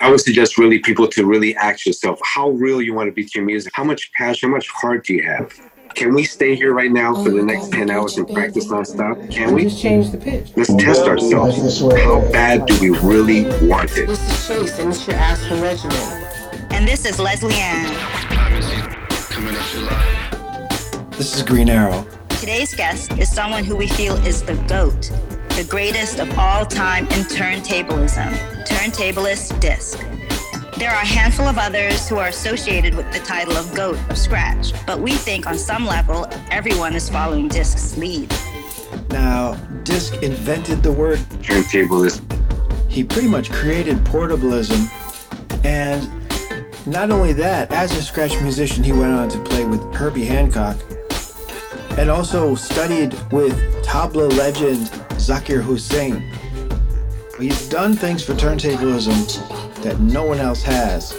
I would suggest really people to really ask yourself how real you want to be to your music. How much passion, how much heart do you have? Can we stay here right now for the next 10 hours and practice nonstop? Can we? Just change the pitch. Let's test ourselves. How bad do we really want it? This is Chase, and it's your Aspen Regimen. And this is Leslie Ann. This is Green Arrow. Today's guest is someone who we feel is the GOAT, the greatest of all time in turntablism, turntablist Disk. There are a handful of others who are associated with the title of GOAT of Scratch, but we think on some level everyone is following Disk's lead. Now, Disk invented the word. Turntablist. He pretty much created portablism. And not only that, as a scratch musician, he went on to play with Herbie Hancock and also studied with tabla legend Zakir Hussain. He's done things for turntablism that no one else has.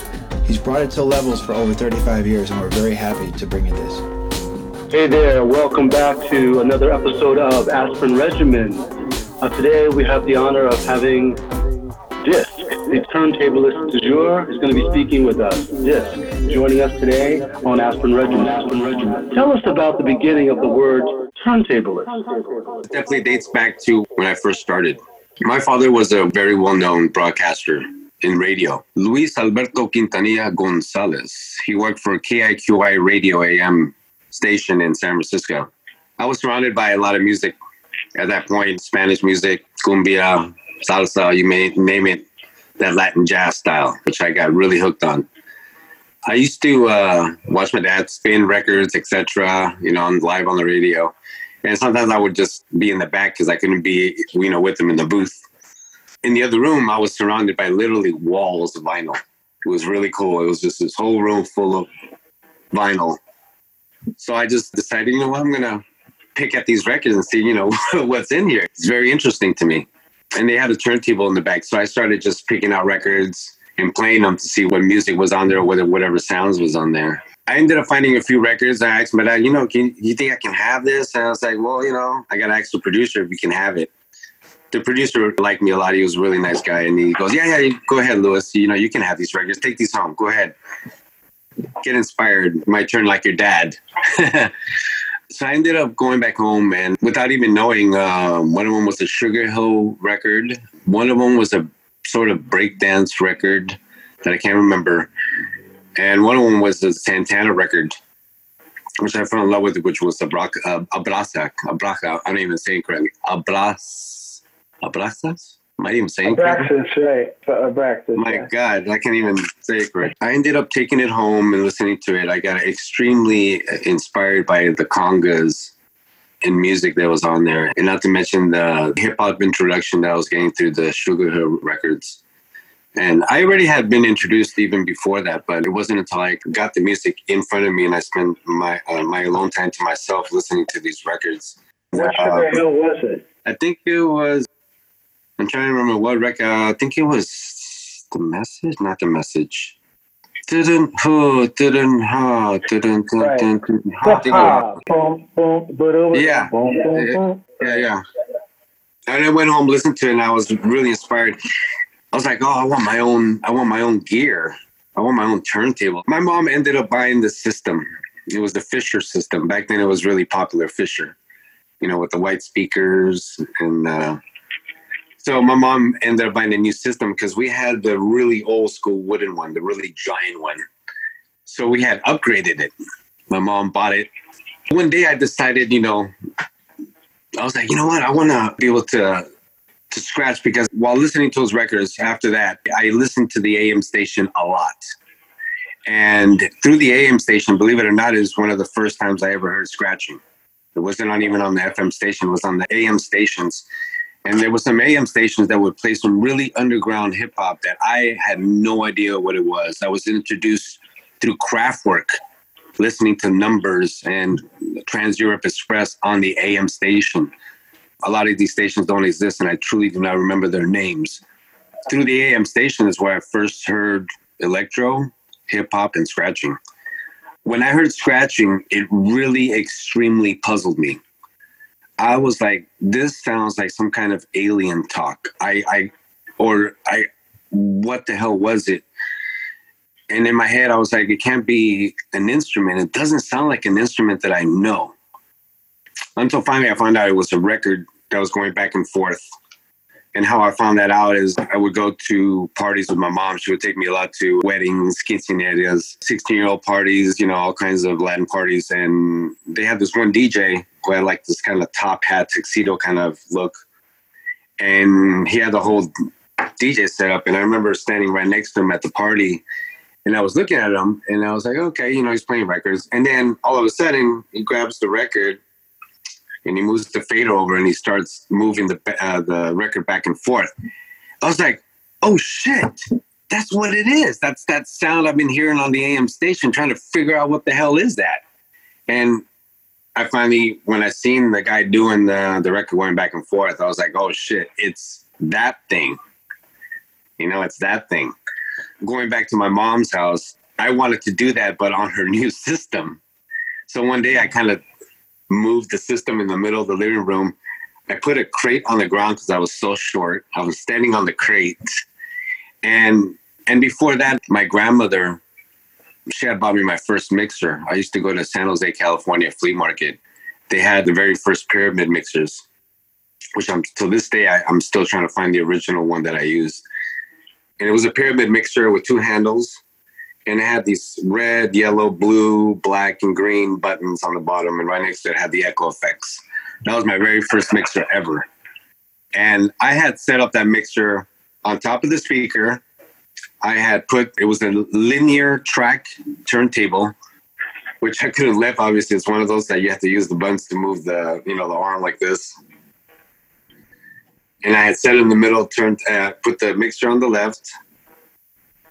He's brought it to levels for over 35 years, and we're very happy to bring you this. Hey there, welcome back to another episode of Aspen Regimen. Uh, today we have the honor of having Disk, the turntablist du jour, is going to be speaking with us. Disk, joining us today on Aspen Regimen. Aspen Regimen. Tell us about the beginning of the word turntablist. It definitely dates back to when I first started. My father was a very well known broadcaster in radio. Luis Alberto Quintanilla Gonzalez. He worked for KIQI Radio AM station in San Francisco. I was surrounded by a lot of music at that point Spanish music, cumbia, salsa, you may name it, that Latin jazz style, which I got really hooked on. I used to uh, watch my dad spin records, etc., you know, on live on the radio. And sometimes I would just be in the back because I couldn't be, you know, with them in the booth in the other room, I was surrounded by literally walls of vinyl. It was really cool. It was just this whole room full of vinyl. So I just decided, you know what, I'm gonna pick at these records and see, you know, what's in here. It's very interesting to me. And they had a turntable in the back, so I started just picking out records and playing them to see what music was on there, whether whatever sounds was on there. I ended up finding a few records. I asked my dad, you know, can you think I can have this? And I was like, well, you know, I got to ask the producer if we can have it the producer liked me a lot. He was a really nice guy, and he goes, "Yeah, yeah, go ahead, Lewis. You know, you can have these records. Take these home. Go ahead. Get inspired. My turn, like your dad." so I ended up going back home, and without even knowing, um, one of them was a Sugar Hill record. One of them was a sort of breakdance record that I can't remember, and one of them was a Santana record which I fell in love with, which was a uh, Abraza, Abraza, I don't even say it correctly, Abras, Abraxas? Am I even saying Abraxas, right. Abraxas. My yeah. God, I can't even say it correct. I ended up taking it home and listening to it. I got extremely inspired by the congas and music that was on there. And not to mention the hip hop introduction that I was getting through the Sugar Hill records. And I already had been introduced even before that, but it wasn't until I got the music in front of me and I spent my uh, my alone time to myself listening to these records. What Sugar Hill was it? I think it was I'm trying to remember what record. Uh, I think it was the message, not the message. Didn't who didn't ha didn't didn't yeah yeah yeah. And I went home, listened to it, and I was really inspired. I was like, oh, I want my own. I want my own gear. I want my own turntable. My mom ended up buying the system. It was the Fisher system. Back then, it was really popular. Fisher, you know, with the white speakers and. Uh, so my mom ended up buying a new system because we had the really old school wooden one, the really giant one. So we had upgraded it. My mom bought it. One day I decided, you know, I was like, you know what? I want to be able to to scratch because while listening to those records after that, I listened to the AM station a lot. And through the AM station, believe it or not, is one of the first times I ever heard scratching. It wasn't on even on the FM station, it was on the AM stations. And there were some AM stations that would play some really underground hip hop that I had no idea what it was. I was introduced through Kraftwerk, listening to numbers and Trans Europe Express on the AM station. A lot of these stations don't exist, and I truly do not remember their names. Through the AM station is where I first heard electro, hip hop, and scratching. When I heard scratching, it really extremely puzzled me I was like, this sounds like some kind of alien talk. I, I, or I, what the hell was it? And in my head, I was like, it can't be an instrument. It doesn't sound like an instrument that I know. Until finally, I found out it was a record that was going back and forth. And how I found that out is I would go to parties with my mom. She would take me a lot to weddings, quinceañeras, 16 year old parties, you know, all kinds of Latin parties. And they had this one DJ had like this kind of top hat, tuxedo kind of look. And he had the whole DJ set up. And I remember standing right next to him at the party. And I was looking at him and I was like, okay, you know, he's playing records. And then all of a sudden, he grabs the record and he moves the fader over and he starts moving the uh, the record back and forth. I was like, "Oh shit, that's what it is. That's that sound I've been hearing on the AM station, trying to figure out what the hell is that." And I finally, when I seen the guy doing the the record going back and forth, I was like, "Oh shit, it's that thing." You know, it's that thing. Going back to my mom's house, I wanted to do that, but on her new system. So one day I kind of moved the system in the middle of the living room. I put a crate on the ground because I was so short. I was standing on the crate, and and before that, my grandmother, she had bought me my first mixer. I used to go to San Jose, California flea market. They had the very first pyramid mixers, which I'm to this day I, I'm still trying to find the original one that I used. And it was a pyramid mixer with two handles and it had these red, yellow, blue, black, and green buttons on the bottom, and right next to it had the echo effects. That was my very first mixer ever. And I had set up that mixer on top of the speaker. I had put it was a linear track turntable, which I couldn't lift. Obviously, it's one of those that you have to use the buttons to move the you know the arm like this. And I had set in the middle, turned, uh, put the mixer on the left,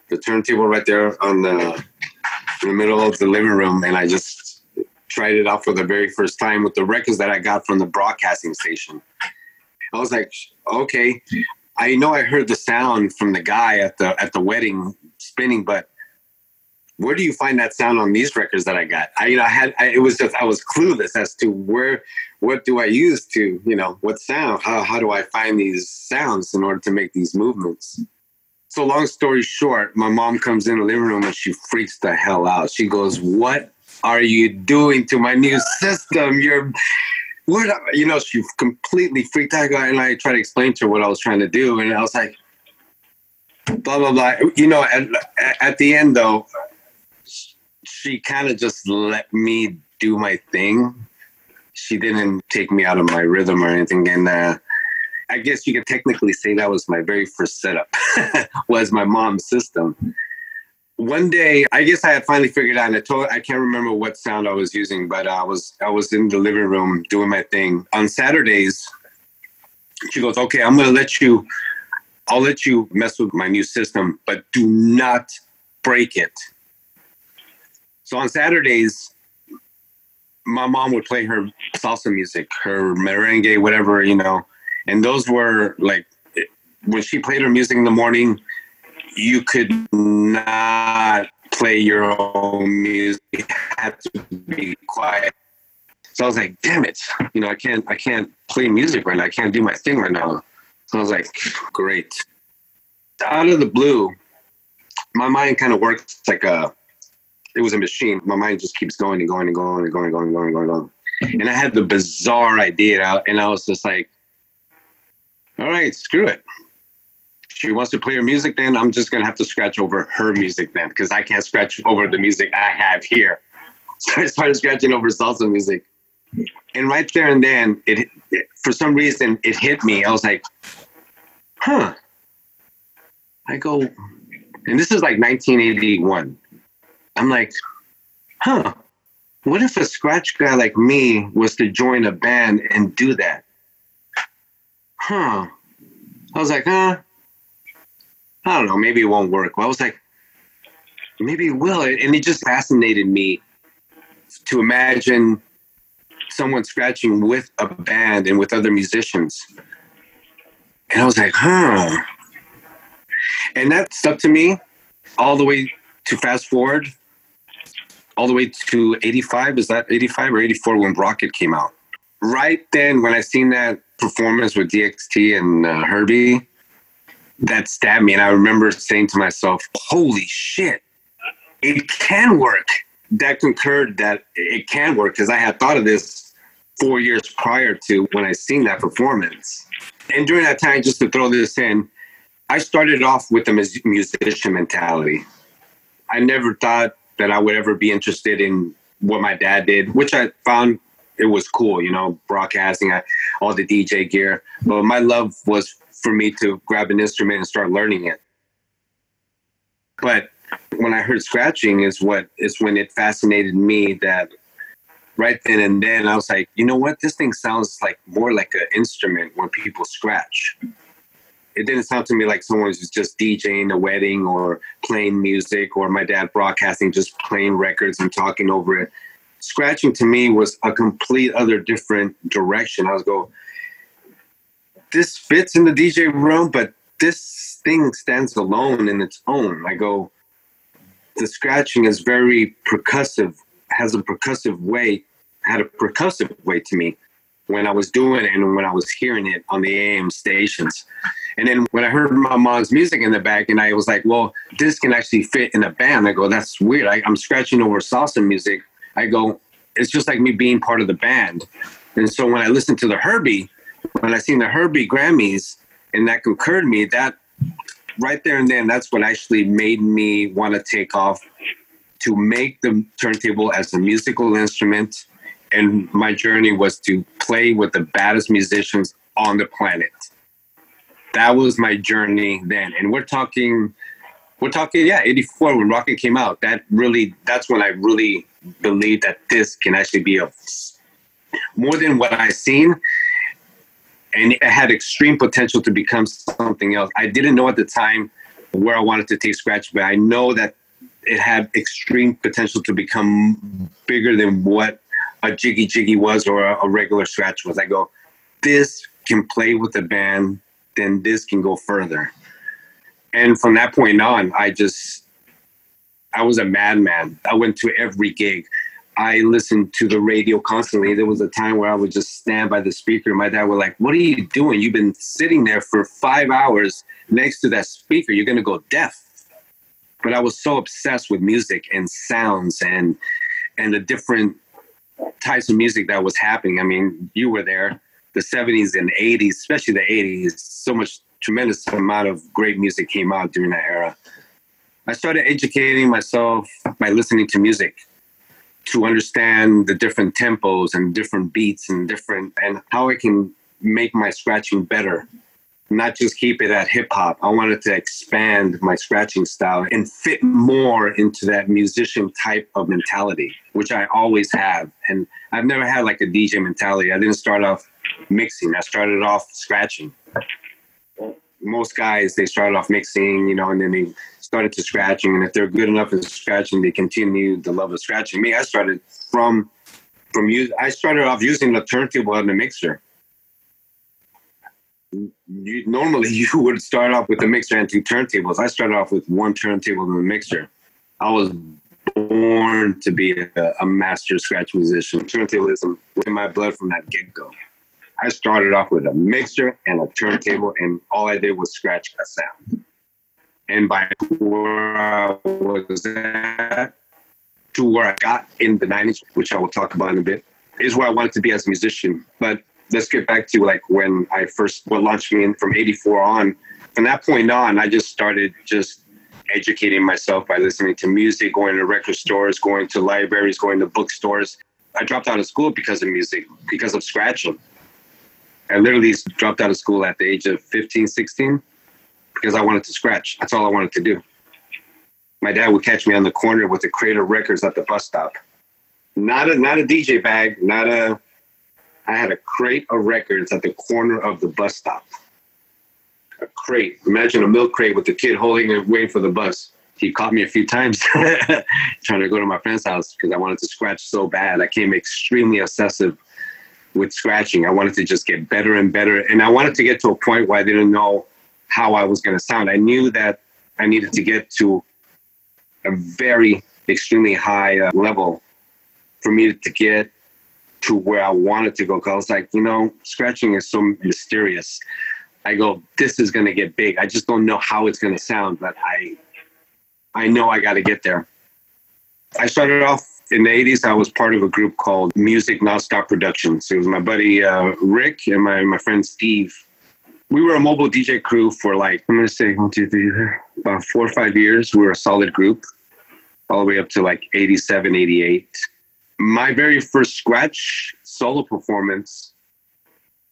the turntable right there on the in the middle of the living room, and I just tried it out for the very first time with the records that I got from the broadcasting station. I was like, okay, I know I heard the sound from the guy at the at the wedding spinning, but where do you find that sound on these records that I got? I you know I had I, it was just I was clueless as to where what do I use to you know what sound how how do I find these sounds in order to make these movements. So long story short, my mom comes in the living room and she freaks the hell out. She goes, "What are you doing to my new system? You're what?" You know, she completely freaked out, and I tried to explain to her what I was trying to do, and I was like, "Blah blah blah." You know, at, at the end though, she kind of just let me do my thing. She didn't take me out of my rhythm or anything, and. Uh, I guess you could technically say that was my very first setup, was my mom's system. One day, I guess I had finally figured out. And I told I can't remember what sound I was using, but I was I was in the living room doing my thing on Saturdays. She goes, "Okay, I'm going to let you. I'll let you mess with my new system, but do not break it." So on Saturdays, my mom would play her salsa music, her merengue, whatever you know and those were like when she played her music in the morning you could not play your own music. You had to be quiet. So i was like damn it. You know i can't i can't play music right now. I can't do my thing right now. So i was like great. Out of the blue my mind kind of works like a it was a machine. My mind just keeps going and going and going and going and going and going and going, and going. Mm-hmm. and i had the bizarre idea and i was just like all right, screw it. She wants to play her music, then I'm just gonna have to scratch over her music then, because I can't scratch over the music I have here. So I started scratching over salsa music, and right there and then, it, it for some reason it hit me. I was like, huh. I go, and this is like 1981. I'm like, huh. What if a scratch guy like me was to join a band and do that? huh. I was like, huh. I don't know. Maybe it won't work. Well, I was like, maybe it will. And it just fascinated me to imagine someone scratching with a band and with other musicians. And I was like, huh. And that stuck to me all the way to fast forward, all the way to 85. Is that 85 or 84 when Rockit came out? Right then, when I seen that performance with DXT and uh, Herbie, that stabbed me. And I remember saying to myself, holy shit, it can work. That concurred that it can work because I had thought of this four years prior to when I seen that performance. And during that time, just to throw this in, I started off with a musician mentality. I never thought that I would ever be interested in what my dad did, which I found it was cool, you know, broadcasting, all the DJ gear. But my love was for me to grab an instrument and start learning it. But when I heard scratching is what is when it fascinated me that right then and then I was like, you know what, this thing sounds like more like an instrument when people scratch. It didn't sound to me like someone was just DJing a wedding or playing music or my dad broadcasting just playing records and talking over it. Scratching to me was a complete other different direction. I was go, this fits in the DJ room, but this thing stands alone in its own. I go, the scratching is very percussive, has a percussive way, had a percussive way to me when I was doing it and when I was hearing it on the AM stations. And then when I heard my mom's music in the back, and I was like, well, this can actually fit in a band. I go, that's weird. I, I'm scratching over salsa music. I go, it's just like me being part of the band. And so when I listened to the Herbie, when I seen the Herbie Grammys, and that concurred me, that right there and then, that's what actually made me want to take off to make the turntable as a musical instrument. And my journey was to play with the baddest musicians on the planet. That was my journey then. And we're talking, we're talking, yeah, 84 when Rockit came out. That really, that's when I really believed that this can actually be a more than what I seen and it had extreme potential to become something else. I didn't know at the time where I wanted to take Scratch, but I know that it had extreme potential to become bigger than what a Jiggy Jiggy was or a, regular Scratch was. I go, this can play with the band, then this can go further. And from that point on, I just, I was a madman. I went to every gig. I listened to the radio constantly. There was a time where I would just stand by the speaker. My dad was like, What are you doing? You've been sitting there for five hours next to that speaker. You're going to go deaf. But I was so obsessed with music and sounds and and the different types of music that was happening. I mean, you were there, the 70s and 80s, especially the 80s. So much tremendous amount of great music came out during that era. I started educating myself by listening to music to understand the different tempos and different beats and different and how I can make my scratching better. Not just keep it at hip hop. I wanted to expand my scratching style and fit more into that musician type of mentality, which I always have. And I've never had like a DJ mentality. I didn't start off mixing. I started off scratching. Most guys they started off mixing, you know, and then they started to scratching, and if they're good enough at scratching, they continue the love of scratching. Me, I started from from use. I started off using the turntable and the mixer. You, normally, you would start off with the mixer and two turntables. I started off with one turntable and a mixer. I was born to be a, a master scratch musician. Turntablism was in my blood from that get go. I started off with a mixer and a turntable, and all I did was scratch a sound and by where I was at to where I got in the 90s, which I will talk about in a bit, is where I wanted to be as a musician. But let's get back to like when I first, what launched me in from 84 on. From that point on, I just started just educating myself by listening to music, going to record stores, going to libraries, going to bookstores. I dropped out of school because of music, because of scratching. I literally dropped out of school at the age of 15, 16 because I wanted to scratch. That's all I wanted to do. My dad would catch me on the corner with a crate of records at the bus stop. Not a not a DJ bag, not a I had a crate of records at the corner of the bus stop. A crate. Imagine a milk crate with the kid holding it, waiting for the bus. He caught me a few times trying to go to my friend's house because I wanted to scratch so bad. I became extremely obsessive with scratching. I wanted to just get better and better. And I wanted to get to a point where I didn't know how I was going to sound. I knew that I needed to get to a very extremely high uh, level for me to get to where I wanted to go. Cause I was like, you know, scratching is so mysterious. I go, this is gonna get big. I just don't know how it's gonna sound, but I I know I gotta get there. I started off in the 80s. I was part of a group called Music Nonstop Productions. It was my buddy uh, Rick and my, my friend Steve. We were a mobile DJ crew for like, I'm gonna say one, two, three, about four or five years. We were a solid group, all the way up to like 87, 88. My very first scratch solo performance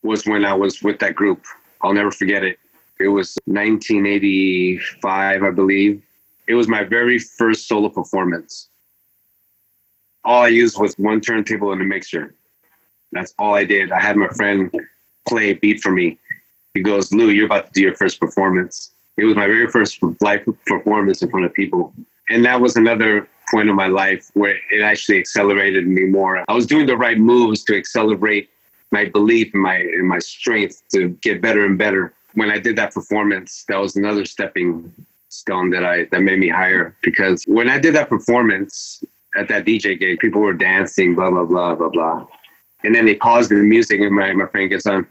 was when I was with that group. I'll never forget it. It was 1985, I believe. It was my very first solo performance. All I used was one turntable and a mixer. That's all I did. I had my friend play a beat for me. He goes, Lou, you're about to do your first performance. It was my very first live performance in front of people. And that was another point of my life where it actually accelerated me more. I was doing the right moves to accelerate my belief in my in my strength to get better and better. When I did that performance, that was another stepping stone that I that made me higher because when I did that performance at that DJ gig, people were dancing, blah blah blah blah blah, and then they paused the music, and my my friend gets on.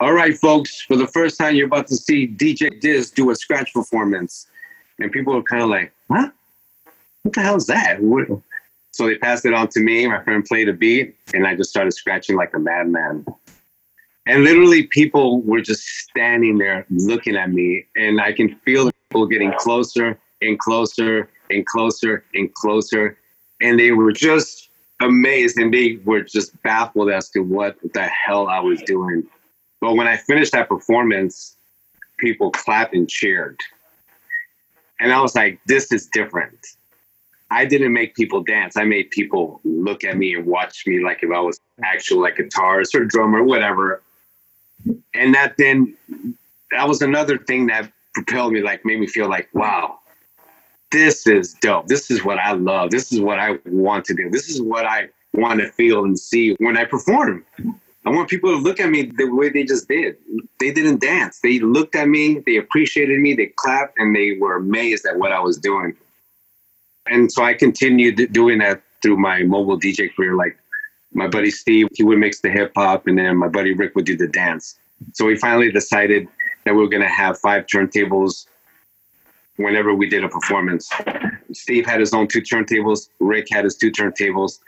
All right, folks, for the first time, you're about to see DJ Diz do a scratch performance, and people were kind of like, "What? What the hell is that?" What? So they passed it on to me. My friend played a beat, and I just started scratching like a madman. And literally, people were just standing there looking at me, and I can feel people getting closer and closer and closer and closer. And they were just amazed and they were just baffled as to what the hell I was doing. But when I finished that performance, people clapped and cheered. And I was like, this is different. I didn't make people dance. I made people look at me and watch me like if I was actual like guitarist or drummer, whatever. And that then that was another thing that propelled me, like made me feel like, wow, this is dope. This is what I love. This is what I want to do. This is what I want to feel and see when I perform. I want people to look at me the way they just did. They didn't dance. They looked at me, they appreciated me, they clapped, and they were amazed at what I was doing. And so I continued doing that through my mobile DJ career. Like my buddy Steve, he would mix the hip hop, and then my buddy Rick would do the dance. So we finally decided that we were going to have five turntables whenever we did a performance. Steve had his own two turntables, Rick had his two turntables,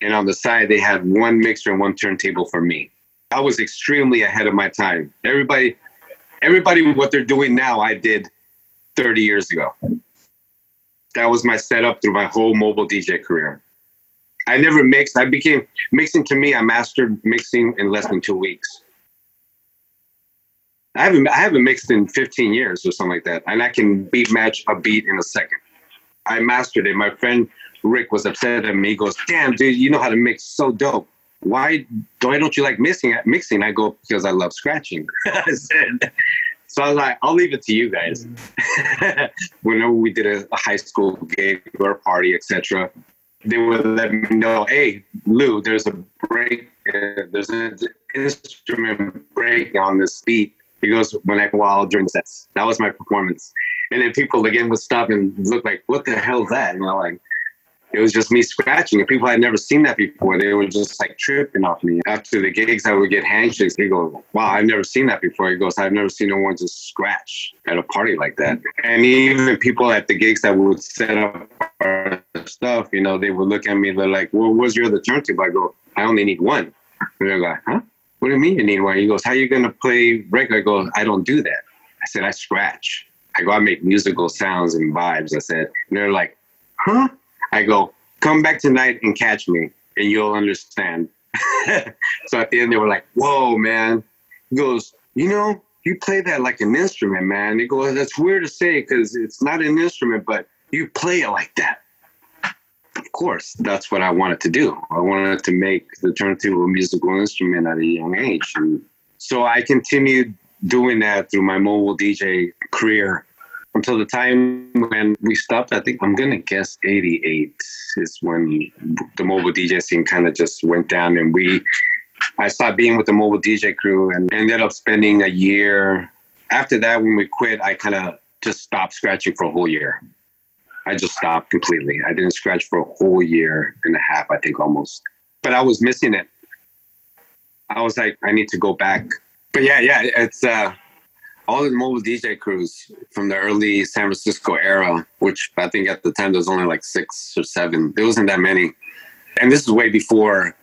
and on the side they had one mixer and one turntable for me. I was extremely ahead of my time. Everybody, everybody, what they're doing now, I did 30 years ago. That was my setup through my whole mobile DJ career. I never mixed. I became mixing to me. I mastered mixing in less than two weeks. I haven't I haven't mixed in 15 years or something like that, and I can beat match a beat in a second. I mastered it. My friend Rick was upset at me. He goes, "Damn, dude, you know how to mix so dope. Why why don't you like mixing? Mixing?" I go, "Because I love scratching." I said. So I was like, I'll leave it to you guys. Whenever we did a, high school gig or party, etc., they would let me know, "Hey, Lou, there's a break. Uh, there's an instrument break on this beat." He goes, when I while during sets. That was my performance. And then people again would stop and look like, what the hell is that? You know, like it was just me scratching. And people had never seen that before. They were just like tripping off me. After the gigs, I would get handshakes. They go, wow, I've never seen that before. He goes, I've never seen no one just scratch at a party like that. And even people at the gigs that would set up our stuff, you know, they would look at me. They're like, well, where's your other turntable? I go, I only need one. And they're like, huh? What do you mean you need one? He goes, How are you gonna play record? I go, I don't do that. I said, I scratch. I go, I make musical sounds and vibes. I said, and they're like, Huh? I go, Come back tonight and catch me, and you'll understand. so at the end, they were like, Whoa, man. He goes, You know, you play that like an instrument, man. He goes, That's weird to say because it's not an instrument, but you play it like that of course, that's what I wanted to do. I wanted to make the turntable a musical instrument at a young age. And so I continued doing that through my mobile DJ career until the time when we stopped. I think I'm going to guess 88 is when the mobile DJ scene kind of just went down and we, I stopped being with the mobile DJ crew and ended up spending a year. After that, when we quit, I kind of just stopped scratching for a whole year. I just stopped completely. I didn't scratch for a whole year and a half, I think almost. But I was missing it. I was like, I need to go back. But yeah, yeah, it's uh all the mobile DJ crews from the early San Francisco era, which I think at the time there was only like six or seven. There wasn't that many. And this is way before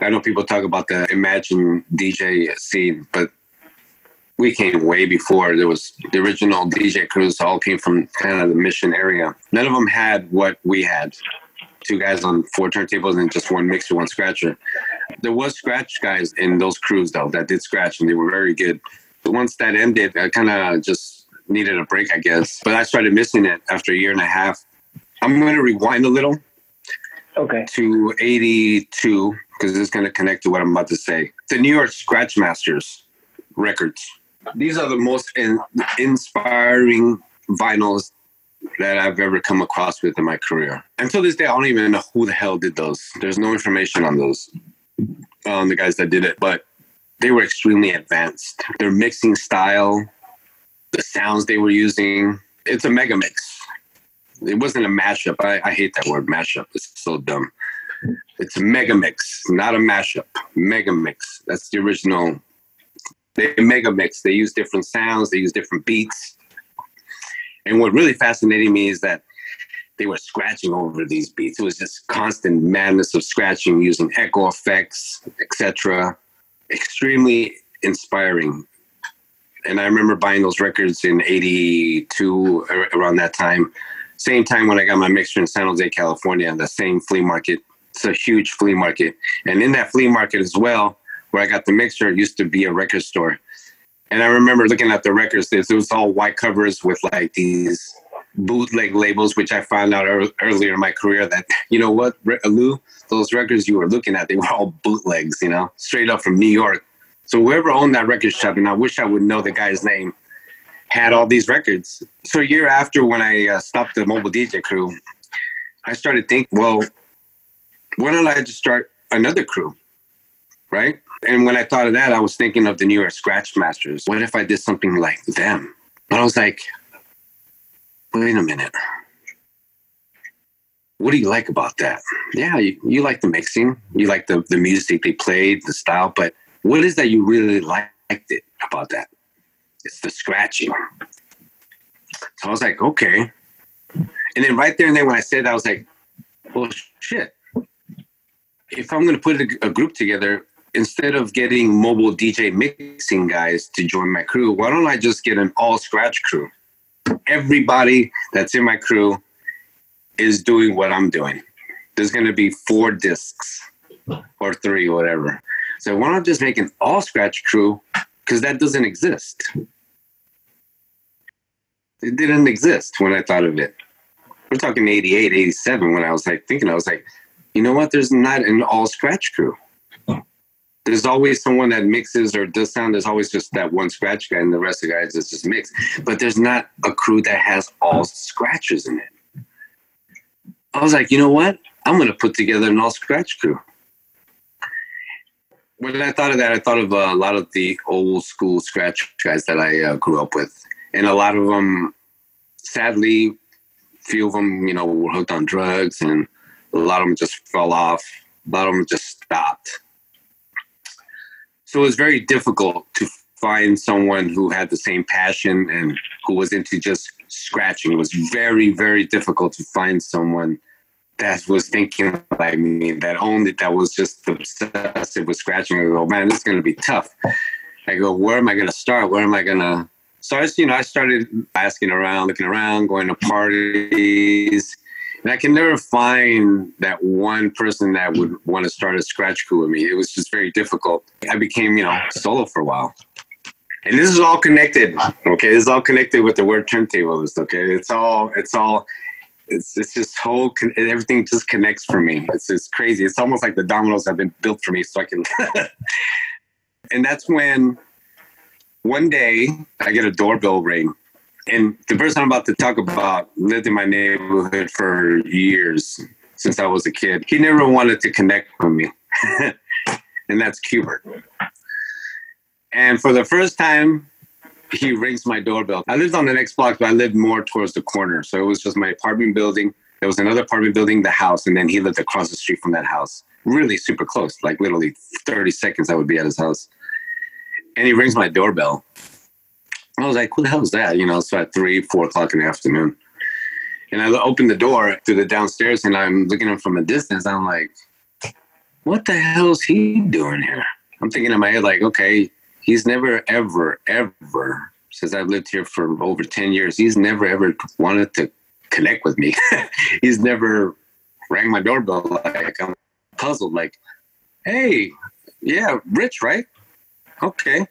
I know people talk about the Imagine DJ scene, but we came way before. There was the original DJ crews all came from kind of the Mission area. None of them had what we had. Two guys on four turntables and just one mixer, one scratcher. There was scratch guys in those crews though that did scratch and they were very good. But once that ended, I kind of just needed a break, I guess. But I started missing it after a year and a half. I'm going to rewind a little Okay. to 82 because it's going to connect to what I'm about to say. The New York Scratch Masters records. These are the most in, inspiring vinyls that I've ever come across with in my career. Until this day, I don't even know who the hell did those. There's no information on those, on the guys that did it, but they were extremely advanced. Their mixing style, the sounds they were using, it's a mega mix. It wasn't a mashup. I, I hate that word mashup. It's so dumb. It's a mega mix, not a mashup. Mega mix. That's the original. They mega mix. They use different sounds. They use different beats. And what really fascinated me is that they were scratching over these beats. It was just constant madness of scratching using echo effects, etc. Extremely inspiring. And I remember buying those records in '82 around that time. Same time when I got my mixer in San Jose, California, in the same flea market. It's a huge flea market. And in that flea market as well, where I got the mixer, it used to be a record store. And I remember looking at the records, it was all white covers with like these bootleg labels, which I found out ear- earlier in my career that, you know what, Lou, those records you were looking at, they were all bootlegs, you know, straight up from New York. So whoever owned that record shop, and I wish I would know the guy's name, had all these records. So a year after when I uh, stopped the mobile DJ crew, I started thinking, well, why don't I just start another crew, right? And when I thought of that, I was thinking of the New York Scratch Masters. What if I did something like them? But I was like, wait a minute. What do you like about that? Yeah, you, you like the mixing, you like the, the music they played, the style, but what is that you really liked it about that? It's the scratching. So I was like, okay. And then right there and then when I said that, I was like, well, shit. If I'm going to put a, a group together, instead of getting mobile DJ mixing guys to join my crew, why don't I just get an all scratch crew? Everybody that's in my crew is doing what I'm doing. There's going to be four discs or three, whatever. So why not just make an all scratch crew? Because that doesn't exist. It didn't exist when I thought of it. We're talking 88, 87 when I was like thinking, I was like, you know what? There's not an all scratch crew. There's always someone that mixes or does sound. There's always just that one scratch guy, and the rest of the guys is just mix. But there's not a crew that has all scratches in it. I was like, you know what? I'm going to put together an all scratch crew. When I thought of that, I thought of uh, a lot of the old school scratch guys that I uh, grew up with, and a lot of them, sadly, few of them, you know, were hooked on drugs, and a lot of them just fell off. A lot of them just stopped. So it was very difficult to find someone who had the same passion and who was into just scratching. It was very, very difficult to find someone that was thinking like me, that owned it, that was just obsessive with scratching. I go, man, this is going to be tough. I go, where am I going to start? Where am I going to? So I, you know, I started asking around, looking around, going to parties, and I can never find that one person that would want to start a scratch crew with me. It was just very difficult. I became, you know, solo for a while. And this is all connected. Okay, this is all connected with the word turntablist. Okay, it's all, it's all, it's it's just whole. Everything just connects for me. It's it's crazy. It's almost like the dominoes have been built for me, so I can. and that's when one day I get a doorbell ring, and the person I'm about to talk about lived in my neighborhood for years since I was a kid. He never wanted to connect with me, and that's Qbert. And for the first time, he rings my doorbell. I lived on the next block, but I lived more towards the corner. So it was just my apartment building. There was another apartment building, the house, and then he lived across the street from that house. Really super close, like literally 30 seconds I would be at his house. And he rings my doorbell. I was like, who the hell is that? You know, so at three, four o'clock in the afternoon. And I opened the door to the downstairs and I'm looking at him from a distance. I'm like, what the hell is he doing here? I'm thinking in my head, like, okay, he's never, ever, ever, since I've lived here for over 10 years, he's never, ever wanted to connect with me. he's never rang my doorbell. Like, I'm puzzled, like, hey, yeah, Rich, right? Okay.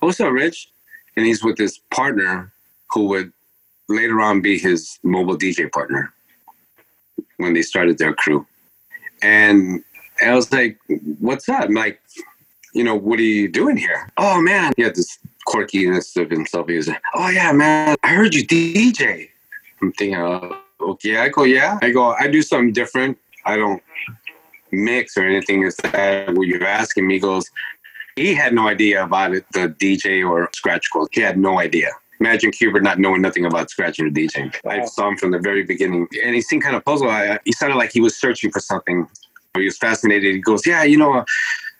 What's up, Rich? And he's with his partner who would later on be his mobile DJ partner when they started their crew. And I was like, what's up? I'm like, you know, what are you doing here? Oh man, he had this quirkiness of himself. He was like, oh yeah, man, I heard you DJ. I'm thinking, oh, okay. I go, yeah. I go, I do something different. I don't mix or anything. Is that what you're asking me? He goes, he had no idea about it, the DJ or scratch code. He had no idea. Imagine Qbert not knowing nothing about scratching or DJing. I saw him from the very beginning, and he seemed kind of puzzled. I, he sounded like he was searching for something. He was fascinated. He goes, "Yeah, you know,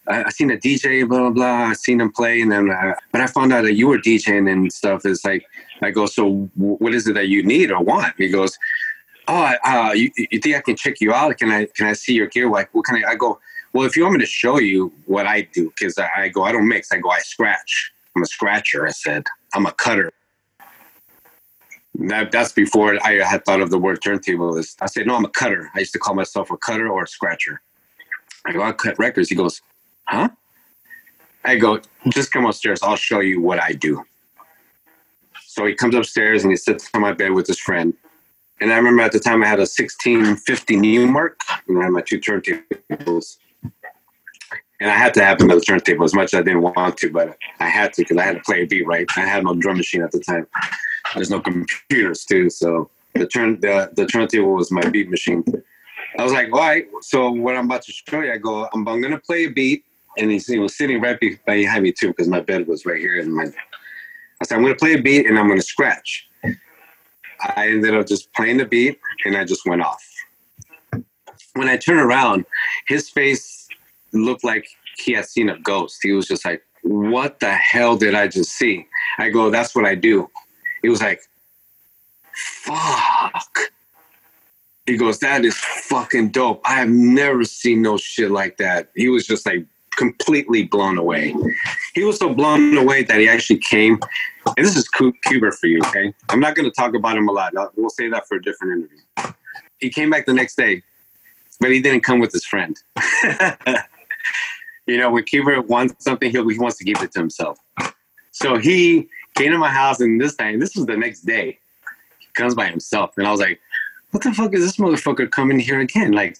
I, I seen a DJ, blah blah blah. I seen him play, and then uh, but I found out that you were DJing and stuff. It's like I go, so what is it that you need or want? He goes, oh, uh, you, you think I can check you out? Can I can I see your gear? Like, what can I? I go, well, if you want me to show you what I do, because I, go, I don't mix. I go, I scratch. I'm a scratcher. I said, I'm a cutter. That, that's before I had thought of the word turntablist. I said, no, I'm a cutter. I used to call myself a cutter or a scratcher. I go, I cut records. He goes, huh? I go, just come upstairs. I'll show you what I do. So he comes upstairs and he sits on my bed with his friend. And I remember at the time I had a 1650 Numark and I had my two turntables. And I had to have another turntable as much as I didn't want to, but I had to because I had to play a beat right. I had no drum machine at the time. There's no computers too, so the turn the, the turntable was my beat machine. I was like, all right. So what I'm about to show you, I go, I'm, I'm gonna play a beat, and he's, he was sitting right behind me too, because my bed was right here. And my, I said, I'm gonna play a beat, and I'm gonna scratch. I ended up just playing the beat, and I just went off. When I turned around, his face looked like he had seen a ghost. He was just like, "What the hell did I just see?" I go, "That's what I do." He was like, fuck. He goes, that is fucking dope. I have never seen no shit like that. He was just like completely blown away. He was so blown away that he actually came. And this is Qbert for you, okay? I'm not going to talk about him a lot. We'll say that for a different interview. He came back the next day, but he didn't come with his friend. you know, when Qbert wants something, he wants to keep it to himself. So he came to my house, and this time, this was the next day. He comes by himself, and I was like, "What the fuck is this motherfucker coming here again?" Like,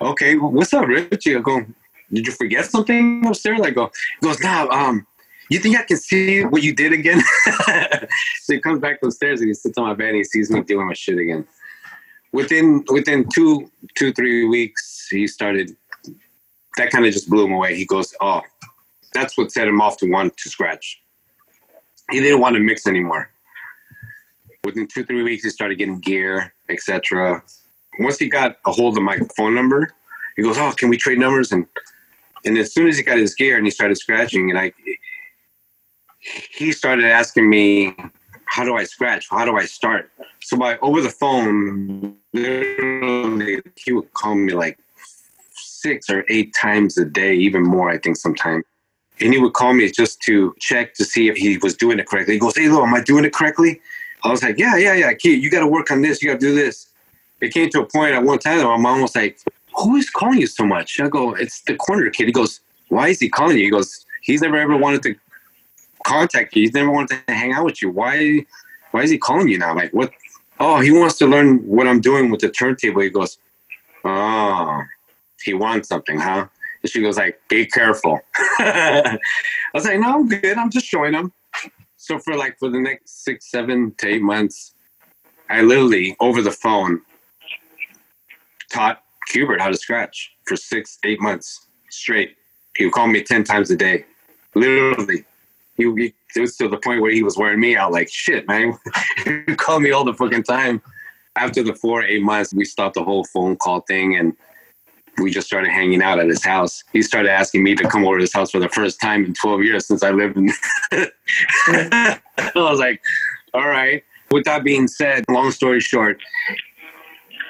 okay, what's up, Richie? I go, "Did you forget something upstairs?" I go, he goes, "Nah, um." You think I can see what you did again? so he comes back upstairs and he sits on my bed and he sees me doing my shit again. Within within two two three weeks, he started. That kind of just blew him away. He goes, "Oh, that's what set him off to want to scratch." he didn't want to mix anymore. Within two, three weeks, he started getting gear, etc. Once he got a hold of my phone number, he goes, "Oh, can we trade numbers?" And and as soon as he got his gear and he started scratching, and I, he started asking me, "How do I scratch? How do I start?" So by over the phone, he would call me like six or eight times a day, even more, I think, sometimes and he would call me just to check to see if he was doing it correctly. He goes, "Hey, Lo, am I doing it correctly?" I was like, "Yeah, yeah, yeah, kid, you got to work on this. You got to do this." It came to a point at one time that my mom was like, "Who is calling you so much?" I go, "It's the corner kid." He goes, "Why is he calling you?" He goes, "He's never ever wanted to contact you. He's never wanted to hang out with you. Why? Why is he calling you now? Like, what? Oh, he wants to learn what I'm doing with the turntable." He goes, "Oh, he wants something, huh?" And she goes like, "Be careful." I was like, "No, I'm good. I'm just showing him. So for like for the next six, seven to eight months, I literally over the phone taught Qbert how to scratch for six, eight months straight. He would call me ten times a day, literally. He, he it was to the point where he was wearing me out like shit, man. he called me all the fucking time. After the four, eight months, we stopped the whole phone call thing and we just started hanging out at his house. He started asking me to come over to his house for the first time in 12 years since I lived in. I was like, all right. With that being said, long story short,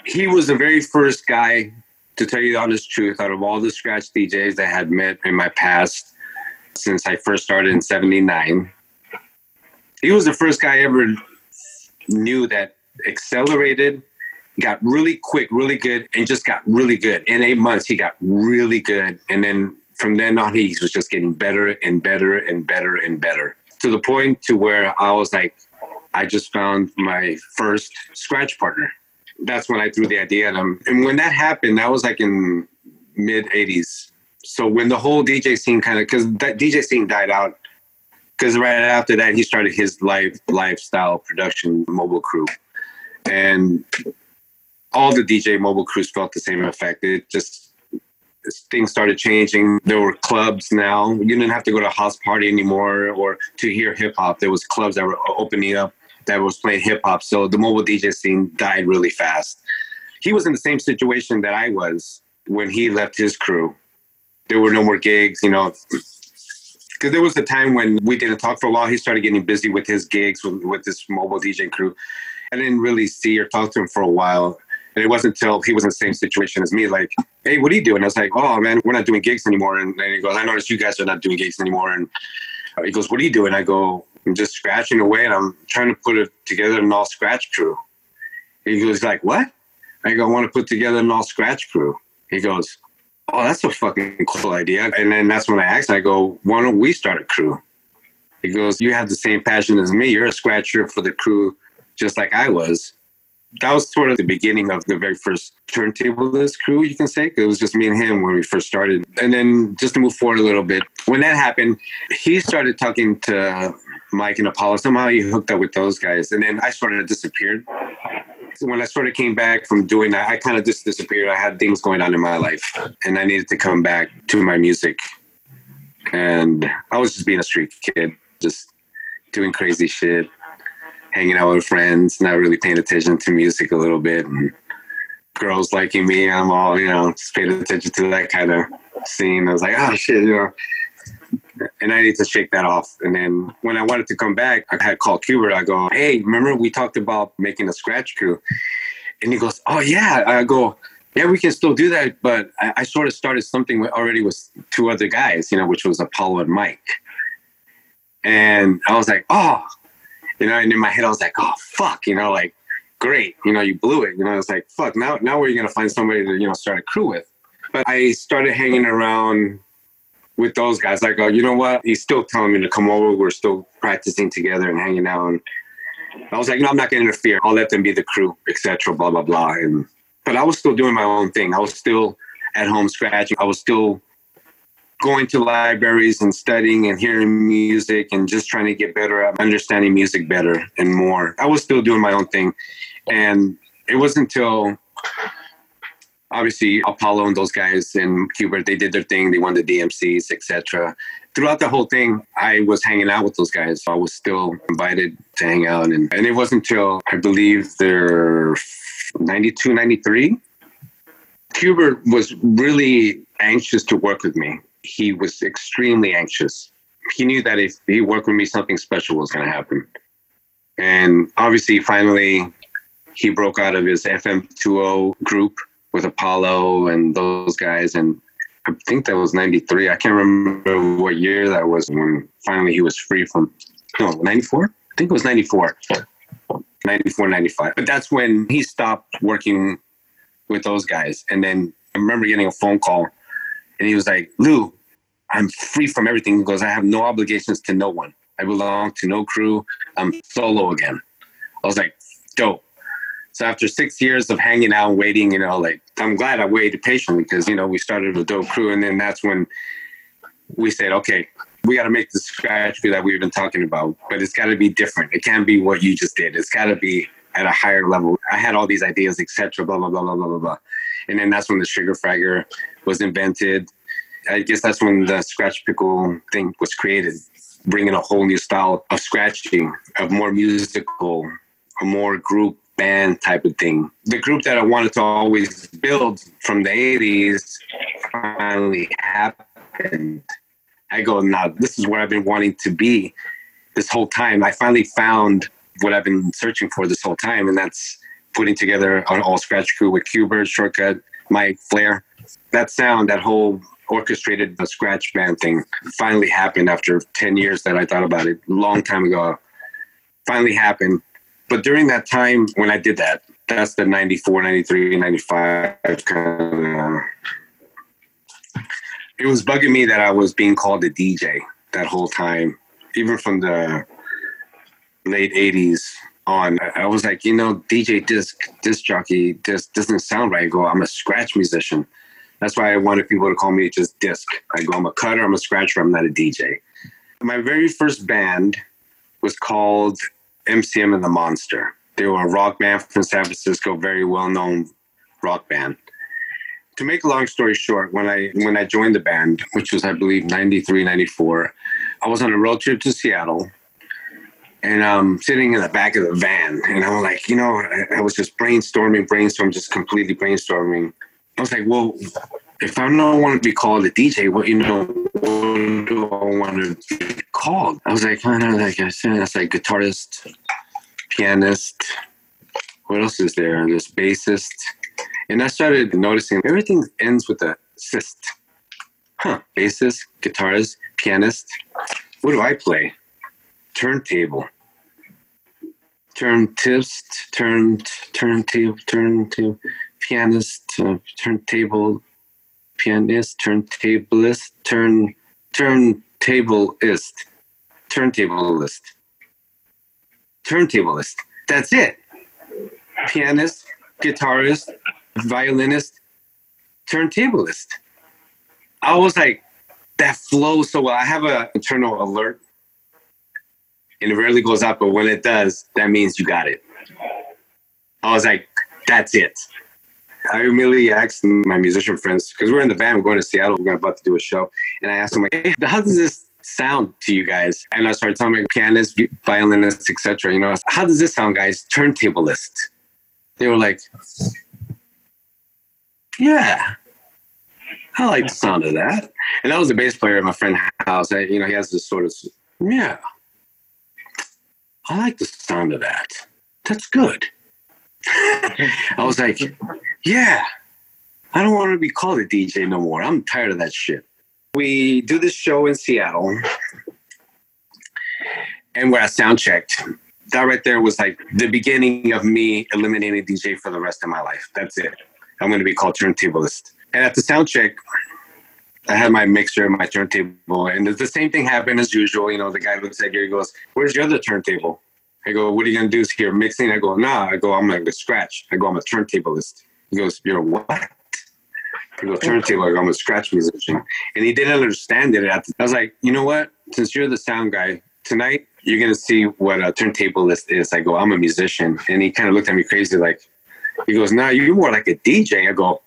he was the very first guy, to tell you the honest truth, out of all the scratch DJs that I had met in my past since I first started in 79. He was the first guy I ever knew that accelerated got really quick, really good, and just got really good. In eight months, he got really good. And then from then on, he was just getting better and better and better and better to the point to where I was like, I just found my first scratch partner. That's when I threw the idea at him. And when that happened, that was like in mid 80s. So when the whole DJ scene kind of, because that DJ scene died out, because right after that, he started his life lifestyle production mobile crew. And all the DJ mobile crews felt the same effect. It just things started changing. There were clubs now. You didn't have to go to a house party anymore or to hear hip hop. There was clubs that were opening up that was playing hip hop. So the mobile DJ scene died really fast. He was in the same situation that I was when he left his crew. There were no more gigs, you know. Because there was a time when we didn't talk for a while. He started getting busy with his gigs with, with this mobile DJ crew. I didn't really see or talk to him for a while. And it wasn't until he was in the same situation as me, like, hey, what are you doing? I was like, oh, man, we're not doing gigs anymore. And, and he goes, I noticed you guys are not doing gigs anymore. And uh, he goes, what are you doing? I go, I'm just scratching away and I'm trying to put it together an all scratch crew. He goes, like, what? I go, I want to put together an all scratch crew. He goes, oh, that's a fucking cool idea. And then that's when I asked, I go, why don't we start a crew? He goes, you have the same passion as me. You're a scratcher for the crew, just like I was that was sort of the beginning of the very first turntablist crew, you can say. It was just me and him when we first started. And then just to move forward a little bit, when that happened, he started talking to Mike and Apollo. Somehow he hooked up with those guys. And then I sort of disappeared. So when I sort of came back from doing that, I kind of just disappeared. I had things going on in my life and I needed to come back to my music. And I was just being a street kid, just doing crazy shit hanging out with friends, not really paying attention to music a little bit, and girls liking me. I'm all, you know, just paying attention to that kind of scene. I was like, oh shit, you know. And I need to shake that off. And then when I wanted to come back, I had called Qbert. I go, hey, remember we talked about making a scratch crew? And he goes, oh yeah. I go, yeah, we can still do that. But I, I sort of started something already with two other guys, you know, which was Apollo and Mike. And I was like, oh, you know, and in my head, I was like, oh, fuck, you know, like, great, you know, you blew it. You know, I was like, fuck, now, now where are you to find somebody to, you know, start a crew with? But I started hanging around with those guys. I go, oh, you know what? He's still telling me to come over. We're still practicing together and hanging out. And I was like, no, I'm not to interfere. I'll let them be the crew, etc. Blah blah blah. And but I was still doing my own thing. I was still at home scratching. I was still going to libraries and studying and hearing music and just trying to get better at understanding music better and more. I was still doing my own thing. And it wasn't until obviously Apollo and those guys in Qbert, they did their thing. They won the DMCs, etc. Throughout the whole thing, I was hanging out with those guys. I was still invited to hang out. And, and it wasn't until I believe they're 92, 93. Qbert was really anxious to work with me he was extremely anxious. He knew that if he worked with me, something special was going to happen. And obviously, finally, he broke out of his FM20 group with Apollo and those guys. And I think that was 93. I can't remember what year that was when finally he was free from, no, 94? I think it was 94. 94, 95. But that's when he stopped working with those guys. And then I remember getting a phone call and he was like, Lou, I'm free from everything because I have no obligations to no one. I belong to no crew. I'm solo again. I was like, dope. So after six years of hanging out and waiting, you know, like I'm glad I waited patiently because, you know, we started with dope crew. And then that's when we said, okay, we got to make the scratch that we've been talking about, but it's got to be different. It can't be what you just did. It's got to be at a higher level. I had all these ideas, etc. Blah blah blah blah blah blah blah. And then that's when the Shiggar Fraggar was invented. I guess that's when the scratch pickle thing was created, bringing a whole new style of scratching, of more musical, a more group band type of thing. The group that I wanted to always build from the 80s finally happened. I go, now this is where I've been wanting to be this whole time. I finally found what I've been searching for this whole time, and that's putting together an all scratch crew with Qbert, Shortcut, Mike, Flare. That sound, that whole orchestrated the scratch band thing finally happened after 10 years that I thought about it a long time ago. Finally happened. But during that time when I did that, that's the 94, 93, 95 kind of. It was bugging me that I was being called a DJ that whole time, even from the late 80s on. I was like, you know, DJ Disk, disc jockey, just doesn't sound right. I go, I'm a scratch musician. That's why I wanted people to call me just Disk. I go, I'm a cutter, I'm a scratcher, I'm not a DJ. My very first band was called MCM and the Monster. They were a rock band from San Francisco, very well known rock band. To make a long story short, when I when I joined the band, which was I believe 93, 94, I was on a road trip to Seattle and I'm um, sitting in the back of the van and I'm like, you know, I, I was just brainstorming, brainstorming, just completely brainstorming. I was like, well, if I don't want to be called a DJ, what you know, what do I want to be called? I was like, kind of like I said, that's like guitarist, pianist. What else is there? There's bassist, and I started noticing everything ends with a cyst. Huh? Bassist, guitarist, pianist. What do I play? Turntable. Turntist, turn, turntable, turntable, pianist, uh, turntable, pianist, turntablist, turn turntablist, turntablist, turntablist. That's it. Pianist, guitarist, violinist, turntablist. I was like, that flows so well. I have an internal alert, and it rarely goes up, but when it does, that means you got it. I was like, that's it. I immediately asked my musician friends because we're in the van, we're going to Seattle, we're about to do a show, and I asked them like, "Hey, how does this sound to you guys?" And I started telling my pianists, violinists, etc. You know, how does this sound, guys? Turntablist. They were like, "Yeah, I like the sound of that." And that was the bass player at my friend house. I, you know, he has this sort of, yeah, I like the sound of that. That's good. I was like, yeah, I don't want to be called a DJ no more. I'm tired of that shit. We do this show in Seattle, and we're at sound checked. That right there was like the beginning of me eliminating DJ for the rest of my life. That's it. I'm going to be called turntablist. And at the sound check, I had my mixer and my turntable, and the same thing happened as usual. You know, the guy looks at you, he goes, "Where's your other turntable?" I go, "What are you gonna do here mixing?" I go, "Nah." I go, "I'm gonna scratch." I go, "I'm a turntablist." He goes, "You're what?" I go, "Turntable." Go, "I'm a scratch musician," and he didn't understand it. I was like, "You know what? Since you're the sound guy tonight, you're gonna see what a turntablist is." I go, "I'm a musician," and he kind of looked at me crazy, like, he goes, "Nah, you're more like a DJ." I go,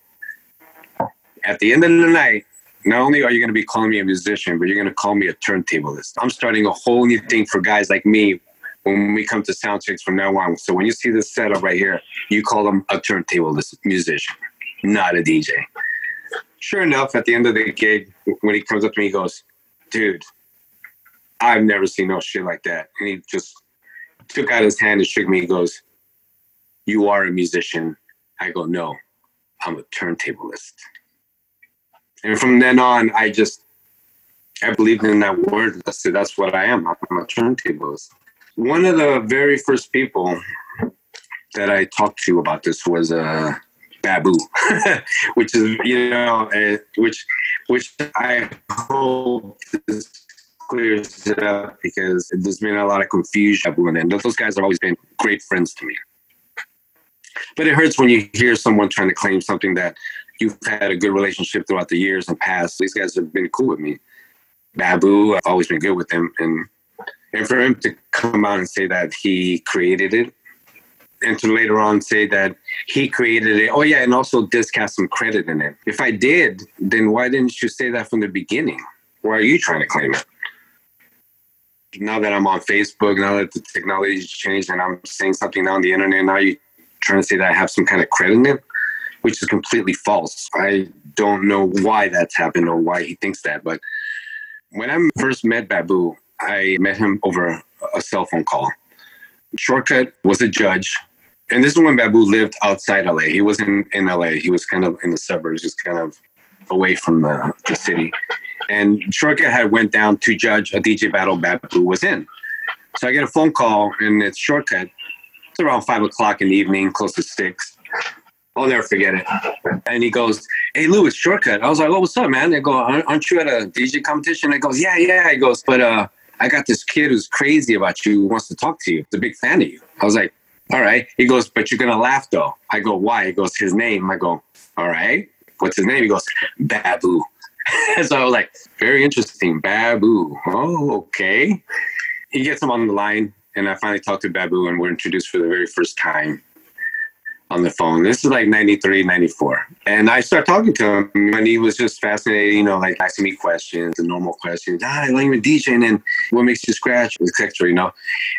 "At the end of the night." Not only are you going to be calling me a musician, but you're going to call me a turntablist. I'm starting a whole new thing for guys like me when we come to sound checks from now on. So when you see this setup right here, you call him a turntablist musician, not a DJ. Sure enough, at the end of the gig, when he comes up to me, he goes, "Dude, I've never seen no shit like that." And he just took out his hand and shook me. He goes, "You are a musician." I go, "No, I'm a turntablist." And from then on, I just I believed in that word. That's that's what I am. I'm a turntablist. One of the very first people that I talked to about this was uh, Babu, which is you know, uh, which which I hope this clears it up because there's been a lot of confusion. And those guys have always been great friends to me. But it hurts when you hear someone trying to claim something that you've had a good relationship throughout the years and past. These guys have been cool with me. Babu, I've always been good with them, and and for him to come out and say that he created it, and to later on say that he created it. Oh yeah, and also Disk has some credit in it. If I did, then why didn't you say that from the beginning? Why are you trying to claim it? Now that I'm on Facebook, now that the technology's changed and I'm saying something now on the internet, now you're trying to say that I have some kind of credit in it, which is completely false. I don't know why that's happened or why he thinks that. But when I first met Babu, I met him over a cell phone call. Shortcut was a judge. And this is when Babu lived outside LA. He was in, in LA. He was kind of in the suburbs, just kind of away from the, the city. And Shortcut had went down to judge a DJ battle Babu was in. So I get a phone call and it's Shortcut. It's around five o'clock in the evening, close to six. I'll never forget it. And he goes, Hey, Lou, it's Shortcut. I was like, Oh, what's up, man? They go, Aren't you at a DJ competition? He goes, Yeah, yeah. He goes, But uh, I got this kid who's crazy about you, who wants to talk to you. He's a big fan of you. I was like, All right. He goes, But you're going to laugh, though. I go, Why? He goes, His name. I go, All right. What's his name? He goes, Babu. so I was like, Very interesting. Babu. Oh, okay. He gets him on the line and I finally talked to Babu and we're introduced for the very first time on the phone. This is like 93, 94. And I start talking to him and he was just fascinated, you know, like asking me questions, the normal questions. Ah, I like DJ. and then what makes you scratch, etc. you know.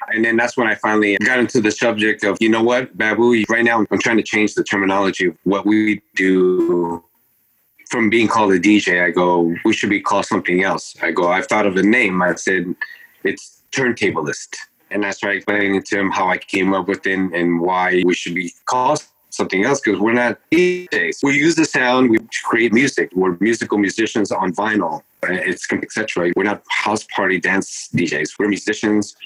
And then that's when I finally got into the subject of, you know what, Babu, right now I'm trying to change the terminology of what we do from being called a DJ. I go, we should be called something else. I go, I've thought of a name. I said, it's turntablist and I started explaining to him how I came up with it and why we should be called something else because we're not DJs. We use the sound, we create music. We're musical musicians on vinyl. It's etc. We're not house party dance DJs. We're musicians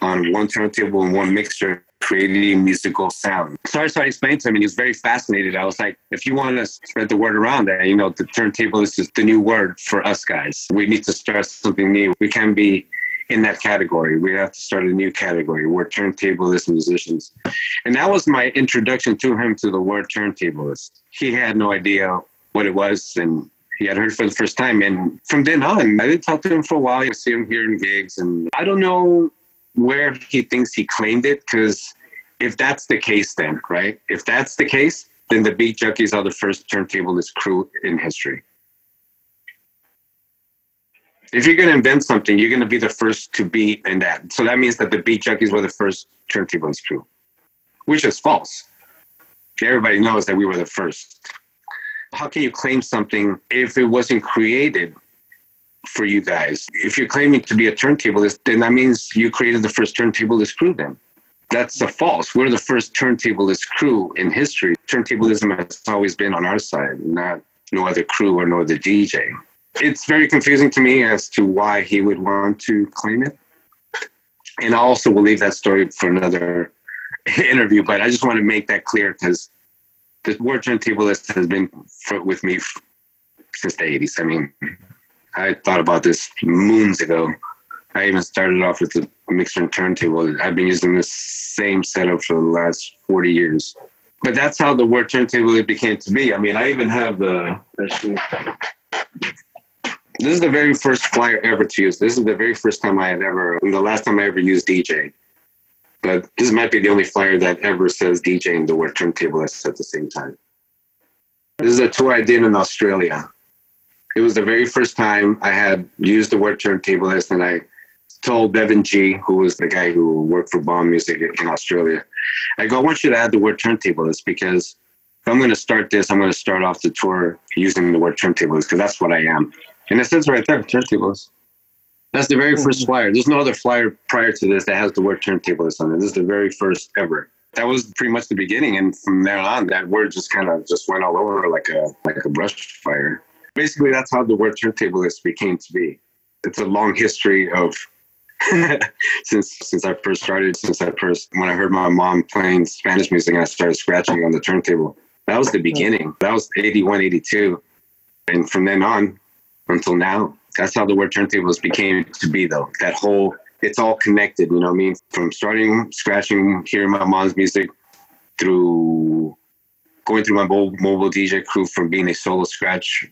on one turntable and one mixer creating musical sound. So I started explaining to him and he was very fascinated. I was like, if you want to spread the word around that, you know, the turntable is just the new word for us guys. We need to start something new. We can be in that category. We have to start a new category. We're turntablist musicians. And that was my introduction to him to the word turntablist. He had no idea what it was and he had heard for the first time. And from then on, I did talk to him for a while. I see him here in gigs. And I don't know where he thinks he claimed it because if that's the case, then, right? If that's the case, then the Beat Junkies are the first turntablist crew in history if you're going to invent something, you're going to be the first to be in that. So that means that the beat junkies were the first turntables crew, which is false. Everybody knows that we were the first. How can you claim something if it wasn't created for you guys? If you're claiming to be a turntablist, then that means you created the first turntablist crew then. That's a false. We're the first turntablist crew in history. Turntablism has always been on our side, not no other crew or no other DJ it's very confusing to me as to why he would want to claim it. And I also will leave that story for another interview, but I just want to make that clear because the word turntablist has been with me since the 80s. I mean, I thought about this moons ago. I even started off with the mixer and turntable. I've been using the same setup for the last 40 years. But that's how the word turntable became to be. I mean, I even have the this is the very first flyer ever to use. This is the very first time I had ever, the last time I ever used DJ. But this might be the only flyer that ever says DJ and the word turntablist at the same time. This is a tour I did in Australia. It was the very first time I had used the word turntablist, and I told Bevan G, who was the guy who worked for Bomb Music in Australia, I go, I want you to add the word turntablist because if I'm going to start this, I'm going to start off the tour using the word turntablist because that's what I am. And it says right there, turntables. That's the very first mm-hmm. flyer. There's no other flyer prior to this that has the word turntables on it. This is the very first ever. That was pretty much the beginning, and from there on, that word just kind of just went all over like a like a brush fire. Basically, that's how the word turntablist became to be. It's a long history of since since I first started. Since I first when I heard my mom playing Spanish music and I started scratching on the turntable. That was the beginning. That was 81, 82. And from then on, until now. That's how the word turntables became to be, though. That whole, it's all connected, you know what I mean? From starting scratching, hearing my mom's music through going through my mobile, DJ crew from being a solo scratch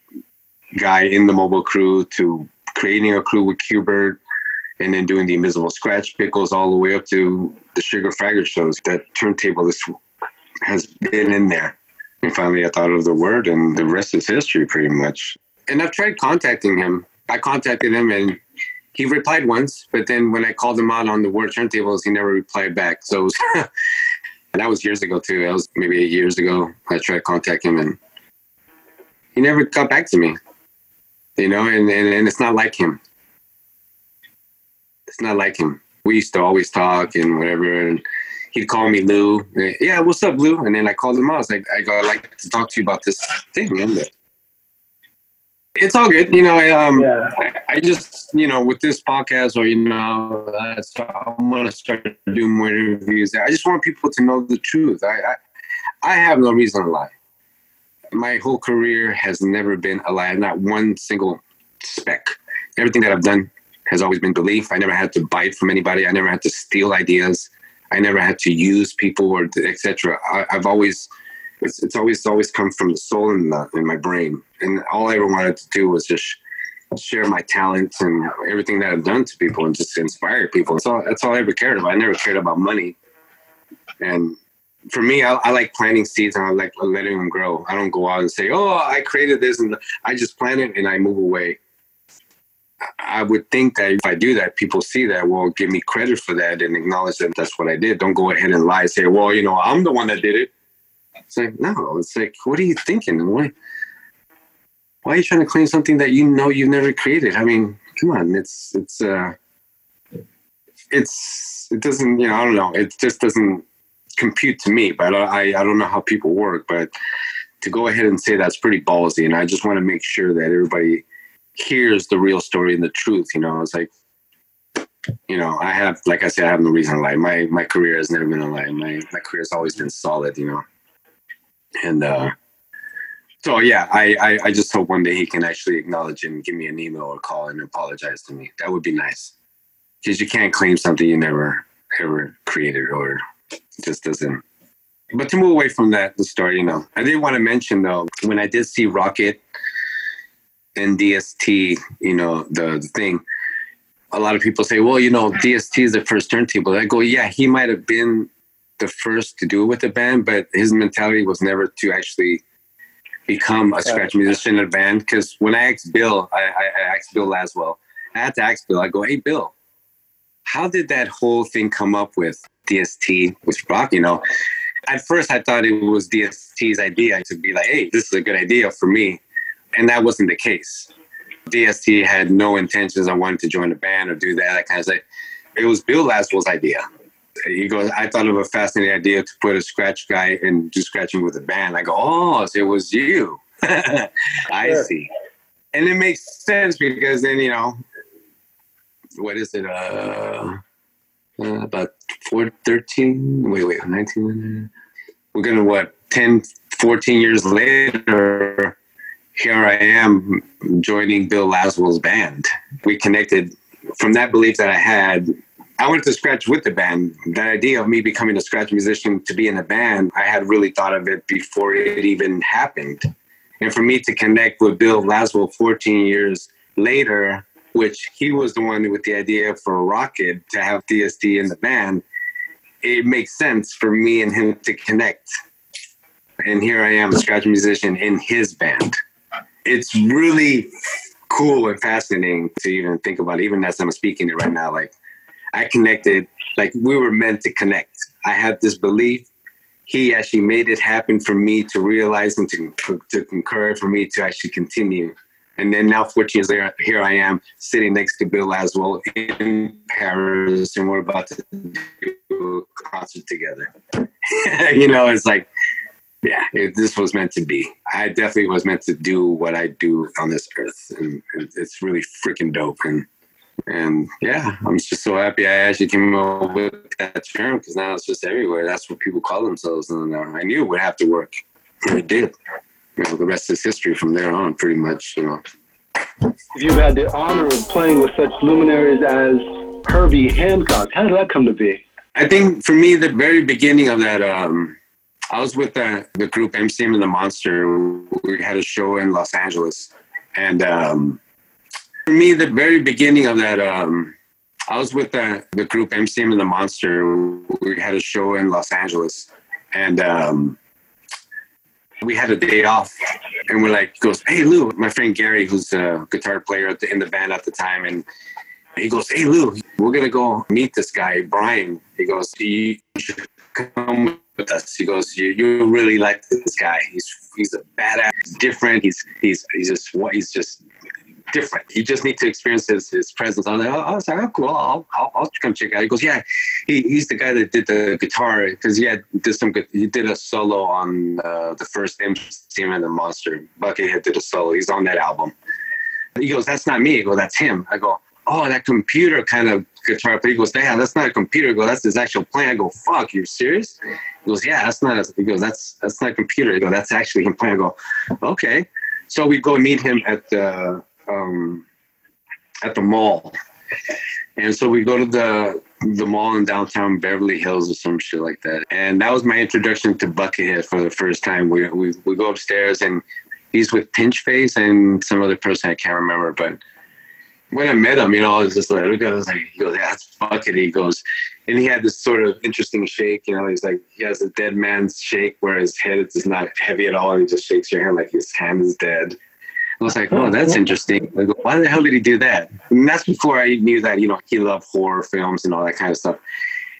guy in the mobile crew to creating a crew with Qbert and then doing the Invisibl Skratch Piklz all the way up to the Shiggar Fraggar shows. That turntable has been in there. And finally, I thought of the word, and the rest is history pretty much and I've tried contacting him. I contacted him and he replied once, but then when I called him out on the word turntables, he never replied back. So was, And that was years ago too. That was maybe eight years ago. I tried to contact him and he never got back to me. You know, and, and, and it's not like him. It's not like him. We used to always talk and whatever. And he'd call me Lou. Yeah, what's up, Lou? And then I called him out. I was like, I'd like to talk to you about this thing. And it's all good. You know, I, um, Yeah. I, I just, you know, with this podcast or, you know, uh, I'm to start doing more interviews. I just want people to know the truth. I, I, I have no reason to lie. My whole career has never been a lie, not one single speck. Everything that I've done has always been belief. I never had to bite from anybody. I never had to steal ideas. I never had to use people or etc. I've always, it's, it's always always come from the soul and the, in my brain. And all I ever wanted to do was just share my talents and everything that I've done to people and just inspire people. That's all, that's all I ever cared about. I never cared about money. And for me, I, I like planting seeds and I like letting them grow. I don't go out and say, "Oh, I created this," and I just plant it and I move away. I would think that if I do that, people see that, will give me credit for that and acknowledge that that's what I did. Don't go ahead and lie and say, "Well, you know, I'm the one that did it." It's like no. It's like, what are you thinking? Why? Why are you trying to claim something that you know you've never created? I mean, come on. It's it's uh, it's it doesn't. You know, I don't know. It just doesn't compute to me. But I I don't know how people work. But to go ahead and say that's pretty ballsy, and I just want to make sure that everybody hears the real story and the truth. You know, it's like, you know, I have, like I said, I have no reason to lie. My my career has never been a lie. My my career has always been solid. You know, and uh, so yeah, I, I I just hope one day he can actually acknowledge and give me an email or call and apologize to me. That would be nice, because you can't claim something you never ever created or just doesn't. But to move away from that, the story, you know, I did want to mention though when I did see Rockit and DST, you know, the, the thing. A lot of people say, well, you know, DST is the first turntable. I go, yeah, he might have been the first to do it with the band, but his mentality was never to actually become a scratch musician in a band. Because when I asked Bill, I, I, I asked Bill Laswell, I had to ask Bill, I go, hey, Bill, how did that whole thing come up with DST with rock? You know, at first I thought it was DST's idea to be like, hey, this is a good idea for me and that wasn't the case. DST had no intentions on wanting to join the band or do that, that kind of thing. It was Bill Laswell's idea. He goes, I thought of a fascinating idea to put a scratch guy and do scratching with a band. I go, oh, so it was you. I Sure. see. And it makes sense because then, you know, what is it? Uh, uh, about four, 13, wait, wait, 19. We're going to, what, 10, 14 years later, here I am joining Bill Laswell's band. We connected from that belief that I had. I wanted to scratch with the band. That idea of me becoming a scratch musician to be in a band, I had really thought of it before it even happened. And for me to connect with Bill Laswell 14 years later, which he was the one with the idea for Rockit to have DST in the band, it makes sense for me and him to connect. And here I am, a scratch musician in his band it's really cool and fascinating to even think about even as I'm speaking it right now. Like I connected, like we were meant to connect. I had this belief. He actually made it happen for me to realize and to, to concur for me to actually continue. And then now, 14 years later, here I am sitting next to Bill Laswell in Paris, and we're about to do a concert together. you know, it's like, yeah, it, this was meant to be. I definitely was meant to do what I do on this earth, and it's really freaking dope. And and yeah, I'm just so happy I actually came up with that term because now it's just everywhere. That's what people call themselves, and uh, I knew it would have to work, and it did. You know, the rest is history from there on, pretty much. You know. If You've had the honor of playing with such luminaries as Herbie Hancock. How did that come to be? I think for me, the very beginning of that, um, I was with the, the group MCM and the Monster. We had a show in Los Angeles. And um, for me, the very beginning of that, um, I was with the, the group MCM and the Monster. We had a show in Los Angeles. And um, we had a day off. And we're like, goes, hey, Lou, my friend Gary, who's a guitar player the, in the band at the time. And he goes, hey, Lou, we're going to go meet this guy, Brian. He goes, you should come with us. He goes, you, you really like this guy. He's he's a badass, different. He's he's he's just what he's just different. You just need to experience his, his presence. I'm like, oh, I was like, oh, cool. I'll, I'll, I'll come check out. He goes, yeah, he, he's the guy that did the guitar because he had did some good. He did a solo on uh, the first MCM and the Monster. Buckethead did a solo. He's on that album. He goes, that's not me. I go, that's him. I go, oh, that computer kind of guitar. But he goes, yeah, that's not a computer. I go, that's his actual playing. I go, fuck, you're serious? He goes, yeah, that's not. A, he goes, that's that's not a computer. I go, that's actually him playing. I go, okay. So we go meet him at the um, at the mall, and so we go to the the mall in downtown Beverly Hills or some shit like that. And that was my introduction to Buckethead for the first time. We we we go upstairs and he's with Pinchface and some other person I can't remember, but when I met him, you know, I was just like, look at was like, he goes, yeah, that's fucking. He goes, and he had this sort of interesting shake, you know, he's like, he has a dead man's shake where his head is not heavy at all. And he just shakes your hand like his hand is dead. I was like, oh, that's interesting. Go, why the hell did he do that? And that's before I knew that, you know, he loved horror films and all that kind of stuff.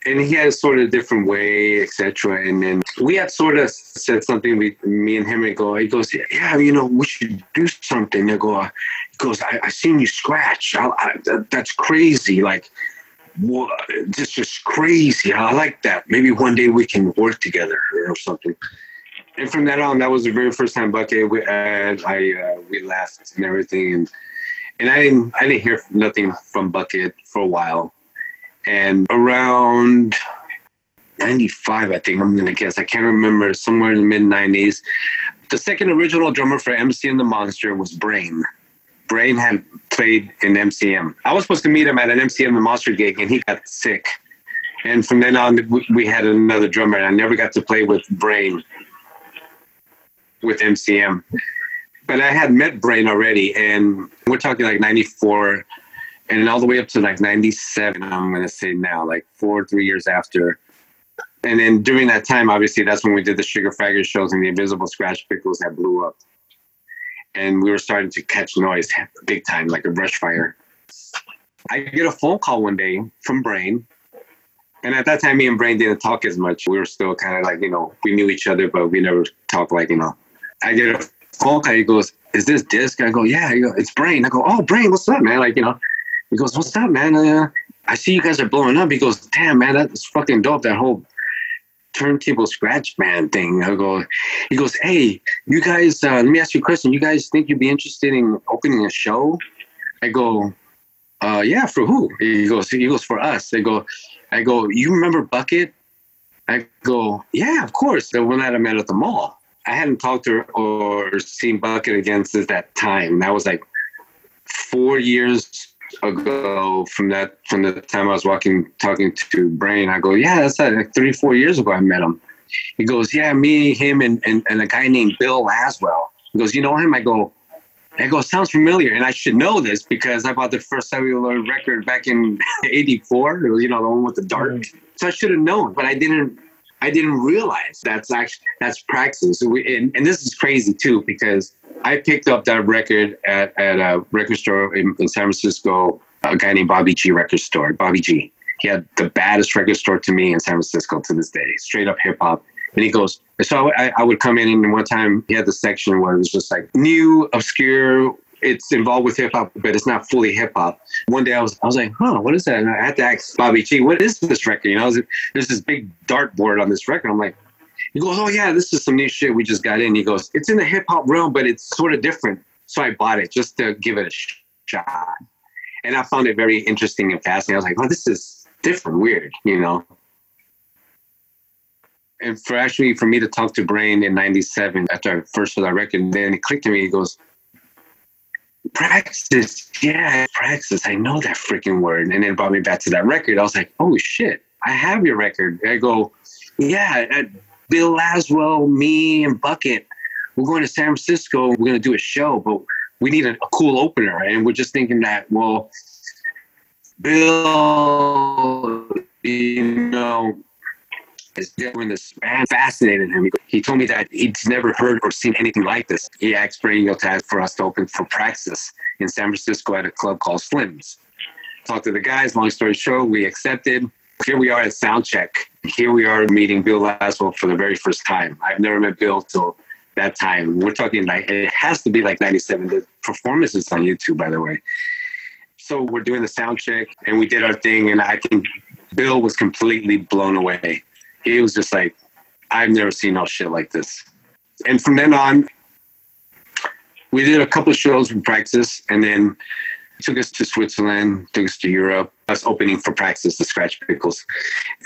And he had a sort of different way, etc. And then we had sort of said something. We, me and him, and go. He goes, yeah, you know, we should do something. I go, uh, he goes, I, I seen you scratch. I, I, that, that's crazy. Like? This just crazy. I like that. Maybe one day we can work together or something. And from that on, that was the very first time Bucket we, uh, I uh, we laughed and everything, and and I didn't I didn't hear nothing from Bucket for a while, and around 95, I think I'm gonna guess. I can't remember. Somewhere in the mid 90s, the second original drummer for MC and the Monster was Brain. Brain had played in MCM. I was supposed to meet him at an MCM the Monster gig, and he got sick. And from then on, we had another drummer, and I never got to play with Brain with MCM. But I had met Brain already, and we're talking like 94 and all the way up to like 97, I'm going to say now, like four, or three years after. And then during that time, obviously, that's when we did the Shiggar Fraggar shows and the Invisibl Skratch Piklz that blew up and we were starting to catch noise big time, like a brush fire. I get a phone call one day from Brain. And at that time, me and Brain didn't talk as much. We were still kind of like, you know, we knew each other, but we never talked like, you know. I get a phone call. He goes, Is this Disk? I go, Yeah. Go, it's Brain. I go, Oh, Brain, what's up, man? Like, you know, he goes, What's up, man? Uh, I see you guys are blowing up. He goes, Damn, man, that's fucking dope. That whole turntable scratch band thing. I go, he goes, hey, you guys, uh, let me ask you a question. You guys think you'd be interested in opening a show? I go, uh, yeah, for who? He goes, he goes for us. I go, I go, you remember Bucket? I go, yeah, of course. The one that I met at the mall. I hadn't talked to her or seen Bucket again since that time. That was like four years ago from that from the time I was walking talking to Brain. I go, yeah, that's like three four years ago I met him. He goes, yeah, me, him, and and, and a guy named Bill Laswell. He goes, you know him? I go, I go, sounds familiar, and I should know this because I bought the first cellular record back in '84. It was, you know, the one with the dart. Mm-hmm. So I should have known, but I didn't. I didn't realize that's actually that's Praxis. We, and, and this is crazy too because I picked up that record at, at a record store in, in San Francisco, a guy named Bobby G record store, Bobby G. He had the baddest record store to me in San Francisco to this day, straight up hip hop. And he goes, so I, I would come in and one time he had the section where it was just like new, obscure, it's involved with hip hop, but it's not fully hip hop. One day I was, I was like, huh, what is that? And I had to ask Bobby G, what is this record? You know, there's this big dartboard on this record. I'm like, he goes, oh yeah, this is some new shit we just got in. He goes, it's in the hip hop realm, but it's sort of different. So I bought it just to give it a shot. And I found it very interesting and fascinating. I was like, oh, this is different, weird, you know. And for actually for me to talk to Brain in '97 after I first saw that record, then it clicked to me. He goes, Praxis, yeah, Praxis. I know that freaking word. And then it brought me back to that record. I was like, oh shit, I have your record. I go, yeah, uh, Bill Laswell, me, and Bucket, we're going to San Francisco. We're going to do a show, but we need a, a cool opener. And we're just thinking that, well, Bill, you know, is doing this man fascinated him. He told me that he'd never heard or seen anything like this. He asked Radio Tag for us to open for Praxis in San Francisco at a club called Slim's. Talked to the guys, long story short, we accepted. here we are at sound check. Here we are meeting Bill Laswell for the very first time. I've never met Bill till that time. We're talking like it has to be like '97. The performance is on YouTube, by the way. So we're doing the sound check, and we did our thing, and I think Bill was completely blown away. He was just like, "I've never seen no shit like this." And from then on, we did a couple shows in Praxis, and then took us to Switzerland, took us to Europe, us opening for Praxis, the Skratch Piklz.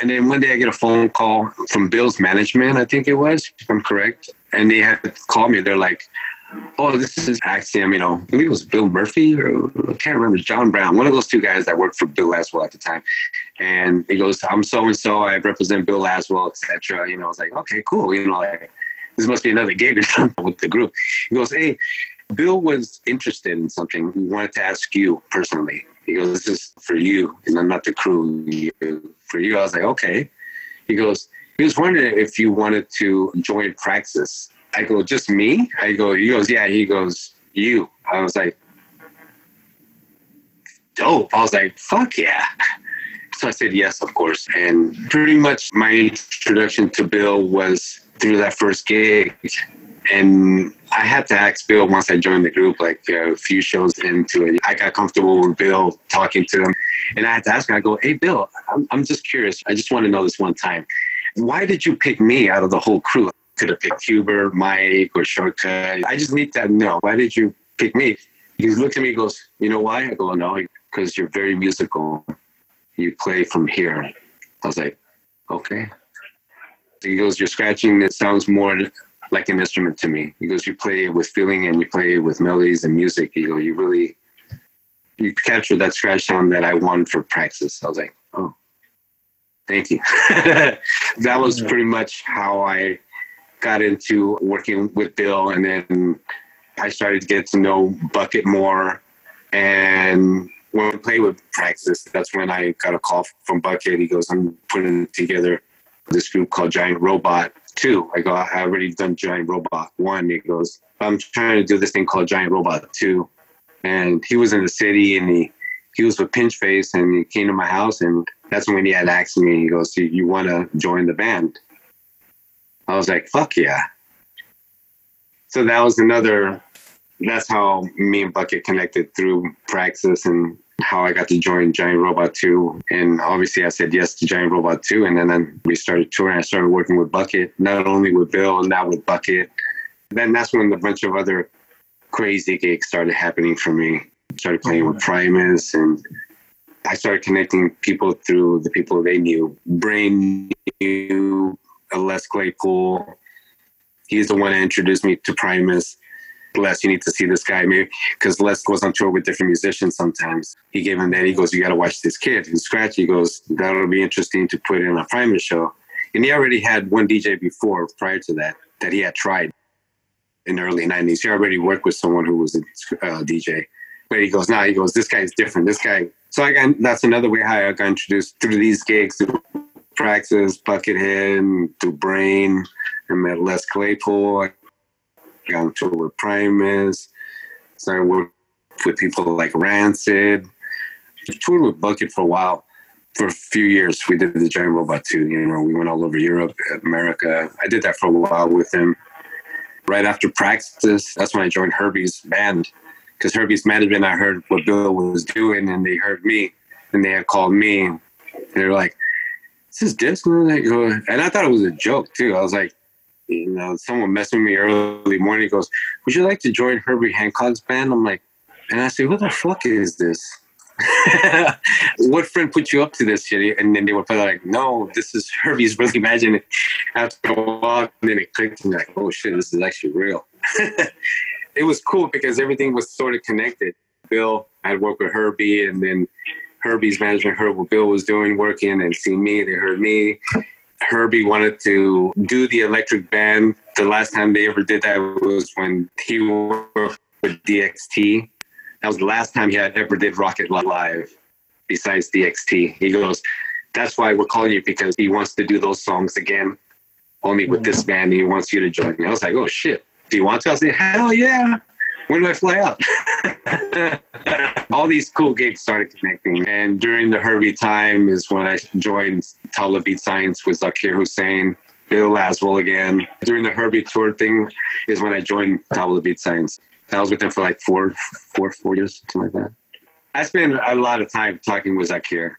And then one day I get a phone call from Bill's management, I think it was, if I'm correct. And they had to call me. They're like, oh, this is Axiom, you know, I think oh, it was Bill Murphy or I can't remember, John Brown, one of those two guys that worked for Bill Laswell at the time. And he goes, I'm so and so, I represent Bill Laswell, etc. You know, I was like, okay, cool. You know, like this must be another gig or something with the group. He goes, hey, Bill was interested in something. He wanted to ask you personally. He goes, "This is for you, and not the crew. For you." I was like, "Okay." He goes, "He was wondering if you wanted to join Praxis." I go, "Just me?" I go, "He goes, yeah." He goes, "You." I was like, "Dope." I was like, "Fuck yeah." So I said yes, of course. And pretty much my introduction to Bill was through that first gig and I had to ask Bill once I joined the group, like a few shows into it. I got comfortable with Bill talking to him. And I had to ask him, I go, hey, Bill, I'm, I'm just curious. I just want to know this one time. Why did you pick me out of the whole crew? Could have picked Qbert, Mike, or Shortcut. I just need to know, why did you pick me? He looked at me and goes, you know why? I go, no, because you're very musical. You play from here. I was like, okay. He goes, you're scratching. It sounds more like an instrument to me. He goes, you play with feeling and you play with melodies and music. You go, you really, you capture that scratch sound that I won for Praxis. I was like, oh, thank you. that was pretty much how I got into working with Bill. And then I started to get to know Bucket more. And when we played with Praxis, that's when I got a call from Bucket. He goes, I'm putting together this group called Giant Robot two. I go, I already done Giant Robot one. He goes, I'm trying to do this thing called Giant Robot two. And he was in the city and he, he was with Pinch Face and he came to my house and that's when he had asked me, he goes, you want to join the band? I was like, fuck yeah. So that was another, that's how me and Bucket connected through Praxis and how I got to join Giant Robot 2. And obviously, I said yes to Giant Robot 2. And then, then we started touring. I started working with Bucket, not only with Bill, now with Bucket. Then that's when a bunch of other crazy gigs started happening for me. Started playing with Primus, and I started connecting people through the people they knew. Brain knew Les Claypool. He's the one that introduced me to Primus. Les, you need to see this guy, maybe because Les goes on tour with different musicians sometimes. He gave him that. He goes, You got to watch this kid. And Scratch, he goes, That'll be interesting to put in a Primus show. And he already had one DJ before, prior to that, that he had tried in the early 90s. He already worked with someone who was a uh, DJ. But he goes, Now, nah, he goes, This guy's different. This guy. So I got, that's another way how I got introduced through these gigs, through Praxis, Buckethead, through Brain. I met Les Claypool I got on tour with Primus, started working with people like Rancid. I toured with Bucket for a while. For a few years, we did the Giant Robot too. You know, we went all over Europe, America. I did that for a while with him. Right after Praxis, that's when I joined Herbie's band. Because Herbie's management, I heard what Bill was doing, and they heard me, and they had called me. They were like, "This is Disk," uh, and I thought it was a joke too. I was like, you know, someone messaged with me early morning goes, Would you like to join Herbie Hancock's band? I'm like, and I say, Who the fuck is this? what friend put you up to this shit? And then they were probably like, No, this is Herbie's really imagining. After a while, and then it clicked and like, oh shit, this is actually real. it was cool because everything was sort of connected. Bill, I'd worked with Herbie and then Herbie's management heard what Bill was doing working and see me, they heard me. Herbie wanted to do the electric band. The last time they ever did that was when he worked with DXT. That was the last time he had ever did Rockit Live besides DXT. He goes, that's why we're calling you because he wants to do those songs again, only with this mm. band. he wants you to join me. I was like, oh shit, do you want to? I said, hell yeah. When do I fly out? all these cool gigs started connecting. And during the Herbie time is when I joined Tabla Beat Science with Zakir Hussain. Bill Laswell again. During the Herbie tour thing is when I joined Tabla Beat Science. I was with them for like four, four, four years, something like that. I spent a lot of time talking with Zakir.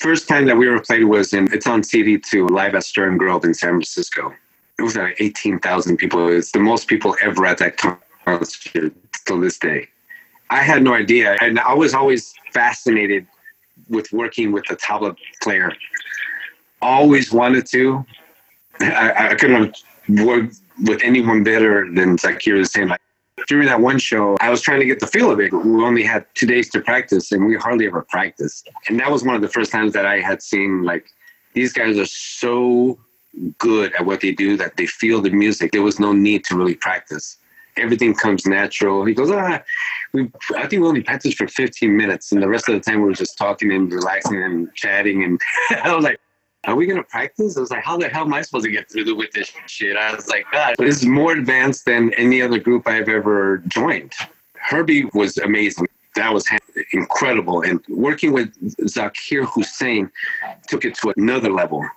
First time that we ever played was in, it's on CD too, live at Stern Grove in San Francisco. It was like 18,000 people. It's the most people ever at that concert till this day. I had no idea. And I was always fascinated with working with a tabla player. Always wanted to. I, I couldn't work with anyone better than Zakir Hussain. Like, during that one show, I was trying to get the feel of it. We only had two days to practice, and we hardly ever practiced. And that was one of the first times that I had seen like these guys are so good at what they do that they feel the music. There was no need to really practice. Everything comes natural. He goes, ah, we. I think we only practiced for 15 minutes, and the rest of the time we were just talking and relaxing and chatting. And I was like, are we gonna practice? I was like, how the hell am I supposed to get through with this shit? I was like, God, this is more advanced than any other group I've ever joined. Herbie was amazing. That was incredible. And working with Zakir Hussain took it to another level.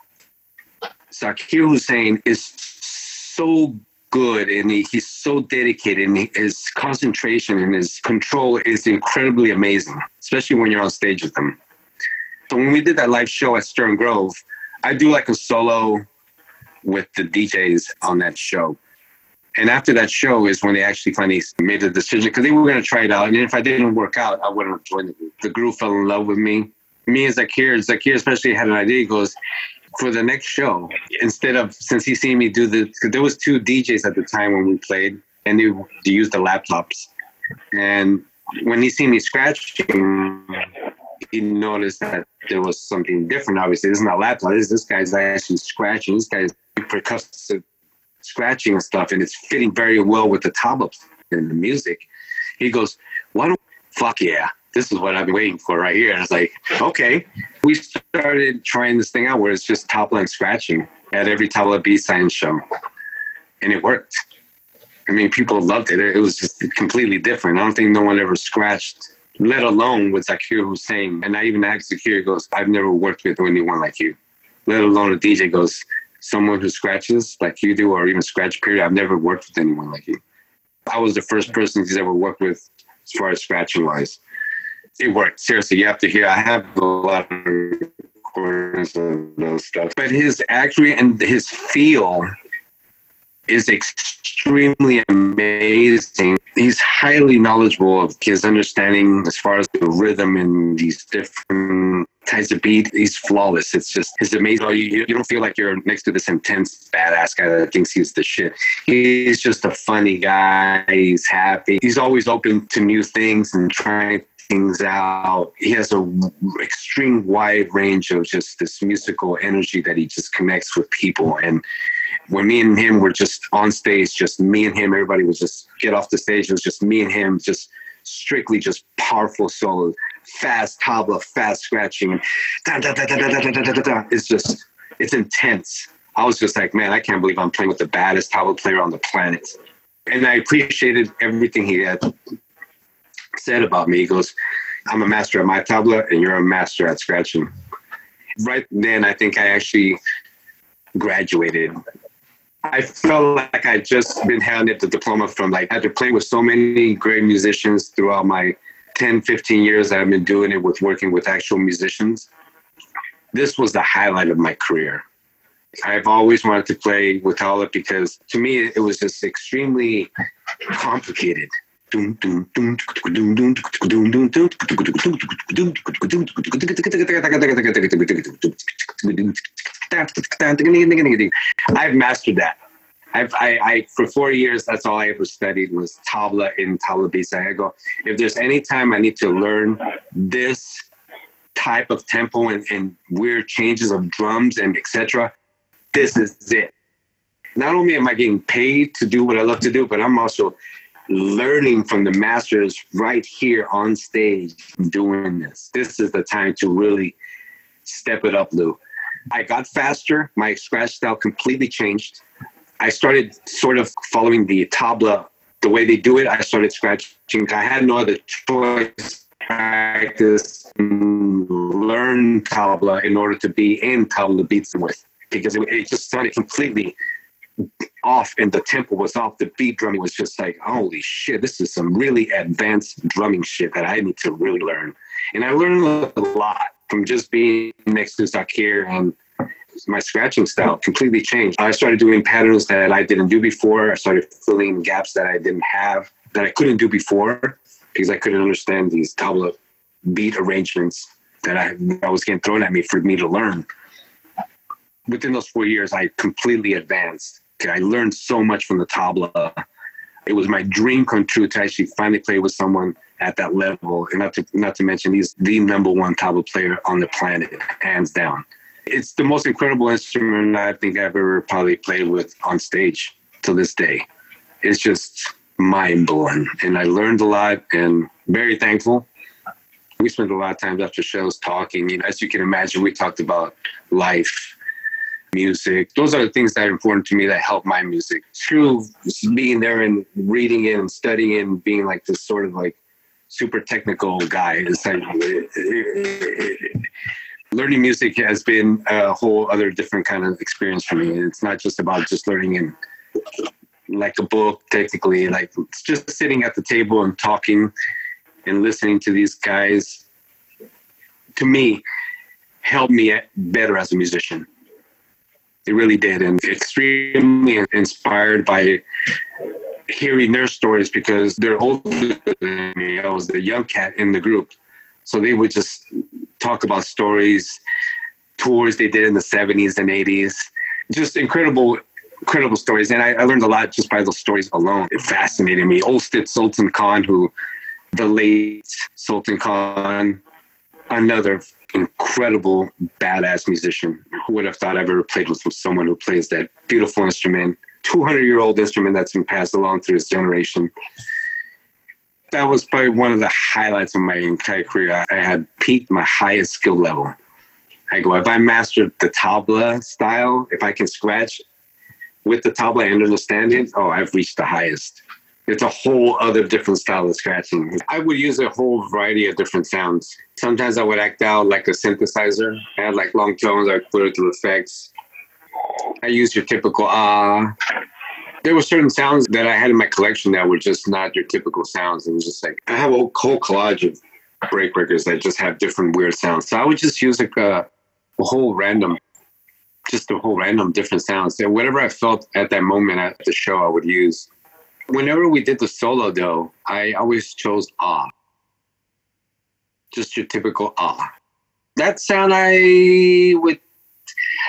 Zakir Hussain is so good and he, he's so dedicated and his concentration and his control is incredibly amazing, especially when you're on stage with him. So when we did that live show at Stern Grove, I do like a solo with the DJs on that show. And after that show is when they actually finally made the decision because they were going to try it out. And if I didn't work out, I wouldn't have joined the group. The group fell in love with me. Me and Zakir, Zakir especially had an idea. He goes, for the next show, instead of, since he seen me do the, because there was two DJs at the time when we played and they, they used the laptops. And when he seen me scratching, he noticed that there was something different. Obviously, this is not laptop. This this guy's actually scratching. This guy's percussive scratching and stuff, and it's fitting very well with the tabla and the music. He goes, "Why don't fuck yeah? This is what I've been waiting for right here." And I was like, "Okay." We started trying this thing out where it's just tabla and scratching at every Tabla Beat Science show, and it worked. I mean, people loved it. It was just completely different. I don't think no one ever scratched let alone with Zakir Hussain. And I even asked Zakir, goes, I've never worked with anyone like you. Let alone a DJ goes, someone who scratches like you do, or even scratch period. I've never worked with anyone like you. I was the first person he's ever worked with as far as scratching wise. It worked. Seriously, you have to hear. I have a lot of recordings of those stuff. But his actually and his feel is extremely amazing. He's highly knowledgeable of his understanding as far as the rhythm and these different types of beat. He's flawless. It's just it's amazing. You, you don't feel like you're next to this intense badass guy that thinks he's the shit. He's just a funny guy. He's happy. He's always open to new things and trying things out. He has a extreme wide range of just this musical energy that he just connects with people and when me and him were just on stage, just me and him, everybody was just get off the stage. It was just me and him, just strictly just powerful solos, fast tabla, fast scratching. It's just, it's intense. I was just like, man, I can't believe I'm playing with the baddest tabla player on the planet. And I appreciated everything he had said about me. He goes, I'm a master at my tabla and you're a master at scratching. Right then, I think I actually graduated I felt like I just been handed the diploma from like I had to play with so many great musicians throughout my 10, 15 years I've been doing it with working with actual musicians. This was the highlight of my career. I've always wanted to play with it because to me it was just extremely complicated. I've mastered that. I've, I, I, for four years, that's all I ever studied was tabla in Tabla Beat Science. If there's any time I need to learn this type of tempo and, and weird changes of drums and etc., this is it. Not only am I getting paid to do what I love to do, but I'm also learning from the masters right here on stage doing this. This is the time to really step it up, Lou. I got faster. My scratch style completely changed. I started sort of following the tabla the way they do it, I started scratching. I had no other choice. Practice, learn tabla in order to be in Tabla Beat Science because it, it just sounded completely off and the tempo was off. The beat drumming was just like, holy shit, this is some really advanced drumming shit that I need to really learn. And I learned a lot from just being next to Zakir and my scratching style completely changed. I started doing patterns that I didn't do before. I started filling gaps that I didn't have, that I couldn't do before because I couldn't understand these tabla beat arrangements that I, that was getting thrown at me for me to learn. Within those four years, I completely advanced. I learned so much from the tabla. It was my dream come true to actually finally play with someone at that level, and not to not to mention he's the number one tabla player on the planet, hands down. It's the most incredible instrument I think I've ever probably played with on stage to this day. It's just mind blowing, and I learned a lot, and very thankful. We spent a lot of times after shows talking. You know, as you can imagine, we talked about life music. Those are the things that are important to me that help my music. True, being there and reading it and studying it and being like this sort of like super technical guy learning music has been a whole other different kind of experience for me. It's not just about just learning in like a book technically like it's just sitting at the table and talking and listening to these guys to me helped me better as a musician it really did, and extremely inspired by hearing their stories because they're older than me. I was the young cat in the group, so they would just talk about stories, tours they did in the '70s and '80s, just incredible incredible stories. And I, I, learned a lot just by those stories alone. It fascinated me. Ustad Sultan Khan, who the late Sultan Khan, another incredible badass musician. Who would have thought I've ever played with someone who plays that beautiful instrument, 200 year old instrument that's been passed along through his generation. That was probably one of the highlights of my entire career. I had peaked my highest skill level. I go, if I mastered the tabla style, if I can scratch with the tabla and understand it, oh, I've reached the highest it's a whole other different style of scratching. I would use a whole variety of different sounds. Sometimes I would act out like a synthesizer. I had like long tones, I put it through effects. I used your typical ah. There were certain sounds that I had in my collection that were just not your typical sounds. It was just like I have a whole collage of break records that just have different weird sounds. So I would just use like a, a whole random, just a whole random different sounds. So whatever I felt at that moment at the show, I would use whenever we did the solo though, I always chose ah. Just your typical ah. That sound I would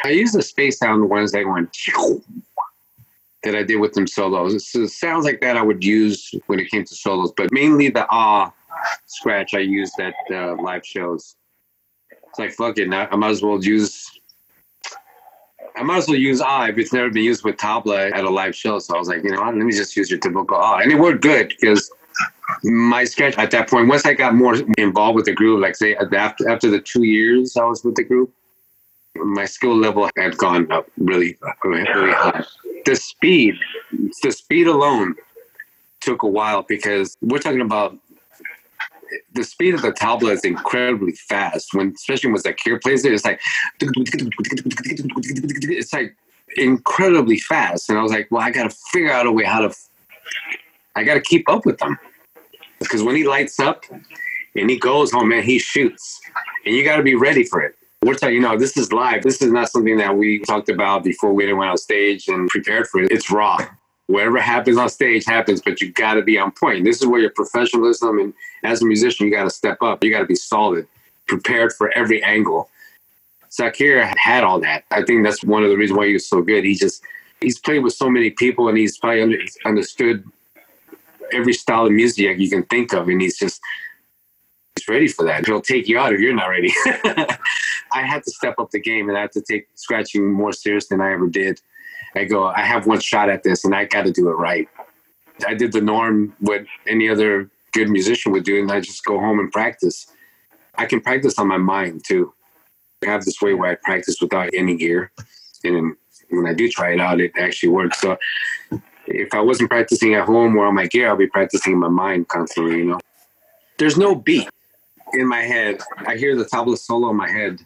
I use the space sound ones that went that I did with them solos. So sounds like that I would use when it came to solos, but mainly the ah scratch I used at uh, live shows. It's like fuck it, I might as well use I might as well use I if it's never been used with tabla at a live show. So I was like, you know let me just use your typical ah. And it worked good because my sketch at that point, once I got more involved with the group, like say after, after the two years I was with the group, my skill level had gone up really, really high. The speed, the speed alone took a while because we're talking about the speed of the tabla is incredibly fast. When especially when Zakir plays it, it's like it's like incredibly fast. And I was like, well, I got to figure out a way how to. I got to keep up with them because when he lights up and he goes, oh man, he shoots, and you got to be ready for it. We're talking, you know, this is live. This is not something that we talked about before we went on stage and prepared for it. It's raw whatever happens on stage happens, but you got to be on point. This is where your professionalism and as a musician, you got to step up. You got to be solid, prepared for every angle. Zakir had all that. I think that's one of the reasons why he was so good. He just he's played with so many people and he's probably under, understood every style of music you can think of, and he's just he's ready for that. He'll take you out if you're not ready. I had to step up the game and I had to take scratching more serious than I ever did. I go, I have one shot at this and I got to do it right. I did the norm what any other good musician would do, and I just go home and practice. I can practice on my mind too. I have this way where I practice without any gear, and when I do try it out, it actually works. So if I wasn't practicing at home or on my gear, I'll be practicing in my mind constantly, you know. There's no beat in my head. I hear the tabla solo in my head.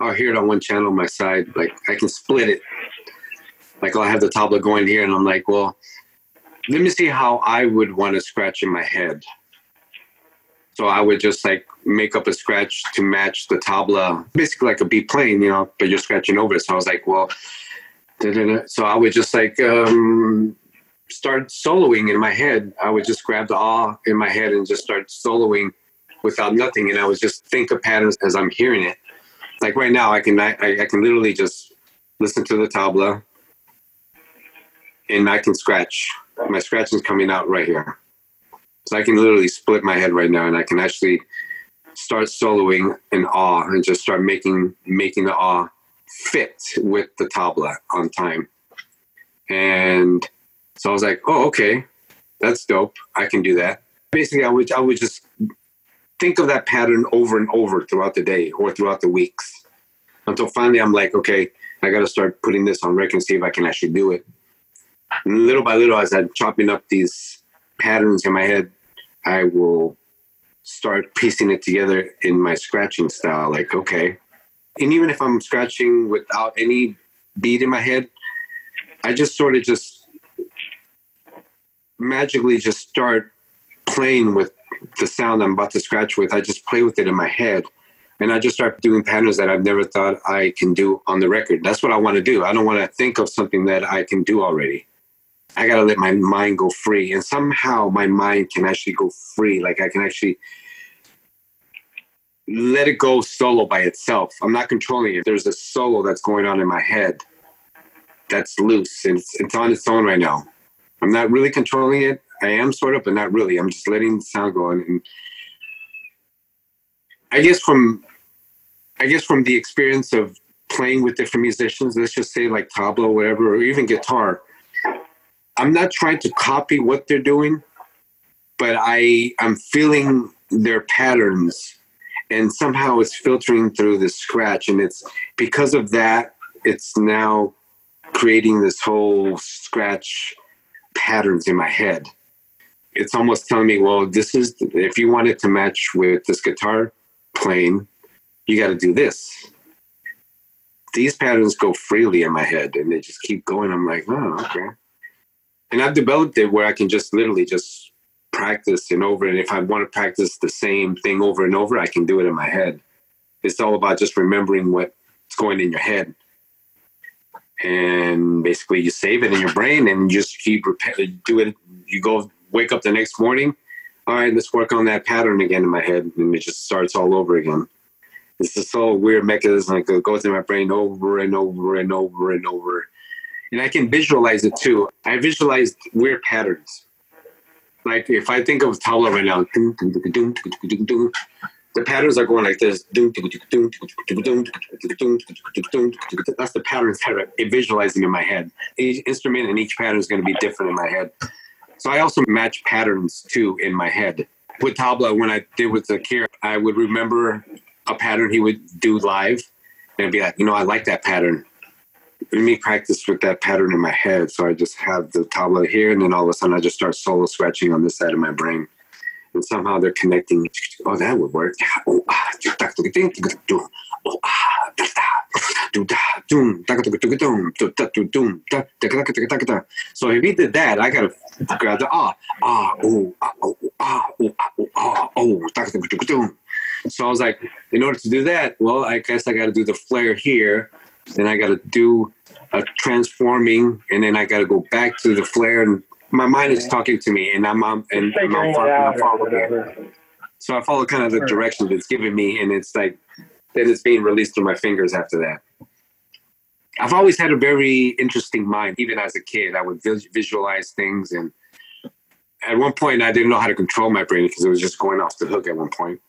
I'll hear it on one channel on my side. Like I can split it. Like I'll have the tabla going here and I'm like, well, let me see how I would want to scratch in my head. So I would just like make up a scratch to match the tabla, basically like a beat playing, you know, but you're scratching over it. So I was like, well, so I would just like um, start soloing in my head. I would just grab the ah in my head and just start soloing without nothing, and I would just think of patterns as I'm hearing it. Like right now, I can I, I can literally just listen to the tabla, and I can scratch. My scratching is coming out right here. So I can literally split my head right now, and I can actually start soloing in awe and just start making making the awe fit with the tabla on time. And so I was like, oh, okay, that's dope. I can do that. Basically, I would I would just think of that pattern over and over throughout the day or throughout the weeks until finally I'm like, okay, I got to start putting this on record and see if I can actually do it. Little by little, as I'm chopping up these patterns in my head, I will start piecing it together in my scratching style. Like, okay. And even if I'm scratching without any beat in my head, I just sort of just magically just start playing with the sound I'm about to scratch with. I just play with it in my head. And I just start doing patterns that I've never thought I can do on the record. That's what I want to do. I don't want to think of something that I can do already. I got to let my mind go free. And somehow my mind can actually go free. Like I can actually let it go solo by itself. I'm not controlling it. There's a solo that's going on in my head that's loose and it's, it's on its own right now. I'm not really controlling it. I am sort of, but not really. I'm just letting the sound go. And, and I guess from, I guess from the experience of playing with different musicians, let's just say like tabla whatever, or even guitar, I'm not trying to copy what they're doing, but I I'm feeling their patterns, and somehow it's filtering through the scratch, and it's because of that, it's now creating this whole scratch patterns in my head. It's almost telling me, well, this is if you want it to match with this guitar playing, you got to do this. These patterns go freely in my head, and they just keep going. I'm like, oh, okay and I've developed it where I can just literally just practice and over. And if I want to practice the same thing over and over, I can do it in my head. It's all about just remembering what's going in your head. And basically, you save it in your brain and just keep repeat, do it. You go wake up the next morning. All right, let's work on that pattern again in my head, and it just starts all over again. It's this whole weird mechanism that goes through my brain over and over and over and over and I can visualize it too. I visualize weird patterns. Like if I think of tabla right now, the patterns are going like this. That's the patterns that I'm visualizing in my head. Each instrument and each pattern is going to be different in my head. So I also match patterns too in my head. With tabla, when I did with the Zakir, I would remember a pattern he would do live and be like, you know, I like that pattern me practice with that pattern in my head. So I just have the tabla here, and then all of a sudden I just start solo scratching on this side of my brain. And somehow they're connecting. Oh, that would work. oh So if he did that, I gotta grab the ah, ah, oh, ah, oh, ah, oh, ah, oh, So I was like, in order to do that, well, I guess I got to do the flare here then I got to do a transforming, and then I got to go back to the flare. And my mind is talking to me, and I'm, I'm and I'm, I'm, I'm following So I follow kind of the direction that's giving me, and it's like then it's being released through my fingers after that. I've always had a very interesting mind, even as a kid. I would visualize things, and at one point, I didn't know how to control my brain because it was just going off the hook at one point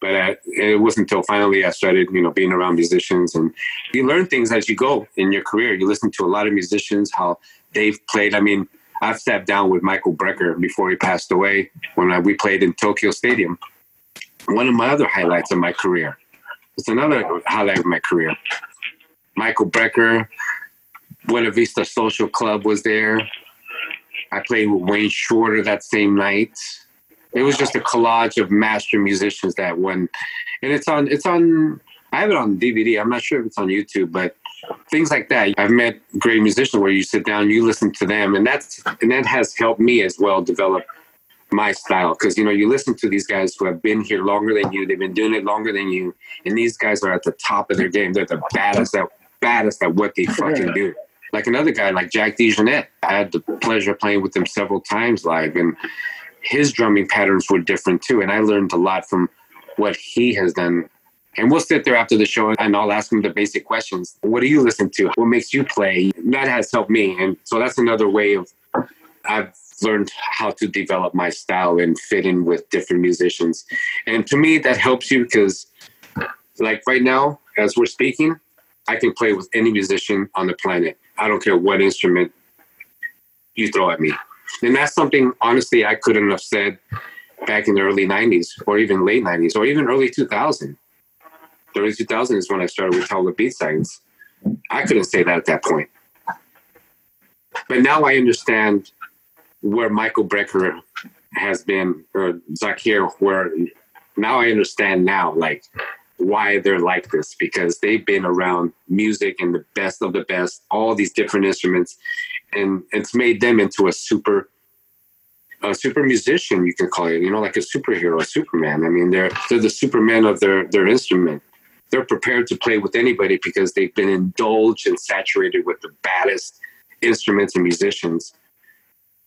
but I, it wasn't until finally I started, you know, being around musicians, and you learn things as you go in your career. You listen to a lot of musicians, how they've played. I mean, I've sat down with Michael Brecker before he passed away when I, we played in Tokyo Stadium. One of my other highlights of my career. It's another highlight of my career. Michael Brecker, Buena Vista Social Club was there. I played with Wayne Shorter that same night. It was just a collage of master musicians that when, and it's on, it's on, I have it on DVD. I'm not sure if it's on YouTube, but things like that. I've met great musicians where you sit down, you listen to them, and that's, and that has helped me as well develop my style because you know you listen to these guys who have been here longer than you they've been doing it longer than you and these guys are at the top of their game they're the baddest at baddest at what they fucking do like another guy like jack DeJohnette i had the pleasure of playing with him several times live and his drumming patterns were different too and i learned a lot from what he has done and we'll sit there after the show and I'll ask him the basic questions. What do you listen to? What makes you play? That has helped me. And so that's another way of I've learned how to develop my style and fit in with different musicians. And to me, that helps you because, like right now, as we're speaking, I can play with any musician on the planet. I don't care what instrument you throw at me. And that's something, honestly, I couldn't have said back in the early 90s or even late 90s or even early 2000. The early 2000s is when I started with Tabla Beat Science. I couldn't say that at that point. But now I understand where Michael Brecker has been, or Zakir, where now I understand now, like why they're like this because they've been around music and the best of the best, all these different instruments, and it's made them into a super, a super musician. You can call it, you know, like a superhero, a Superman. I mean, they're they're the Superman of their their instrument. They're prepared to play with anybody because they've been indulged and saturated with the baddest instruments and musicians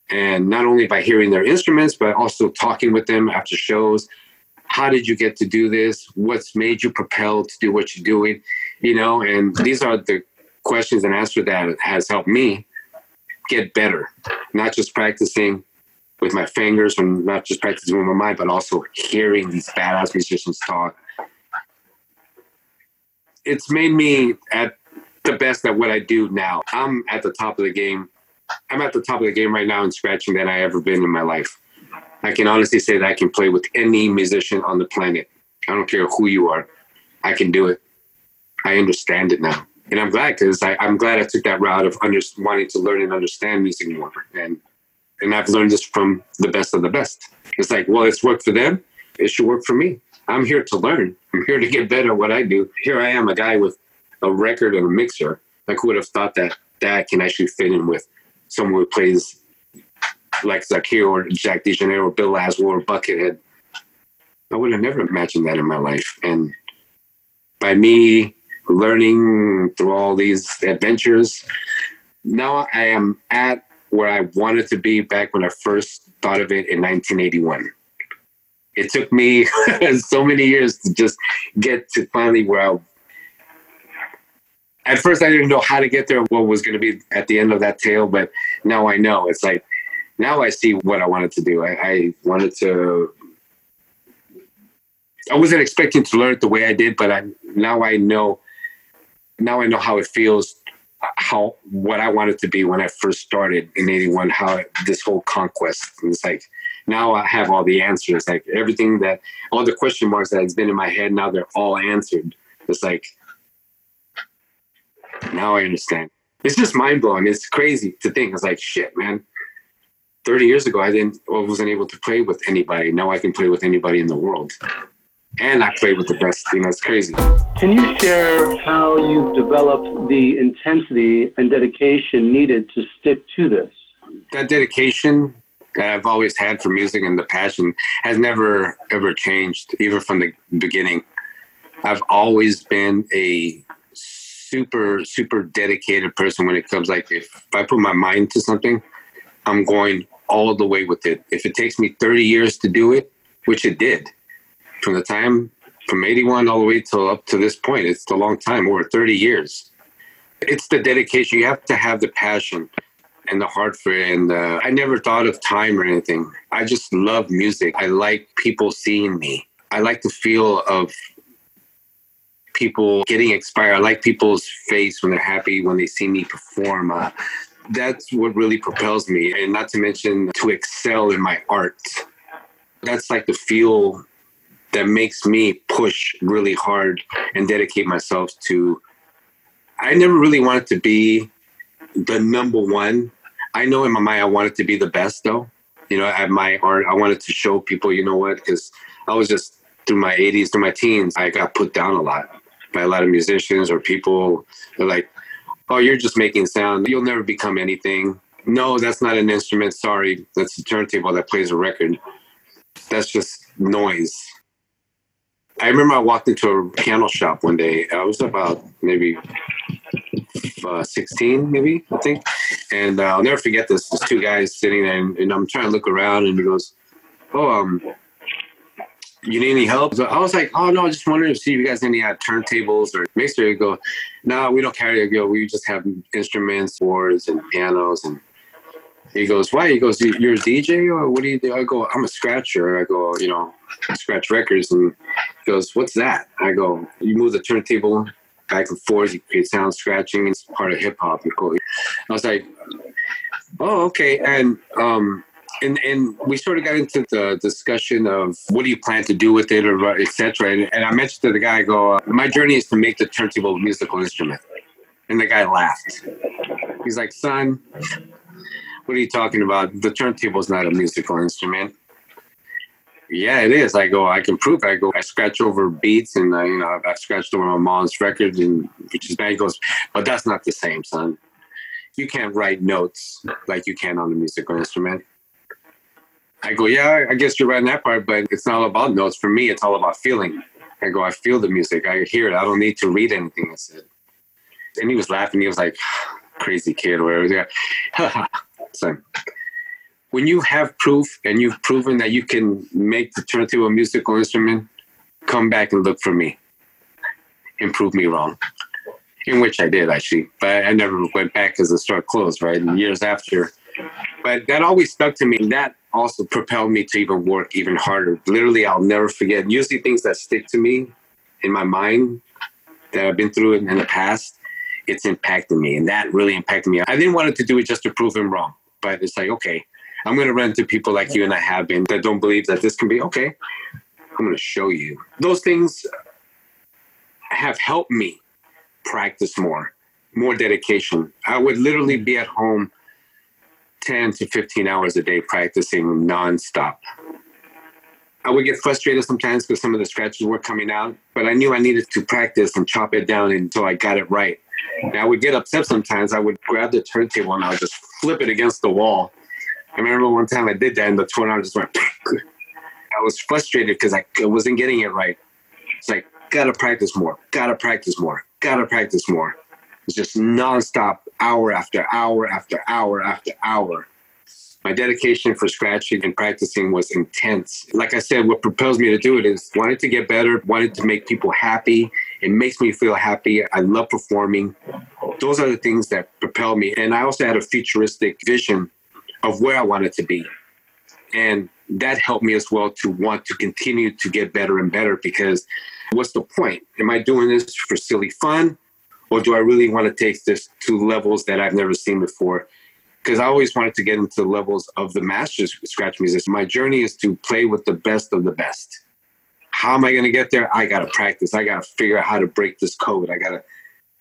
and not only by hearing their instruments but also talking with them after shows how did you get to do this? What's made you propelled to do what you're doing? You know and these are the questions and answers that has helped me get better not just practicing with my fingers and not just practicing with my mind but also hearing these badass musicians talk. It's made me at the best at what i do now. I'm at the top of the game. I'm at the top of the game right now and scratching than I ever been in my life. I can honestly say that I can play with any musician on the planet. I don't care who you are. I can do it. I understand it now, and I'm glad because I'm glad I took that route of under, wanting to learn and understand music more. And and I've learned this from the best of the best. It's like, well, it's worked for them. It should work for me. I'm here to learn. I'm here to get better at what I do. Here I am, a guy with a record and a mixer. Like, who would have thought that that can actually fit in with someone who plays like Zakir or Jack DeJohnette or Bill Laswell or Buckethead. I would have never imagined that in my life. And by me learning through all these adventures, now I am at where I wanted to be back when I first thought of it in 1981. It took me so many years to just get to finally where I at first I didn't know how to get there, what was going to be at the end of that tale, but now I know. It's like now I see what I wanted to do. I, I wanted to. I wasn't expecting to learn it the way I did, but I now I know. Now I know how it feels, how what I wanted to be when I first started in '81. How this whole conquest. It's like now I have all the answers. Like everything that all the question marks that has been in my head. Now they're all answered. It's like now I understand. It's just mind blowing. It's crazy to think. It's like shit, man. Thirty years ago, I didn't, wasn't able to play with anybody. Now I can play with anybody in the world, and I play with the best. You know, it's crazy. Can you share how you've developed the intensity and dedication needed to stick to this? That dedication that I've always had for music and the passion has never ever changed, even from the beginning. I've always been a super super dedicated person when it comes like if I put my mind to something, I'm going all the way with it. If it takes me 30 years to do it, which it did, from the time from 81 all the way till up to this point, it's a long time, over 30 years. It's the dedication. You have to have the passion and the heart for it. And uh, I never thought of time or anything. I just love music. I like people seeing me. I like the feel of people getting inspired. I like people's face when they're happy when they see me perform. Uh, that's what really propels me, and not to mention to excel in my art. That's like the feel that makes me push really hard and dedicate myself to. I never really wanted to be the number one. I know in my mind I wanted to be the best though. You know, at my art, I wanted to show people, you know what, because I was just through my 80s, through my teens, I got put down a lot by a lot of musicians or people. Like, oh, you're just making sound. You'll never become anything. No, that's not an instrument. Sorry, that's a turntable that plays a record. That's just noise. I remember I walked into a piano shop one day. I was about maybe uh, 16, maybe, I think. And uh, I'll never forget this. There's two guys sitting there, and, and, I'm trying to look around, and he goes, Oh, um, you need any help? So I was like, Oh, no, I just wanted to see if you guys any had turntables or mixer. You go, No, we don't carry a go. We just have instruments, boards, and pianos. And he goes, Why? He goes, You're a DJ, or what do you do? I go, I'm a scratcher. I go, You know, scratch records. And he goes, What's that? I go, You move the turntable back and forth. You create sound scratching. It's part of hip hop. I was like, oh, okay. And um, and and we sort of got into the discussion of what do you plan to do with it, or etc. And, and I mentioned to the guy, I go, uh, my journey is to make the turntable a musical instrument. And the guy laughed. He's like, son, what are you talking about? The turntable is not a musical instrument yeah, it is. I go, I can prove. It. I go, I scratch over beats, and I, you know, I scratched over my mom's records, and which is bad. Goes, but that's not the same, son. You can't write notes like you can on a musical instrument. I go, yeah, I guess you're right in that part, but it's not all about notes. For me, it's all about feeling. I go, I feel the music. I hear it. I don't need to read anything. I said, and he was laughing. He was like, crazy kid, or whatever. so when you have proof and you've proven that you can make the turntable a musical instrument, come back and look for me and prove me wrong. In which I did actually, but I never went back because the store closed, right? Years after. But that always stuck to me. That also propelled me to even work even harder. Literally, I'll never forget. Usually, things that stick to me in my mind that I've been through in the past, it's impacted me. And that really impacted me. I didn't want to do it just to prove him wrong. But it's like, okay, I'm going to run into people like you and I have been that don't believe that this can be okay. I'm going to show you. Those things have helped me practice more, more dedication. I would literally be at home 10 to 15 hours a day practicing nonstop. I would get frustrated sometimes because some of the scratches were coming out, but I knew I needed to practice and chop it down until I got it right. And I would get upset sometimes. I would grab the turntable and I would just flip it against the wall I remember one time I did that and the tornado just went. I was frustrated because I wasn't getting it right. It's like, gotta practice more, gotta practice more, gotta practice more. It's just nonstop, hour after hour after hour after hour. My dedication for scratching and practicing was intense. Like I said, what propels me to do it is wanted to get better, wanted to make people happy. It makes me feel happy. I love performing. Those are the things that propel me. And I also had a futuristic vision of where I wanted to be. And that helped me as well to want to continue to get better and better because what's the point? Am I doing this for silly fun? Or do I really want to take this to levels that I've never seen before? Because I always wanted to get into the levels of the masters scratch musician. My journey is to play with the best of the best. How am I going to get there? I got to practice. I got to figure out how to break this code. I got to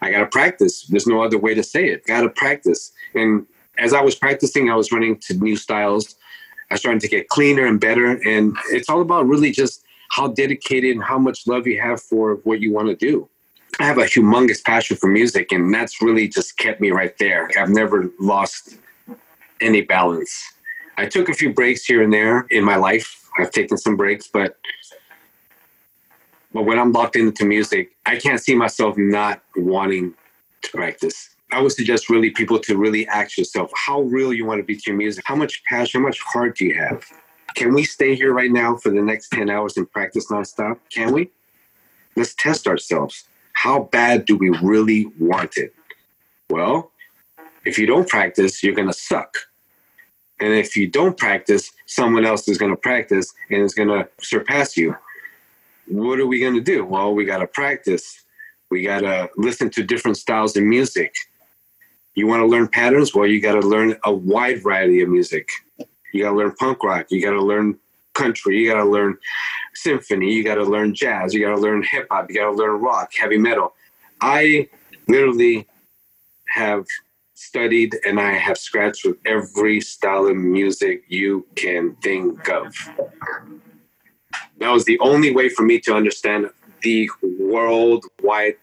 I got to practice. There's no other way to say it. Got to practice. And as I was practicing, I was running to new styles. I started to get cleaner and better. And it's all about really just how dedicated and how much love you have for what you want to do. I have a humongous passion for music, and that's really just kept me right there. I've never lost any balance. I took a few breaks here and there in my life. I've taken some breaks, but but when I'm locked into music, I can't see myself not wanting to practice. I would suggest really people to really ask yourself how real you want to be to your music. How much passion, how much heart do you have? Can we stay here right now for the next 10 hours and practice nonstop? Can we? Let's test ourselves. How bad do we really want it? Well, if you don't practice, you're going to suck. And if you don't practice, someone else is going to practice and is going to surpass you. What are we going to do? Well, we got to practice. We got to listen to different styles of music you want to learn patterns? Well, you got to learn a wide variety of music. You got to learn punk rock. You got to learn country. You got to learn symphony. You got to learn jazz. You got to learn hip hop. You got to learn rock, heavy metal. I literally have studied and I have scratched with every style of music you can think of. That was the only way for me to understand the worldwide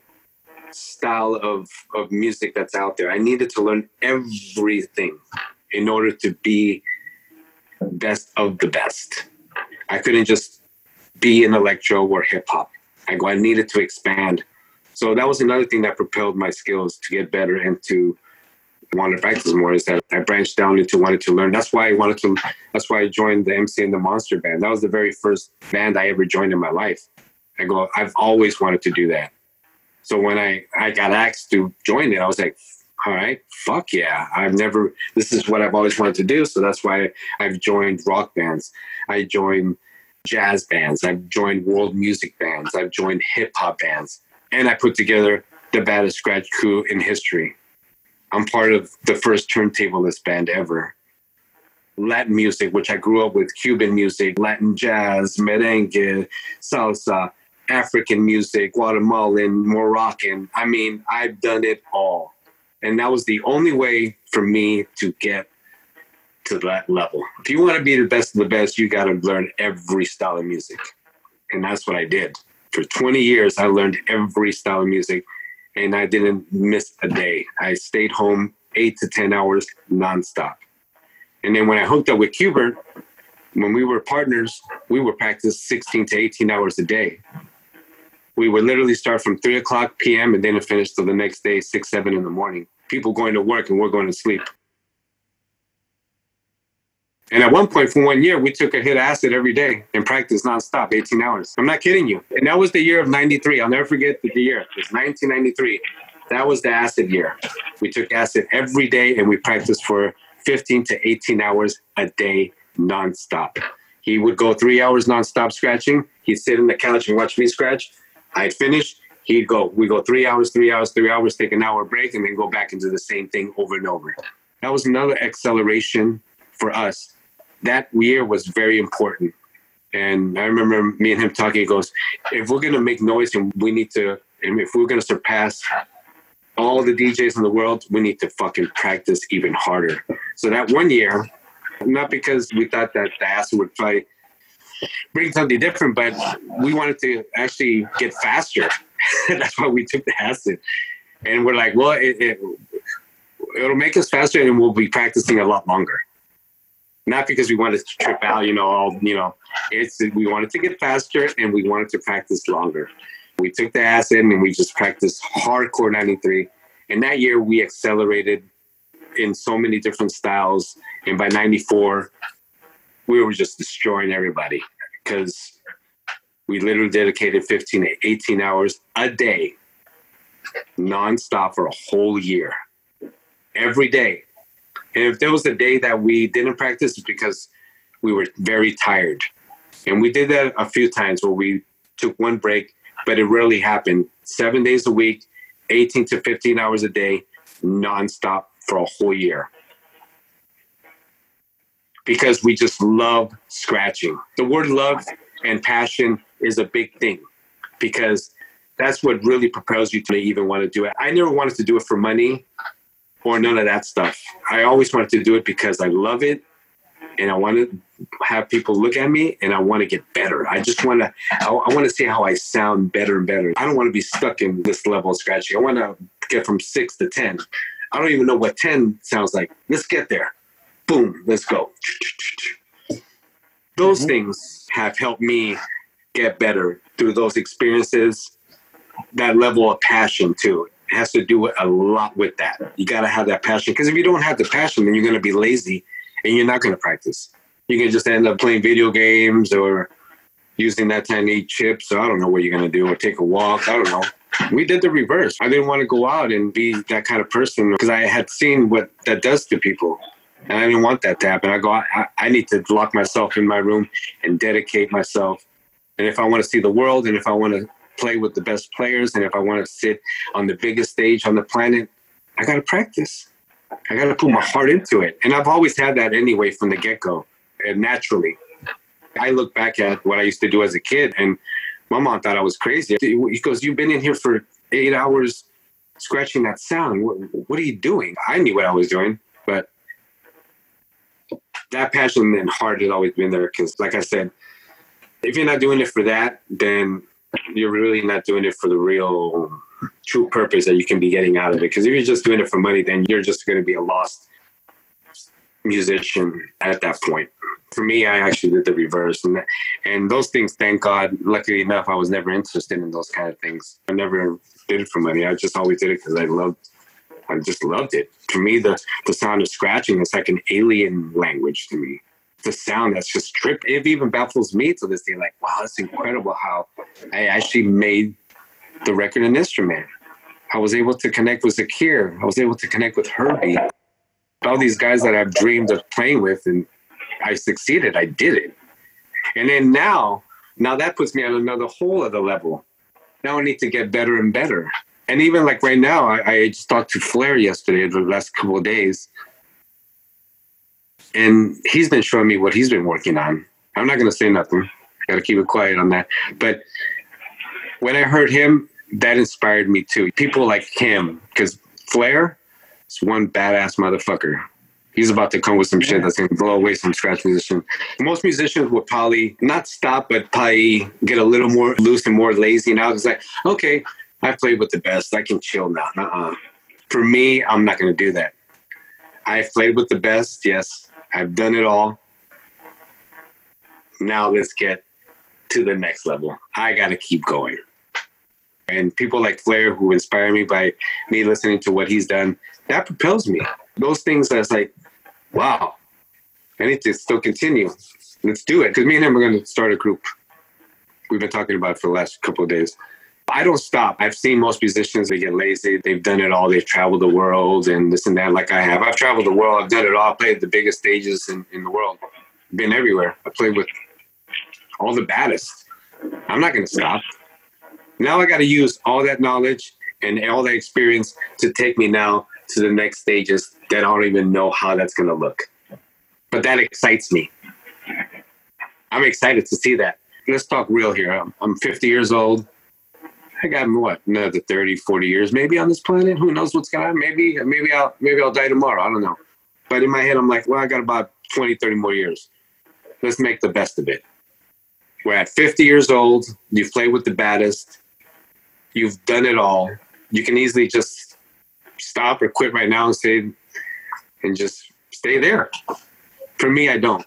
style of, of music that's out there. I needed to learn everything in order to be best of the best. I couldn't just be an electro or hip hop. I go, I needed to expand. So that was another thing that propelled my skills to get better and to want to practice more is that I branched down into wanting to learn. That's why I wanted to that's why I joined the MC and the Monster band. That was the very first band I ever joined in my life. I go, I've always wanted to do that. So when I, I got asked to join it, I was like, all right, fuck yeah. I've never, this is what I've always wanted to do. So that's why I've joined rock bands. I joined jazz bands. I've joined world music bands. I've joined hip hop bands. And I put together the baddest scratch crew in history. I'm part of the first turntablist band ever. Latin music, which I grew up with Cuban music, Latin jazz, merengue, salsa, African music, Guatemalan, Moroccan. I mean, I've done it all. And that was the only way for me to get to that level. If you want to be the best of the best, you got to learn every style of music. And that's what I did. For 20 years, I learned every style of music and I didn't miss a day. I stayed home eight to 10 hours nonstop. And then when I hooked up with Qbert, when we were partners, we were practice 16 to 18 hours a day. We would literally start from 3 o'clock p.m. and then finish till the next day, 6, 7 in the morning. People going to work and we're going to sleep. And at one point, for one year, we took a hit acid every day and practiced nonstop, 18 hours. I'm not kidding you. And that was the year of 93. I'll never forget the year. It was 1993. That was the acid year. We took acid every day and we practiced for 15 to 18 hours a day nonstop. He would go three hours nonstop scratching. He'd sit on the couch and watch me scratch. I'd finish. He'd go, we go three hours, three hours, three hours, take an hour break, and then go back into the same thing over and over. That was another acceleration for us that year was very important. And I remember me and him talking. He goes, "If we're gonna make noise and we need to, and if we're gonna surpass all the DJs in the world, we need to fucking practice even harder." So that one year, not because we thought that the acid would probably bring something different, but we wanted to actually get faster. That's why we took the acid, and we're like, "Well, it, it it'll make us faster, and we'll be practicing a lot longer." not because we wanted to trip out, you know, all, you know, it's we wanted to get faster and we wanted to practice longer. We took the acid and we just practiced hardcore 93. And that year we accelerated in so many different styles. And by 94, we were just destroying everybody because we literally dedicated 15 to 18 hours a day nonstop for a whole year. Every day, and if there was a day that we didn't practice, it's because we were very tired. And we did that a few times where we took one break, but it rarely happened. Seven days a week, 18 to 15 hours a day, nonstop for a whole year. Because we just love scratching. The word love and passion is a big thing because that's what really propels you to even want to do it. I never wanted to do it for money or none of that stuff. I always wanted to do it because I love it and I want to have people look at me and I want to get better. I just want to, I, want to see how I sound better and better. I don't want to be stuck in this level of scratching. I want to get from six to 10. I don't even know what 10 sounds like. Let's get there. Boom, let's go. Those mm-hmm. things have helped me get better through those experiences, that level of passion too it has to do a lot with that. You got to have that passion because if you don't have the passion, then you're going to be lazy and you're not going to practice. You can just end up playing video games or using that time to eat chips. Or I don't know what you're going to do or take a walk. I don't know. We did the reverse. I didn't want to go out and be that kind of person because I had seen what that does to people. And I didn't want that to happen. I go, I, I need to lock myself in my room and dedicate myself. And if I want to see the world and if I want to play with the best players and if I want to sit on the biggest stage on the planet, I got to practice. I got to put my heart into it. And I've always had that anyway from the get go, naturally. I look back at what I used to do as a kid, and my mom thought I was crazy. He goes, You've been in here for eight hours scratching that sound. What, what are you doing? I knew what I was doing, that passion and heart has always been there. Because, like I said, if you're not doing it for that, then you're really not doing it for the real true purpose that you can be getting out of it. Because if you're just doing it for money, then you're just going to be a lost musician at that point. For me, I actually did the reverse, and and those things, thank God, luckily enough, I was never interested in those kind of things. I never did it for money. I just always did it because I loved, I just loved it. For me, the the sound of scratching is like an alien language to me. The sound that's just trip. It even baffles me to this day. Like, wow, that's incredible how I actually made the record an instrument. I was able to connect with Zakir. I was able to connect with Herbie. All these guys that I've dreamed of playing with, and I succeeded. I did it. And then now, now that puts me on another whole other level. Now I need to get better and better. And even like right now, I, I just talked to Flare yesterday, the last couple of days, and he's been showing me what he's been working on. I'm not going to say nothing. Got to keep it quiet on that. But when I heard him, that inspired me too. People like him, because Flare is one badass motherfucker. He's about to come with some shit that's gonna blow away some scratch musicians. Most musicians would probably not stop, but probably get a little more loose and more lazy now. It's like, okay, I played with the best. I can chill now. Uh-uh. For me, I'm not gonna do that. I've played with the best. Yes, I've done it all. Now let's get to the next level. I got to keep going. And people like Flare, who inspire me by me listening to what he's done, that propels me. Those things that's like, wow, I need to still continue. Let's do it. Because me and him are going to start a group. We've been talking about for the last couple of days. I don't stop. I've seen most musicians, they get lazy. They've done it all. They've traveled the world and this and that, like I have. I've traveled the world. I've done it all. I played the biggest stages in, in the world. Been everywhere. I played with all the baddest. I'm not going to stop. Now I got to use all that knowledge and all that experience to take me now to the next stages that I don't even know how that's going to look. But that excites me. I'm excited to see that. Let's talk real here. I'm, I'm 50 years old. I got what another 30, 40 years maybe on this planet. Who knows what's going to happen? Maybe, maybe I'll, maybe I'll die tomorrow. I don't know. But in my head, I'm like, well, I got about 20, 30 more years. Let's make the best of it. We're at 50 years old. You've played with the baddest. You've done it all. You can easily just stop or quit right now and say, and just stay there. For me, I don't.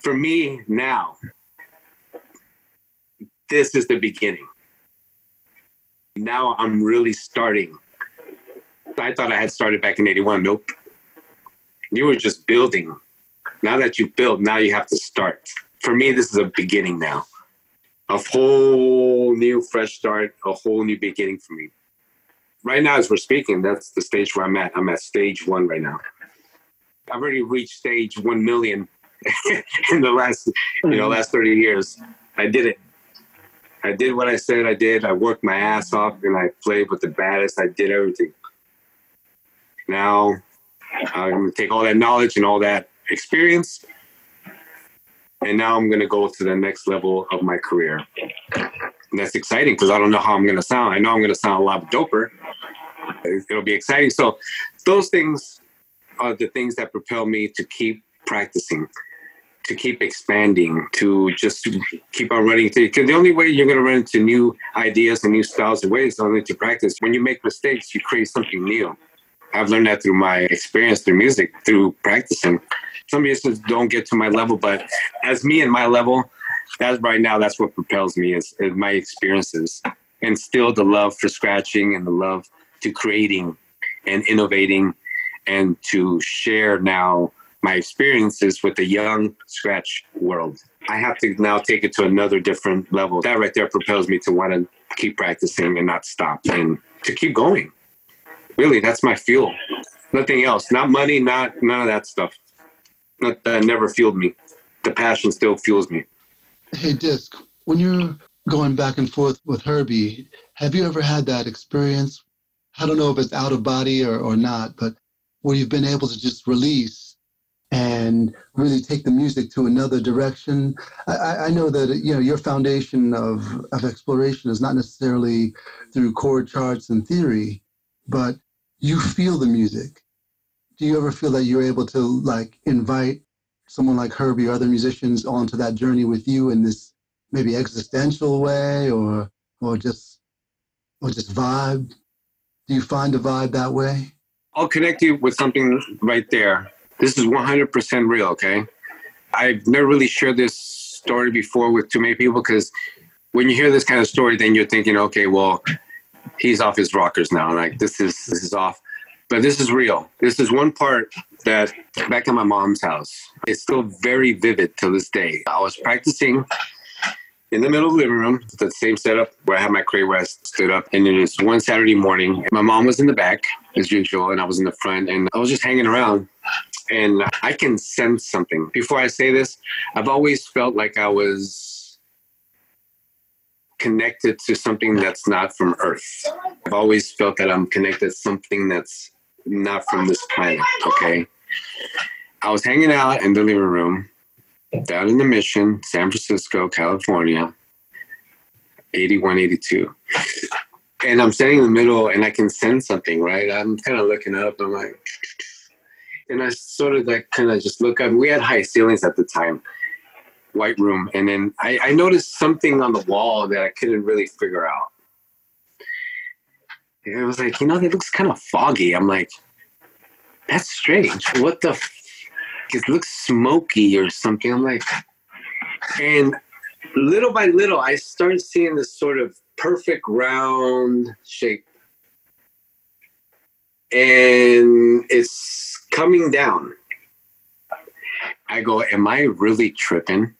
For me, now, this is the beginning. Now I'm really starting. I thought I had started back in 81. Nope. You were just building. Now that you built, now you have to start for me, this is a beginning now. A whole new fresh start, a whole new beginning for me. Right now, as we're speaking, that's the stage where I'm at. I'm at stage one right now. I've already reached stage one million in the last, you know, last 30 years. I did it. I did what I said I did. I worked my ass off and I played with the baddest. I did everything. Now I'm gonna take all that knowledge and all that experience and now I'm going to go to the next level of my career. And that's exciting because I don't know how I'm going to sound. I know I'm going to sound a lot doper. It'll be exciting. So those things are the things that propel me to keep practicing, to keep expanding, to just keep on running. Because the only way you're going to run into new ideas and new styles and ways is only to practice. When you make mistakes, you create something new. I've learned that through my experience through music, through practicing some musicians don't get to my level, but as me and my level, that's right now, that's what propels me is, is my experiences and still the love for scratching and the love to creating and innovating and to share now my experiences with the young scratch world. I have to now take it to another different level. That right there propels me to want to keep practicing and not stop and to keep going. Really, that's my fuel. Nothing else. Not money, not none of that stuff that, that never fueled me. The passion still fuels me. Hey, Disk, when you're going back and forth with Herbie, have you ever had that experience? I don't know if it's out of body or, or not, but where you've been able to just release and really take the music to another direction. I, I know that you know your foundation of, of exploration is not necessarily through chord charts and theory, but you feel the music. Do you ever feel that you're able to like invite someone like Herbie or other musicians onto that journey with you in this maybe existential way or or just or just vibe? Do you find a vibe that way? I'll connect you with something right there. This is 100% real, okay? I've never really shared this story before with too many people because when you hear this kind of story, then you're thinking, okay, well, he's off his rockers now. Like this is this is off. But this is real. This is one part that back in my mom's house, it's still very vivid to this day. I was practicing in the middle of the living room, the same setup where I had my crate where I stood up. And it was one Saturday morning. My mom was in the back, as usual, and I was in the front. And I was just hanging around. And I can sense something. Before I say this, I've always felt like I was connected to something that's not from Earth. I've always felt that I'm connected to something that's not from this planet, okay? I was hanging out in the living room down in the mission, San Francisco, California, 8182. And I'm standing in the middle and I can sense something, right? I'm kind of looking up. I'm like, and I sort of like kind of just look up. We had high ceilings at the time, white room. And then I, I noticed something on the wall that I couldn't really figure out. And I was like, you know, it looks kind of foggy. I'm like, that's strange. What the it looks smoky or something. I'm like, and little by little, I started seeing this sort of perfect round shape. And it's coming down. I go, Am I really tripping?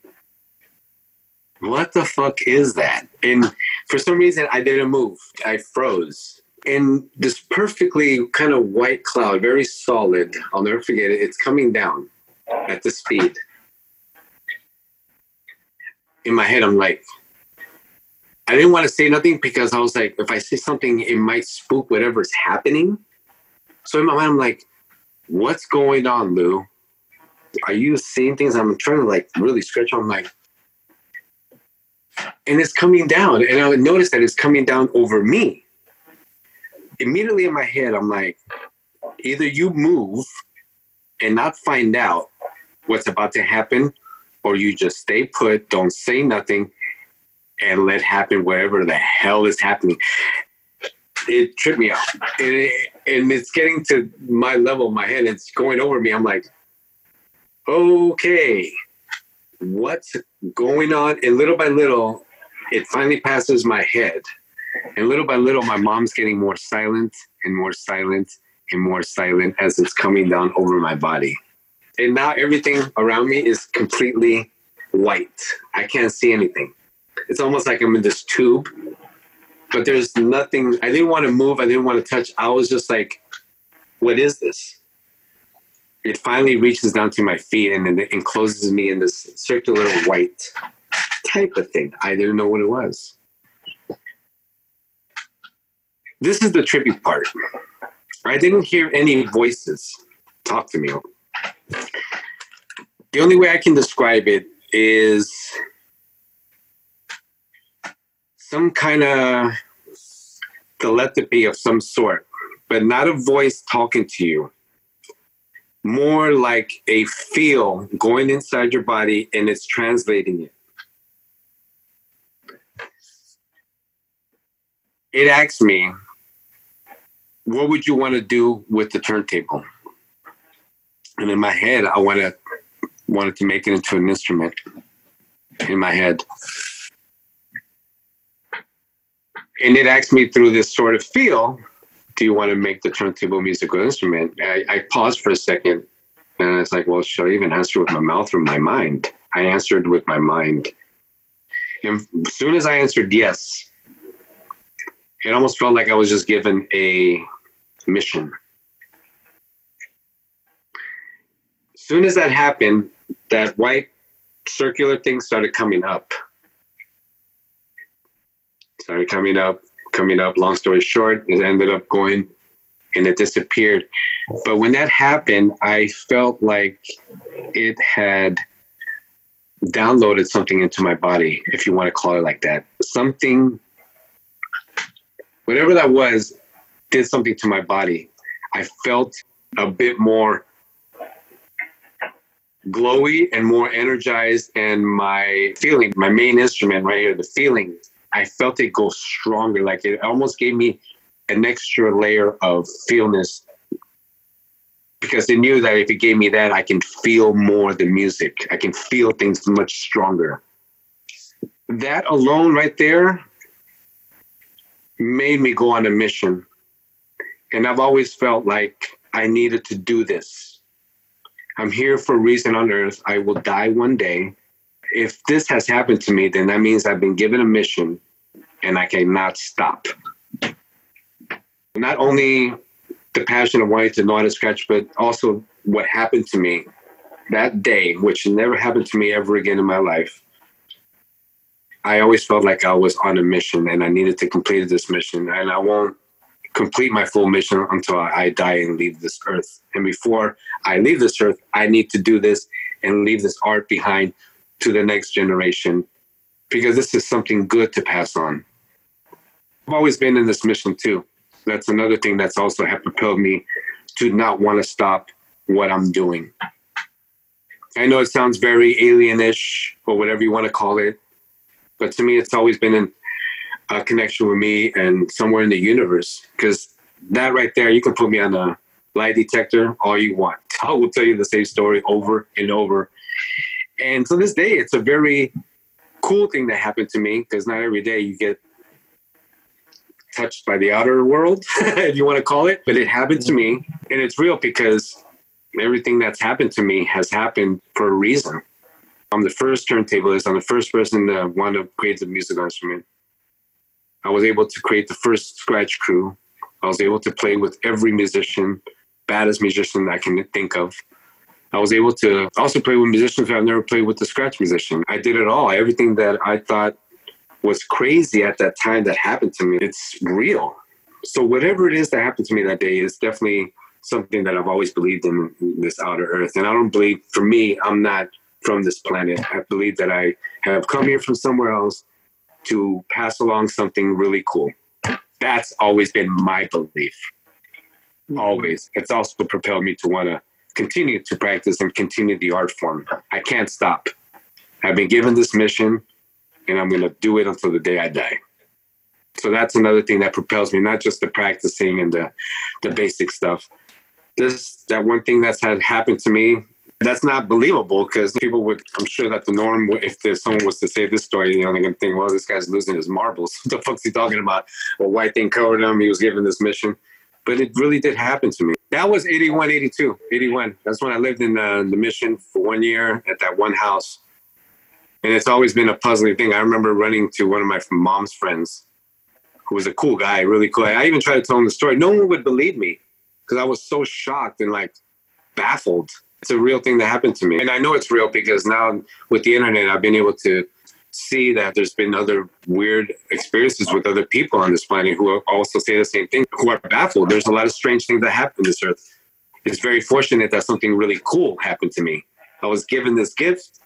What the fuck is that? And for some reason, I didn't move. I froze. And this perfectly kind of white cloud, very solid, I'll never forget it, it's coming down at the speed. In my head, I'm like, I didn't want to say nothing because I was like, if I say something, it might spook whatever's happening. So in my mind, I'm like, what's going on, Lou? Are you seeing things? I'm trying to like really stretch. I'm like, and it's coming down. And I would notice that it's coming down over me. Immediately in my head, I'm like, either you move and not find out, what's about to happen, or you just stay put, don't say nothing, and let happen whatever the hell is happening. It tripped me out. And, it, and it's getting to my level, my head, it's going over me. I'm like, okay, what's going on? And little by little, it finally passes my head. And little by little, my mom's getting more silent and more silent and more silent as it's coming down over my body and now everything around me is completely white. I can't see anything. It's almost like I'm in this tube, but there's nothing. I didn't want to move. I didn't want to touch. I was just like, what is this? It finally reaches down to my feet and then it encloses me in this circular white type of thing. I didn't know what it was. This is the trippy part. I didn't hear any voices talk to me the only way I can describe it is some kind of telepathy of some sort, but not a voice talking to you. More like a feel going inside your body and it's translating it. It asked me, what would you want to do with the turntable? and in my head i wanted wanted to make it into an instrument in my head and it asked me through this sort of feel do you want to make the turntable musical instrument? I, I paused for a second and it's like well should i even answer with my mouth or my mind? I answered with my mind. And as soon as i answered yes it almost felt like i was just given a mission. As soon as that happened, that white circular thing started coming up. Started coming up, coming up. Long story short, it ended up going and it disappeared. But when that happened, I felt like it had downloaded something into my body, if you want to call it like that. Something, whatever that was, did something to my body. I felt a bit more glowy and more energized, and my feeling, my main instrument right here, the feeling, I felt it go stronger. Like it almost gave me an extra layer of feelness because they knew that if it gave me that, I can feel more the music. I can feel things much stronger. That alone, right there, made me go on a mission. And I've always felt like I needed to do this. I'm here for a reason on earth. I will die one day. If this has happened to me, then that means I've been given a mission and I cannot stop. Not only the passion of wanting to know how to scratch, but also what happened to me that day, which never happened to me ever again in my life. I always felt like I was on a mission and I needed to complete this mission. And I won't complete my full mission until I die and leave this earth. And before I leave this earth, I need to do this and leave this art behind to the next generation because this is something good to pass on. I've always been in this mission too that's another thing that's also have propelled me to not want to stop what I'm doing. I know it sounds very alienish or whatever you want to call it, but to me, it's always been in a connection with me and somewhere in the universe. Because that right there, you can put me on a lie detector all you want. I will tell you the same story over and over. And to this day, it's a very cool thing that happened to me because not every day you get touched by the outer world, if you want to call it. But it happened to me, and it's real because everything that's happened to me has happened for a reason. I'm the first turntablist. I'm the first person to want to create a musical instrument. I was able to create the first scratch crew. I was able to play with every musician, baddest musician I can think of. I was able to also play with musicians that I've never played with the scratch musician. I did it all. Everything that I thought was crazy at that time that happened to me. It's real. So whatever it is that happened to me that day is definitely something that I've always believed in this outer earth. And I don't believe for me, I'm not from this planet. I believe that I have come here from somewhere else to pass along something really cool. That's always been my belief. Mm-hmm. Always. It's also propelled me to want to continue to practice and continue the art form. I can't stop. I've been given this mission and I'm going to do it until the day I die. So that's another thing that propels me, not just the practicing and the, the basic stuff. This, that one thing that's had happened to me, that's not believable because people would, I'm sure that the norm, if someone was to say this story, you know, they're going to think, well, this guy's losing his marbles. what the fuck's he talking about? Well, white thing covered him. He was given this mission. But it really did happen to me. That was 81, 82, 81. That's when I lived in uh, the mission for one year at that one house and it's always been a puzzling thing. I remember running to one of my mom's friends, who was a cool guy, really cool. I even tried to tell him the story. No one would believe me because I was so shocked and like baffled. It's a real thing that happened to me, and I know it's real because now with the internet, I've been able to see that there's been other weird experiences with other people on this planet who also say the same thing, who are baffled. There's a lot of strange things that happen this earth. It's very fortunate that something really cool happened to me. I was given this gift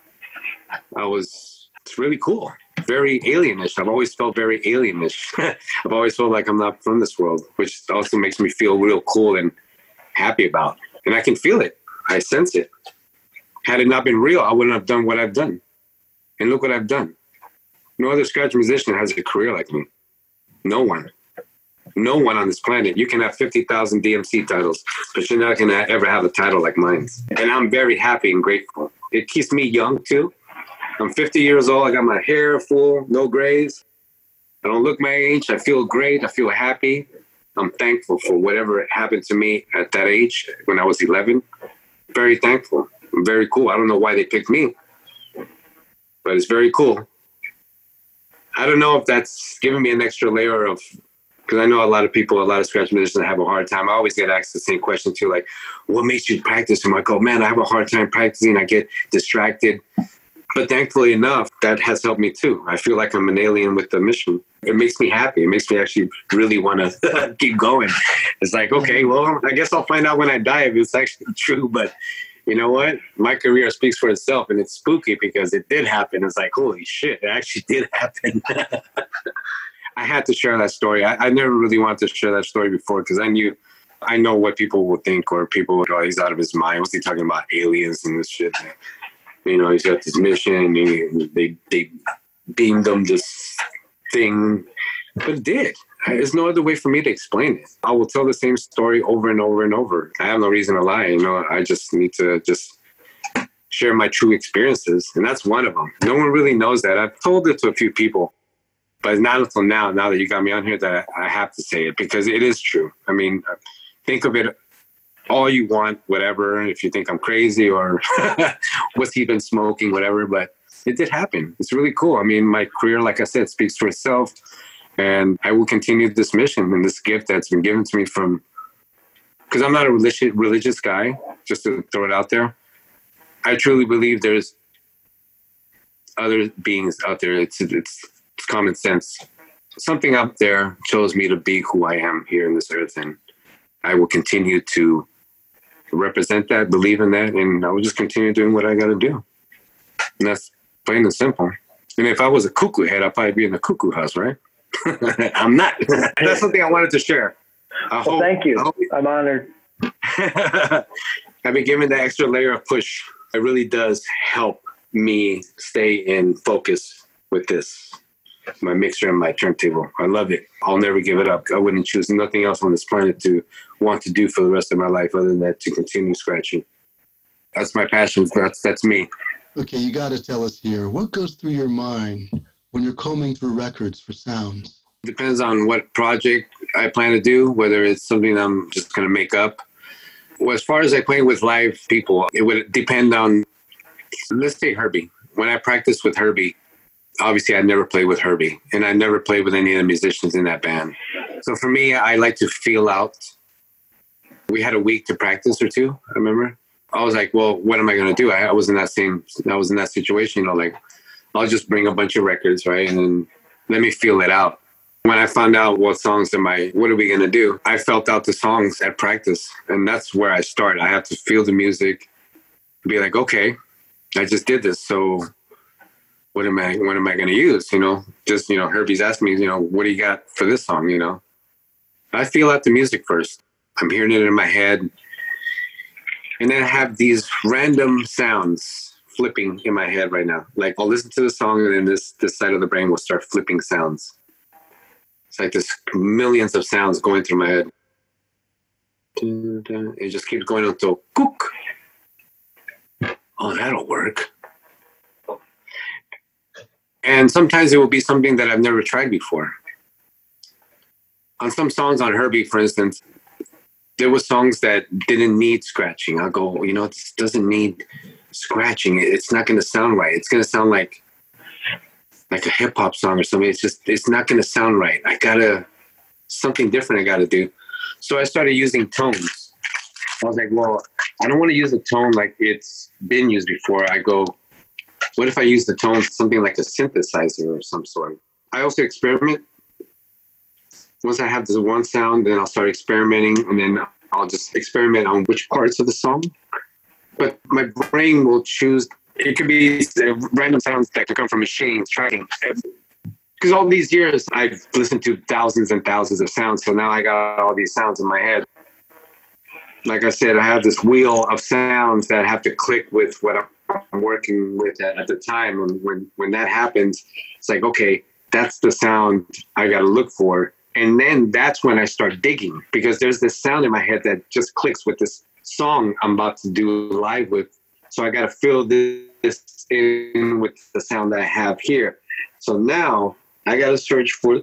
I was, it's really cool. Very alienish. I've always felt very alienish. I've always felt like I'm not from this world, which also makes me feel real cool and happy about. And I can feel it. I sense it. Had it not been real, I wouldn't have done what I've done. And look what I've done. No other scratch musician has a career like me. No one. No one on this planet. You can have 50,000 DMC titles, but you're not going to ever have a title like mine. And I'm very happy and grateful. It keeps me young too. I'm 50 years old. I got my hair full, no grays. I don't look my age. I feel great. I feel happy. I'm thankful for whatever happened to me at that age when I was 11. Very thankful. Very cool. I don't know why they picked me, but it's very cool. I don't know if that's giving me an extra layer of because I know a lot of people, a lot of scratch musicians have a hard time. I always get asked the same question too, like, what makes you practice? And like, oh man, I have a hard time practicing. I get distracted But thankfully enough, that has helped me too. I feel like I'm an alien with the mission. It makes me happy. It makes me actually really want to keep going. It's like, okay, well, I guess I'll find out when I die if it's actually true. But you know what? My career speaks for itself, and it's spooky because it did happen. It's like, holy shit, it actually did happen. I had to share that story. I, I never really wanted to share that story before because I knew, I know what people will think, or people would, oh, he's out of his mind. What's he talking about aliens and this shit? you know, he's got this mission. And they they beamed him this thing, but it did. There's no other way for me to explain it. I will tell the same story over and over and over. I have no reason to lie. You know, I just need to just share my true experiences, and that's one of them. No one really knows that. I've told it to a few people, but not until now. Now that you got me on here, that I have to say it because it is true. I mean, uh, think of it all you want, whatever. If you think I'm crazy or what's he been smoking, whatever. But it did happen. It's really cool. I mean, my career, like I said, speaks for itself. And I will continue this mission and this gift that's been given to me from, because I'm not a religious, religious guy, just to throw it out there. I truly believe there's other beings out there. It's, it's, it's common sense. Something out there chose me to be who I am here in this earth. And I will continue to represent that, believe in that, and I will just continue doing what I got to do. And that's plain and simple. And if I was a cuckoo head, I'd probably be in the cuckoo house, right? I'm not. that's something I wanted to share. I well, hope, thank you. Hope, I'm honored. I've been given that extra layer of push. It really does help me stay in focus with this my mixer and my turntable. I love it. I'll never give it up. I wouldn't choose nothing else on this planet to want to do for the rest of my life other than that to continue scratching. That's my passion. That's that's me. Okay, you got to tell us here. What goes through your mind when you're combing through records for sounds? Depends on what project I plan to do, whether it's something I'm just going to make up. Well, as far as I play with live people, it would depend on, let's say Herbie. When I practice with Herbie, obviously I never played with Herbie and I never played with any of the musicians in that band. So for me, I like to feel out. We had a week to practice or two, I remember. I was like, well, what am I going to do? I, I, was in that same, I was in that situation, you know, like I'll just bring a bunch of records, right? And then let me feel it out. When I found out what songs am I, what are we going to do? I felt out the songs at practice. And that's where I start. I have to feel the music, be like, okay, I just did this. So what am I what am I going to use? You know, just you know, Herbie's asked me, you know, what do you got for this song? You know, I feel out the music first. I'm hearing it in my head, and then I have these random sounds flipping in my head right now. Like I'll listen to the song, and then this this side of the brain will start flipping sounds. It's like this millions of sounds going through my head. It just keeps going until cook. Oh, that'll work and sometimes it will be something that I've never tried before. On some songs on Herbie, for instance, there were songs that didn't need scratching. I'll go, you know, this doesn't need scratching. It's not going to sound right. It's going to sound like like a hip hop song or something. It's just it's not going to sound right. I gotta something different. I got to do. So I started using tones. I was like, well, I don't want to use a tone like it's been used before. I go, what if I use the tone something like a synthesizer or some sort? I also experiment. Once I have this one sound, then I'll start experimenting, and then I'll just experiment on which parts of the song. But my brain will choose. It could be random sounds that could come from machines tracking. Because all these years I've listened to thousands and thousands of sounds, so now I got all these sounds in my head like I said, I have this wheel of sounds that have to click with what I'm working with at, at the time. And when, when that happens, it's like, okay, that's the sound I got to look for. And then that's when I start digging because there's this sound in my head that just clicks with this song I'm about to do live with. So I got to fill this in with the sound that I have here. So now I got to search for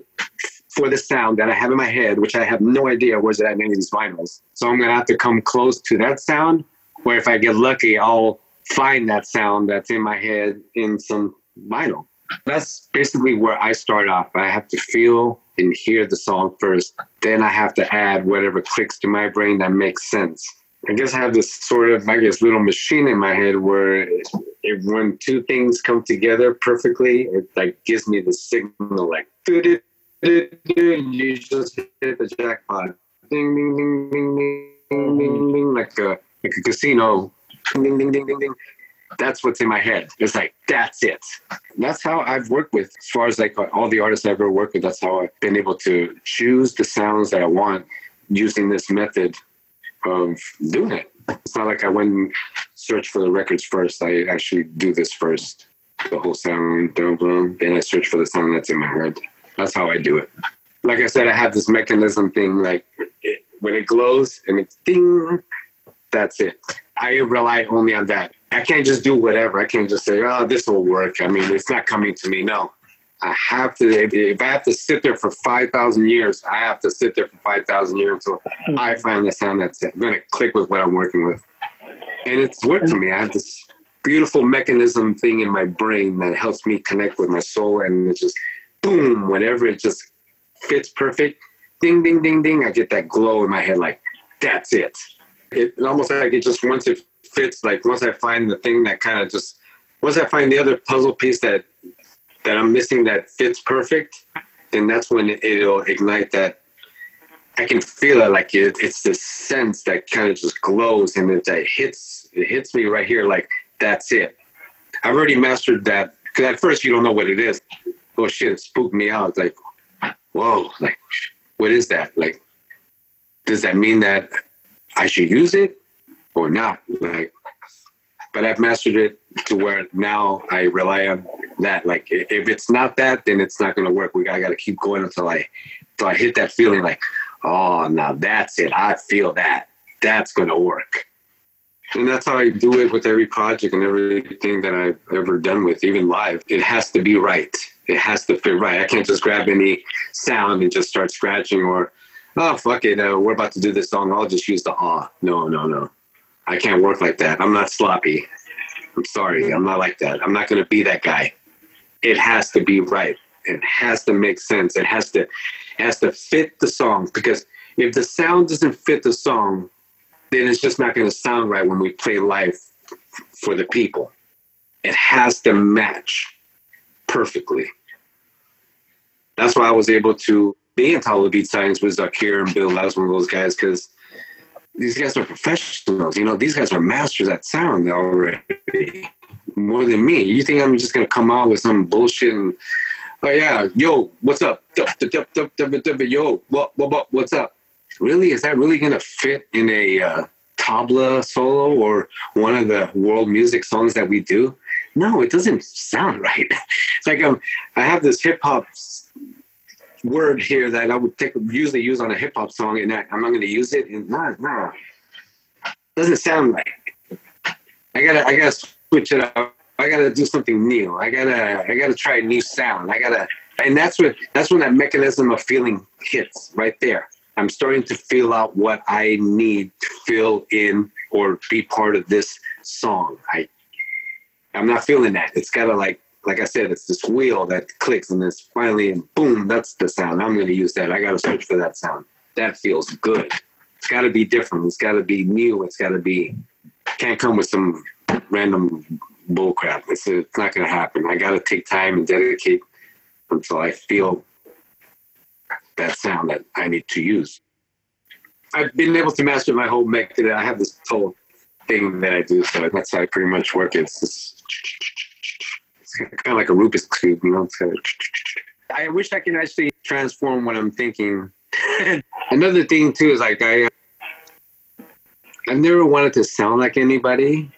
for the sound that I have in my head, which I have no idea where's it at any of these vinyls. So I'm gonna have to come close to that sound, where if I get lucky, I'll find that sound that's in my head in some vinyl. That's basically where I start off. I have to feel and hear the song first. Then I have to add whatever clicks to my brain that makes sense. I guess I have this sort of, I guess, little machine in my head where when two things come together perfectly, it like gives me the signal like and you just hit the jackpot. Ding ding ding ding ding ding ding like a like a casino. Ding ding ding ding ding. That's what's in my head. It's like that's it. That's how I've worked with as far as like all the artists I've ever worked with. That's how I've been able to choose the sounds that I want using this method of doing it. It's not like I went and searched for the records first. I actually do this first, the whole sound, then I search for the sound that's in my head. That's how I do it. Like I said, I have this mechanism thing. Like it, when it glows and it's ding, that's it. I rely only on that. I can't just do whatever. I can't just say, "Oh, this will work." I mean, it's not coming to me. No, I have to. If I have to sit there for five thousand years, I have to sit there for five thousand years until hmm. I find the sound that's going to click with what I'm working with. And it's worked for me. I have this beautiful mechanism thing in my brain that helps me connect with my soul, and it just boom, whenever it just fits perfect, ding, ding, ding, ding, I get that glow in my head like, that's it. It almost like it just once it fits, like once I find the thing that kind of just, once I find the other puzzle piece that that I'm missing that fits perfect, then that's when it, it'll ignite that. I can feel it like it, it's this sense that kind of just glows and it, it hits it hits me right here like that's it. I've already mastered that because at first you don't know what it is oh shit, it spooked me out. Like, whoa, like, what is that? Like, does that mean that I should use it or not? Like, but I've mastered it to where now I rely on that. Like, if it's not that, then it's not going to work. We got, I got to keep going until I, until I hit that feeling like, oh, now that's it. I feel that. That's going to work. And that's how I do it with every project and everything that I've ever done with, even live. It has to be right it has to fit right. I can't just grab any sound and just start scratching or, oh, fuck it, uh, we're about to do this song. I'll just use the ah. No, no, no. I can't work like that. I'm not sloppy. I'm sorry. I'm not like that. I'm not going to be that guy. It has to be right. It has to make sense. It has to, it has to fit the song because if the sound doesn't fit the song, then it's just not going to sound right when we play live for the people. It has to match perfectly. That's why I was able to be in Tabla Beat Science with Zakir and Bill. That was one of those guys because these guys are professionals. You know, these guys are masters at sound already, more than me. You think I'm just gonna come out with some bullshit and oh yeah, yo, what's up? Yo, what, what, what, what's up? Really, is that really gonna fit in a uh, tabla solo or one of the world music songs that we do? no, it doesn't sound right. It's like um, I have this hip hop word here that I would take, usually use on a hip hop song, and I, I'm not going to use it. And no, no, doesn't sound right. I gotta, I gotta switch it up. I gotta do something new. I gotta, I gotta try a new sound. I gotta, and that's what, that's when that mechanism of feeling hits right there. I'm starting to feel out what I need to fill in or be part of this song. I I'm not feeling that. It's gotta like like I said, it's this wheel that clicks and it's finally boom, that's the sound. I'm gonna use that. I gotta search for that sound. That feels good. It's gotta be different. It's gotta be new. It's gotta be can't come with some random bullcrap. It's it's not gonna happen. I gotta take time and dedicate until I feel that sound that I need to use. I've been able to master my whole method. I have this whole thing that I do, so that's how I pretty much work. It's just kind of like a Rubik's cube, you know. Kind of, I wish I can actually transform what I'm thinking. Another thing too is like I, I've never wanted to sound like anybody.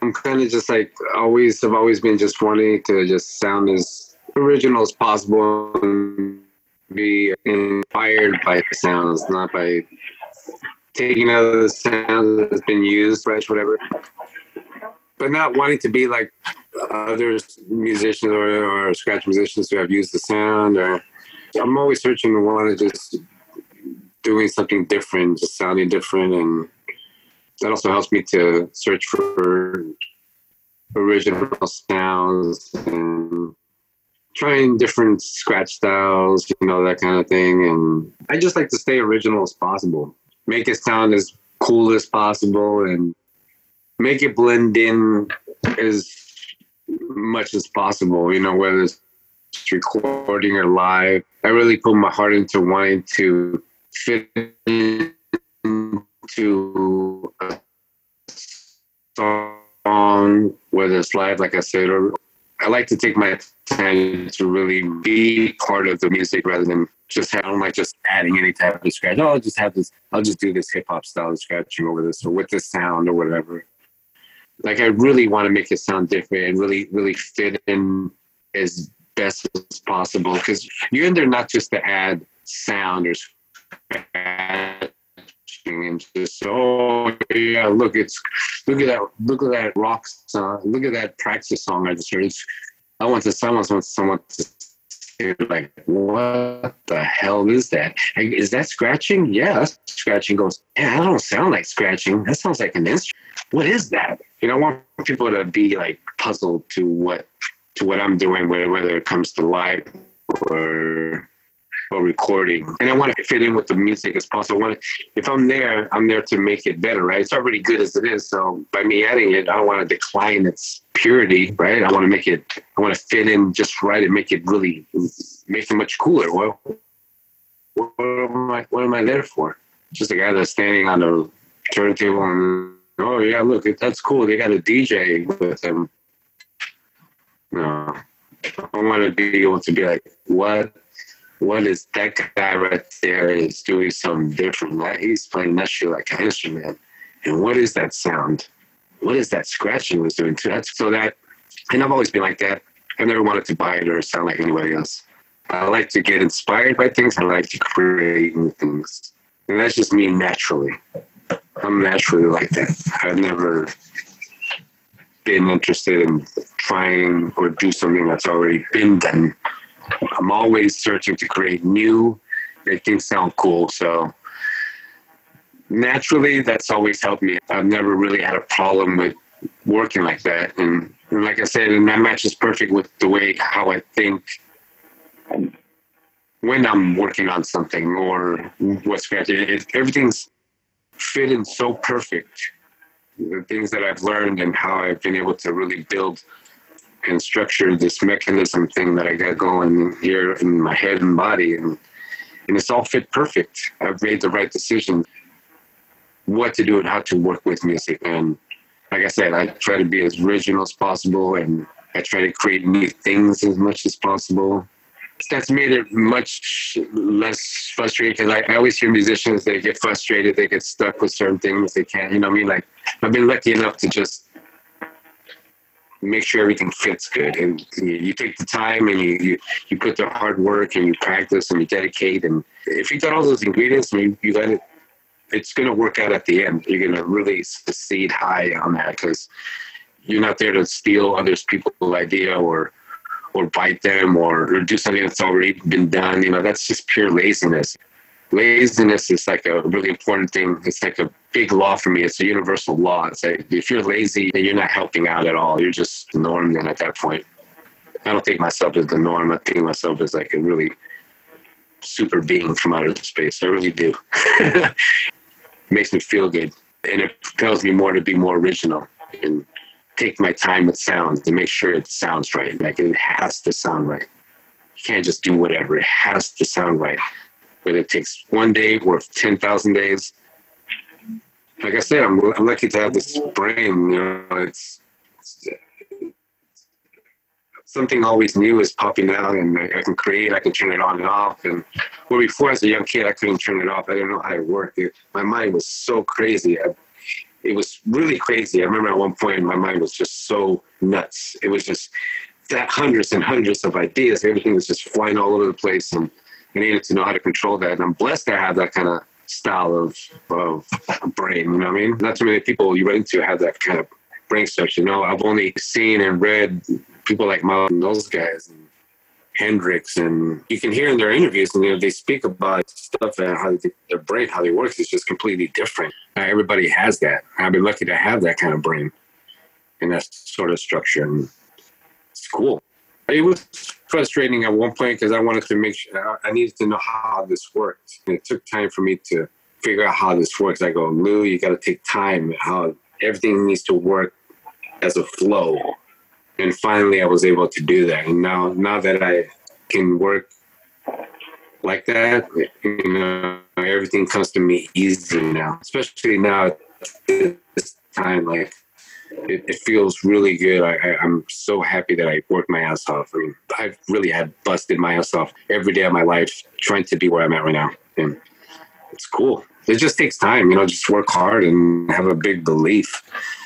I'm kind of just like always. I've always been just wanting to just sound as original as possible and be inspired by sounds, not by taking out the sounds that's been used, fresh, whatever but not wanting to be like other musicians or, or scratch musicians who have used the sound. Or I'm always searching to want to just doing something different, just sounding different, and that also helps me to search for original sounds and trying different scratch styles, you know, that kind of thing. And I just like to stay original as possible, make it sound as cool as possible, and make it blend in as much as possible, you know, whether it's recording or live. I really put my heart into wanting to fit into a song, whether it's live, like I said, or I like to take my time to really be part of the music rather than just have, I don't like just adding any type of scratch. Oh, I'll just have this, I'll just do this hip hop style of scratching over this or with this sound or whatever. Like I really want to make it sound different and really, really fit in as best as possible because you're in there not just to add sound or and just oh yeah look it's look at that look at that rock song look at that Praxis song I just heard. It's, I want to someone want someone to say like what the hell is that? Is that scratching? Yeah, that's scratching. Goes yeah, that don't sound like scratching. That sounds like an instrument. What is that? You know, I want people to be like puzzled to what to what I'm doing, whether it comes to live or or recording. And I want to fit in with the music as possible. I want to, if I'm there, I'm there to make it better, right? It's already good as it is. So by me adding it, I don't want to decline its purity, right? I want to make it, I want to fit in just right and make it really, make it much cooler. Well, what am I, what am I there for? Just a guy that's standing on a turntable and, oh yeah, look, that's cool. They got a DJ with them. No, I want to be able to be like, what what is that guy right there is doing something different. He's playing that shit like an instrument. And what is that sound? What is that scratching was doing too? That's so that and I've always been like that. I've never wanted to buy it or sound like anybody else. I like to get inspired by things. I like to create new things. And that's just me naturally. I'm naturally like that. I've never been interested in trying or do something that's already been done I'm always searching to create new, make things sound cool. So naturally, that's always helped me. I've never really had a problem with working like that. And, and like I said, and that matches perfect with the way how I think when I'm working on something or what's creative. Everything's fitting so perfect. The things that I've learned and how I've been able to really build and structure this mechanism thing that I got going here in my head and body, and and it's all fit perfect. I've made the right decision what to do and how to work with music, and like I said, I try to be as original as possible, and I try to create new things as much as possible. That's made it much less frustrating because I, I always hear musicians they get frustrated, they get stuck with certain things, they can't. You know, what I mean, like I've been lucky enough to just make sure everything fits good. And you, you take the time and you, you, you put the hard work and you practice and you dedicate. And if you got all those ingredients and you, you let it, it's going to work out at the end. You're going to really succeed high on that because you're not there to steal others people's idea or or bite them or, do something that's already been done. You know, that's just pure laziness laziness is like a really important thing. It's like a big law for me. It's a universal law. It's like if you're lazy, then you're not helping out at all. You're just norm then at that point. I don't think myself as the norm. I think myself as like a really super being from outer space. I really do. makes me feel good. And it tells me more to be more original and take my time with sounds to make sure it sounds right. Like it has to sound right. You can't just do whatever. It has to sound right whether it takes one day or 10,000 days. Like I said, I'm, I'm lucky to have this brain. You know, it's, it's something always new is popping out, and I, I, can create. I can turn it on and off. And well, before as a young kid, I couldn't turn it off. I didn't know how it worked. It, my mind was so crazy. I, it was really crazy. I remember at one point my mind was just so nuts. It was just that hundreds and hundreds of ideas. Everything was just flying all over the place, and I needed to know how to control that. And I'm blessed to have that kind of style of, of brain. You know what I mean? Not too many people you run into have that kind of brain structure. You know, I've only seen and read people like Martin, those guys, and Hendrix, and you can hear in their interviews, and you know, they speak about stuff and how they, their brain, how they work is just completely different. everybody has that. I've been lucky to have that kind of brain and that sort of structure. And it's cool. It was frustrating at one point because I wanted to make sure I needed to know how this worked. And it took time for me to figure out how this works. I go, Lou, you got to take time. How everything needs to work as a flow. And finally I was able to do that. And now now that I can work like that, you know, everything comes to me easy now. Especially now this time like it, it, feels really good. I, I, am so happy that I worked my ass off. I mean, I really have busted my ass off every day of my life trying to be where I'm at right now. And it's cool. It just takes time, you know, just work hard and have a big belief.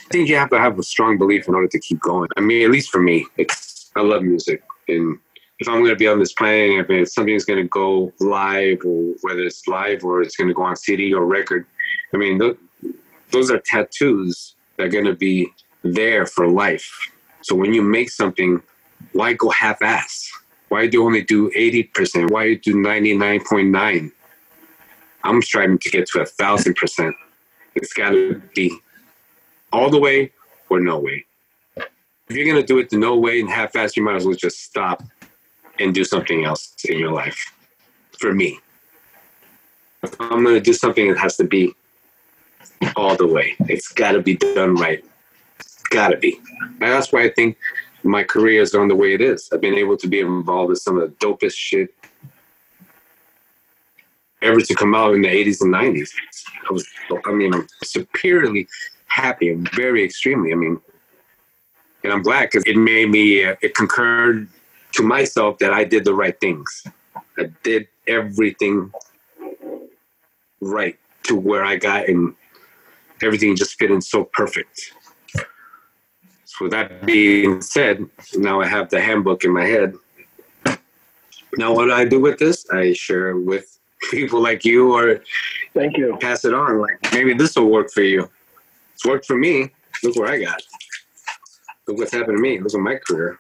I think you have to have a strong belief in order to keep going. I mean, at least for me, it's, I love music. And if I'm going to be on this planet, if something's going to go live, or whether it's live or it's going to go on CD or record, I mean, th- those are tattoos that are going to be there for life. So when you make something, why go half ass? Why do you only do 80%? Why do 99.9? I'm striving to get to a thousand percent. It's got to be all the way or no way. If you're going to do it the no way and half fast, you might as well just stop and do something else in your life. For me, if I'm going to do something, it has to be all the way. It's got to be done right. Got to be. And that's why I think my career is on the way it is. I've been able to be involved with some of the dopest shit ever to come out in the 80s and 90s. I was, I mean, I'm superiorly happy very extremely. I mean, and I'm glad because it made me, uh, it concurred to myself that I did the right things. I did everything right to where I got, and everything just fit in so perfect. So, with that being said, now I have the handbook in my head. Now, what do I do with this? I share with people like you or thank you. pass it on. Like maybe this will work for you. It's worked for me. Look where i got. Look what's happened to me. Look at my career.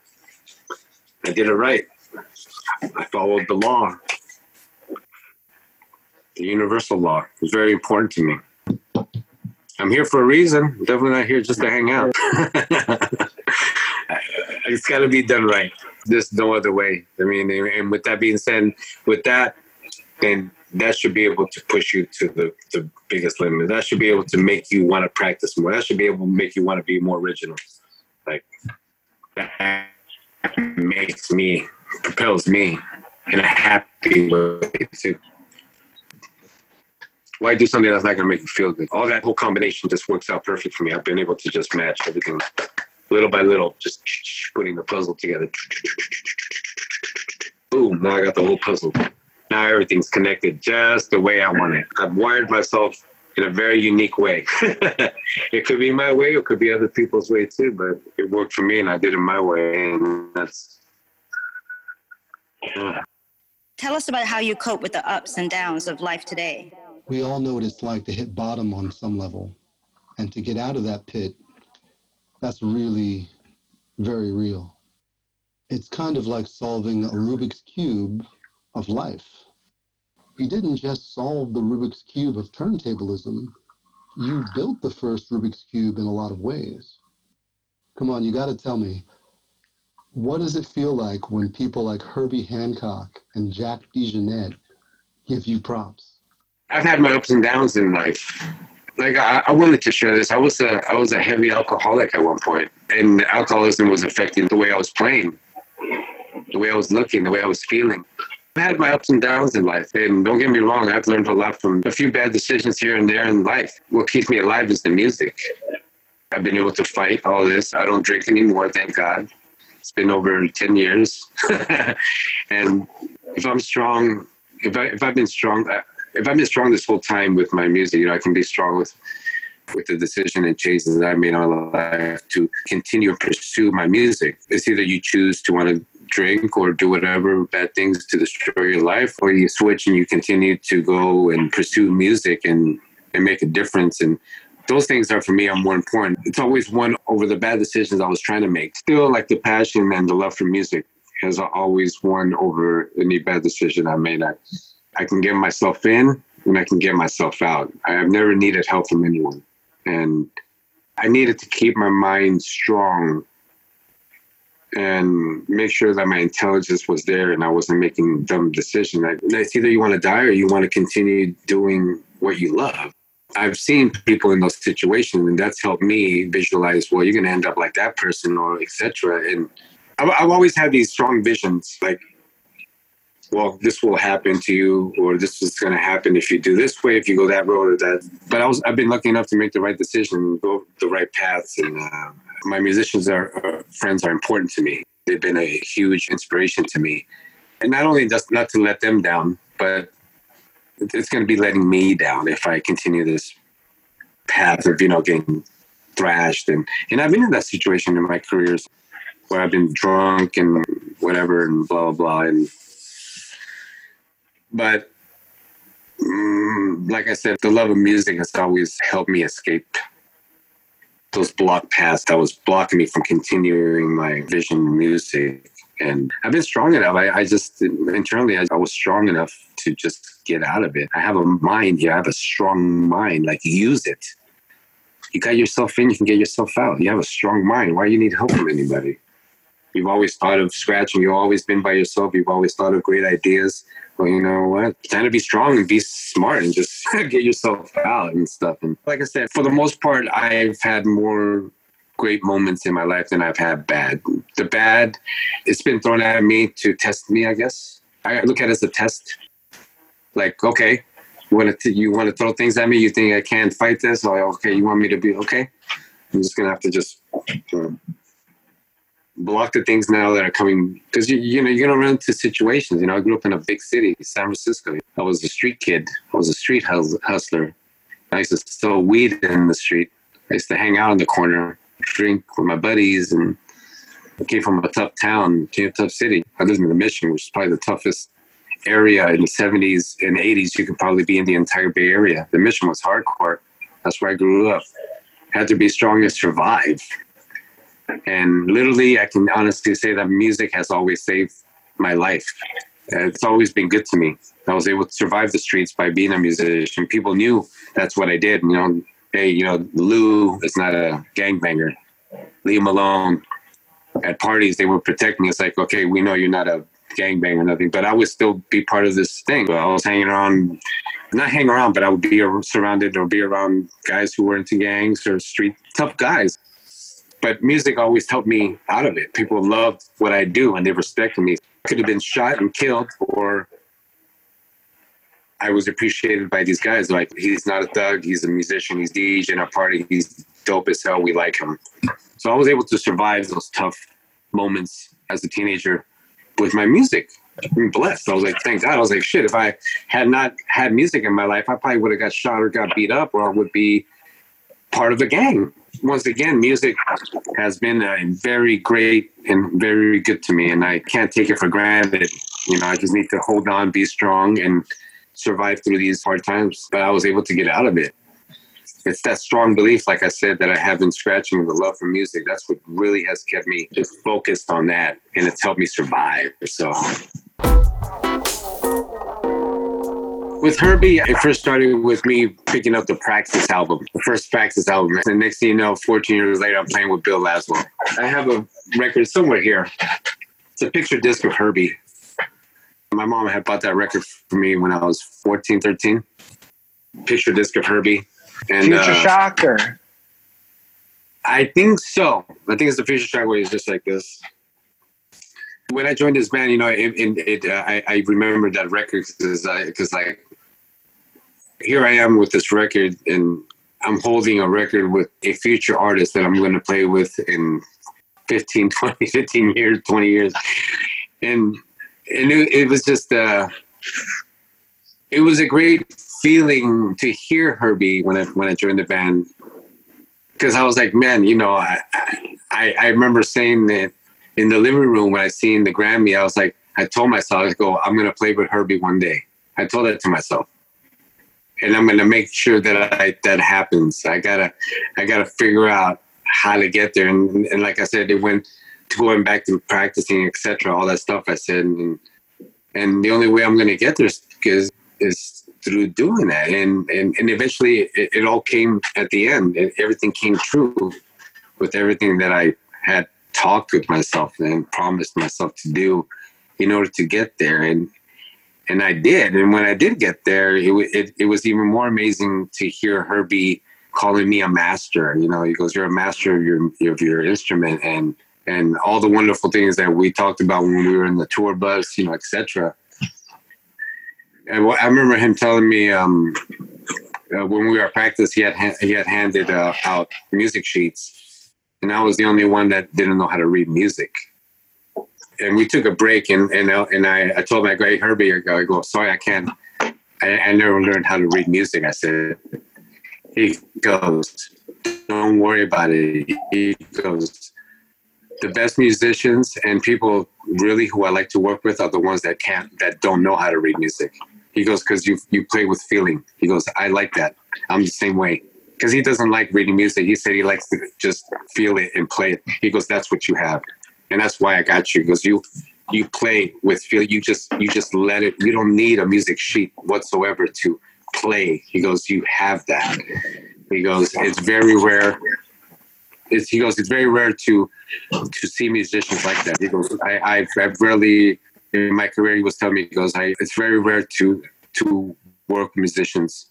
I did it right. I followed the law. The universal law is very important to me. I'm here for a reason. Definitely not here just to hang out. It's got to be done right. There's no other way. I mean and with that being said with that then that should be able to push you to the, the biggest limit. That should be able to make you want to practice more. That should be able to make you want to be more original. Like that makes me, propels me in a happy way too. Why do something that's not to make you feel good? All that whole combination just works out perfect for me. I've been able to just match everything little by little, just putting the puzzle together. Boom, now I got the whole puzzle now everything's connected just the way I want it. I've wired myself in a very unique way. it could be my way, it could be other people's way too, but it worked for me and I did it my way. And that's. Yeah. Tell us about how you cope with the ups and downs of life today. We all know what it's like to hit bottom on some level. And to get out of that pit, that's really very real. It's kind of like solving a Rubik's Cube of life. You didn't just solve the Rubik's Cube of turntablism, you built the first Rubik's Cube in a lot of ways. Come on, you got to tell me, what does it feel like when people like Herbie Hancock and Jack DeJohnette give you props? I've had my ups and downs in life. Like I, I wanted to share this. I was a I was a heavy alcoholic at one point, and alcoholism was affecting the way I was playing, the way I was looking, the way I was feeling. I've had my ups and downs in life. And don't get me wrong, I've learned a lot from a few bad decisions here and there in life. What keeps me alive is the music. I've been able to fight all this. I don't drink anymore, thank God. It's been over 10 years. and if I'm strong, if, I, if I've been strong, if I've been strong this whole time with my music, you know, I can be strong with with the decision and changes that I made in my life to continue and pursue my music. It's either you choose to want to drink or do whatever bad things to destroy your life, or you switch and you continue to go and pursue music and, and make a difference. And those things are for me are more important. It's always one over the bad decisions I was trying to make. Still, like the passion and the love for music has always won over any bad decision I made. I, I can get myself in and I can get myself out. I have never needed help from anyone. And I needed to keep my mind strong and make sure that my intelligence was there and I wasn't making dumb decisions. It's either you want to die or you want to continue doing what you love. I've seen people in those situations, and that's helped me visualize. Well, you're going to end up like that person, or etc. And I've, I've always had these strong visions, like, well, this will happen to you, or this is going to happen if you do this way, if you go that road or that. But I was, I've been lucky enough to make the right decision, go the right paths, and uh, my musicians are uh, friends are important to me. They've been a huge inspiration to me, and not only just not to let them down, but it's going to be letting me down if I continue this path of you know getting thrashed and and I've been in that situation in my careers where I've been drunk and whatever and blah blah blah and but mm, like I said, the love of music has always helped me escape those block paths that was blocking me from continuing my vision music. And I've been strong enough. I, I just internally, I, I was strong enough to just get out of it. I have a mind here. I have a strong mind. Like use it. You got yourself in, you can get yourself out. You have a strong mind. Why you need help from anybody? You've always thought of scratching. You've always been by yourself. You've always thought of great ideas. Well, you know what? Trying to be strong and be smart and just get yourself out and stuff. And like I said, for the most part, I've had more great moments in my life than I've had bad. The bad, it's been thrown at me to test me, I guess. I look at it as a test. Like, okay, you want to you want to throw things at me? You think I can't fight this? Or okay, you want me to be okay? I'm just gonna have to just um, block the things now that are coming because you you know you're gonna run into situations. You know, I grew up in a big city, San Francisco. I was a street kid. I was a street hustler. I used to sell weed in the street. I used to hang out in the corner, drink with my buddies, and I came from a tough town, came a tough city. I lived in the Mission, which is probably the toughest area in the 70s and 80s. You could probably be in the entire Bay Area. The Mission was hardcore. That's where I grew up. Had to be strong to survive. And literally, I can honestly say that music has always saved my life. It's always been good to me. I was able to survive the streets by being a musician. People knew that's what I did. You know, hey, you know, Lou is not a gangbanger. Leave him alone. At parties, they would protect me. It's like, okay, we know you're not a gangbanger or nothing, but I would still be part of this thing. I was hanging around, not hang around, but I would be surrounded or be around guys who were into gangs or street tough guys but music always helped me out of it. People loved what I do and they respected me. I could have been shot and killed, or I was appreciated by these guys. Like, he's not a thug, he's a musician, he's DJ in our party, he's dope as hell, we like him. So I was able to survive those tough moments as a teenager with my music. I'm blessed. I was like, thank God. I was like, shit, if I had not had music in my life, I probably would have got shot or got beat up or would be part of a gang once again, music has been a very great and very good to me, and I can't take it for granted. You know, I just need to hold on, be strong, and survive through these hard times. But I was able to get out of it. It's that strong belief, like I said, that I have in scratching the love for music. That's what really has kept me just focused on that, and it's helped me survive. So with Herbie, it first started with me picking up the Praxis album, the first Praxis album. And next thing you know, 14 years later, I'm playing with Bill Laswell. I have a record somewhere here. It's a picture disc of Herbie. My mom had bought that record for me when I was 14, 13. Picture disc of Herbie. And, Future uh, Shocker. I think so. I think it's the Future Shocker where he's just like this when I joined this band, you know, it, it, it uh, I, I remember that record because because like here I am with this record, and I'm holding a record with a future artist that I'm going to play with in 15, 20, 15 years, 20 years. And, and it, it was just, uh, it was a great feeling to hear Herbie when I, when I joined the band. Cause I was like, man, you know, I, I, I remember saying that in the living room when I seen the Grammy, I was like, I told myself, I go, I'm going to play with Herbie one day. I told that to myself and I'm going to make sure that I, that happens. I gotta, I gotta figure out how to get there. And, and like I said, it went to going back to practicing, etc. All that stuff I said, and, and the only way I'm going to get there is, is through doing that. And, and, and eventually it, it all came at the end and everything came true with everything that I had talked with myself and promised myself to do in order to get there. And, and I did. And when I did get there, it, it, it was even more amazing to hear Herbie calling me a master. You know, he goes, "You're a master of your of your instrument," and and all the wonderful things that we talked about when we were in the tour bus, you know, etc. And I remember him telling me um, uh, when we were at practice, he had ha- he had handed uh, out music sheets, and I was the only one that didn't know how to read music and we took a break and and, uh, and I, I told my guy Herbie, I go, I go, sorry, I can't. I, I never learned how to read music. I said, he goes, don't worry about it. He goes, the best musicians and people really who I like to work with are the ones that can't, that don't know how to read music. He goes, because you you play with feeling. He goes, I like that. I'm the same way. Because he doesn't like reading music. He said he likes to just feel it and play it. He goes, that's what you have and that's why I got you because you you play with feel. You just you just let it. You don't need a music sheet whatsoever to play. He goes, you have that. He goes, it's very rare. It's, he goes, it's very rare to to see musicians like that. He goes, I, I've, I've rarely in my career. He was telling me, he goes, I, it's very rare to to work musicians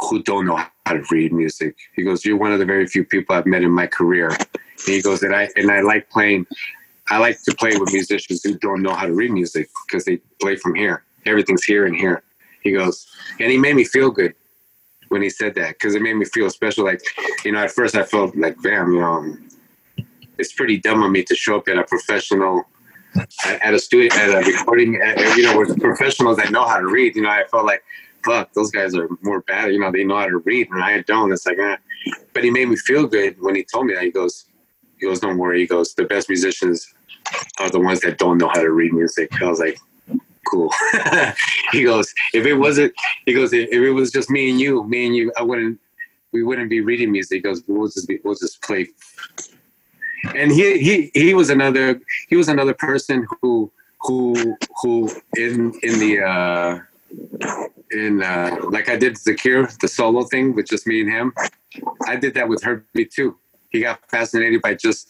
who don't know how to read music. He goes, you're one of the very few people I've met in my career and he goes, and I and I like playing. I like to play with musicians who don't know how to read music because they play from here. Everything's here and here. He goes, and he made me feel good when he said that because it made me feel special. Like, you know, at first I felt like, damn, you know, it's pretty dumb of me to show up at a professional, at, a studio, at a recording, at, you know, with professionals that know how to read. You know, I felt like, fuck, those guys are more bad. You know, they know how to read, and I don't. It's like, eh. but he made me feel good when he told me that. He goes, he goes, "Don't worry." He goes, "The best musicians are the ones that don't know how to read music." I was like, "Cool." he goes, "If it wasn't," he goes, "If it was just me and you, me and you, I wouldn't, we wouldn't be reading music." He goes, "We'll just, be, we'll just play." And he he he was another he was another person who who who in in the uh in uh like I did Zakir the solo thing with just me and him. I did that with Herbie too he got fascinated by just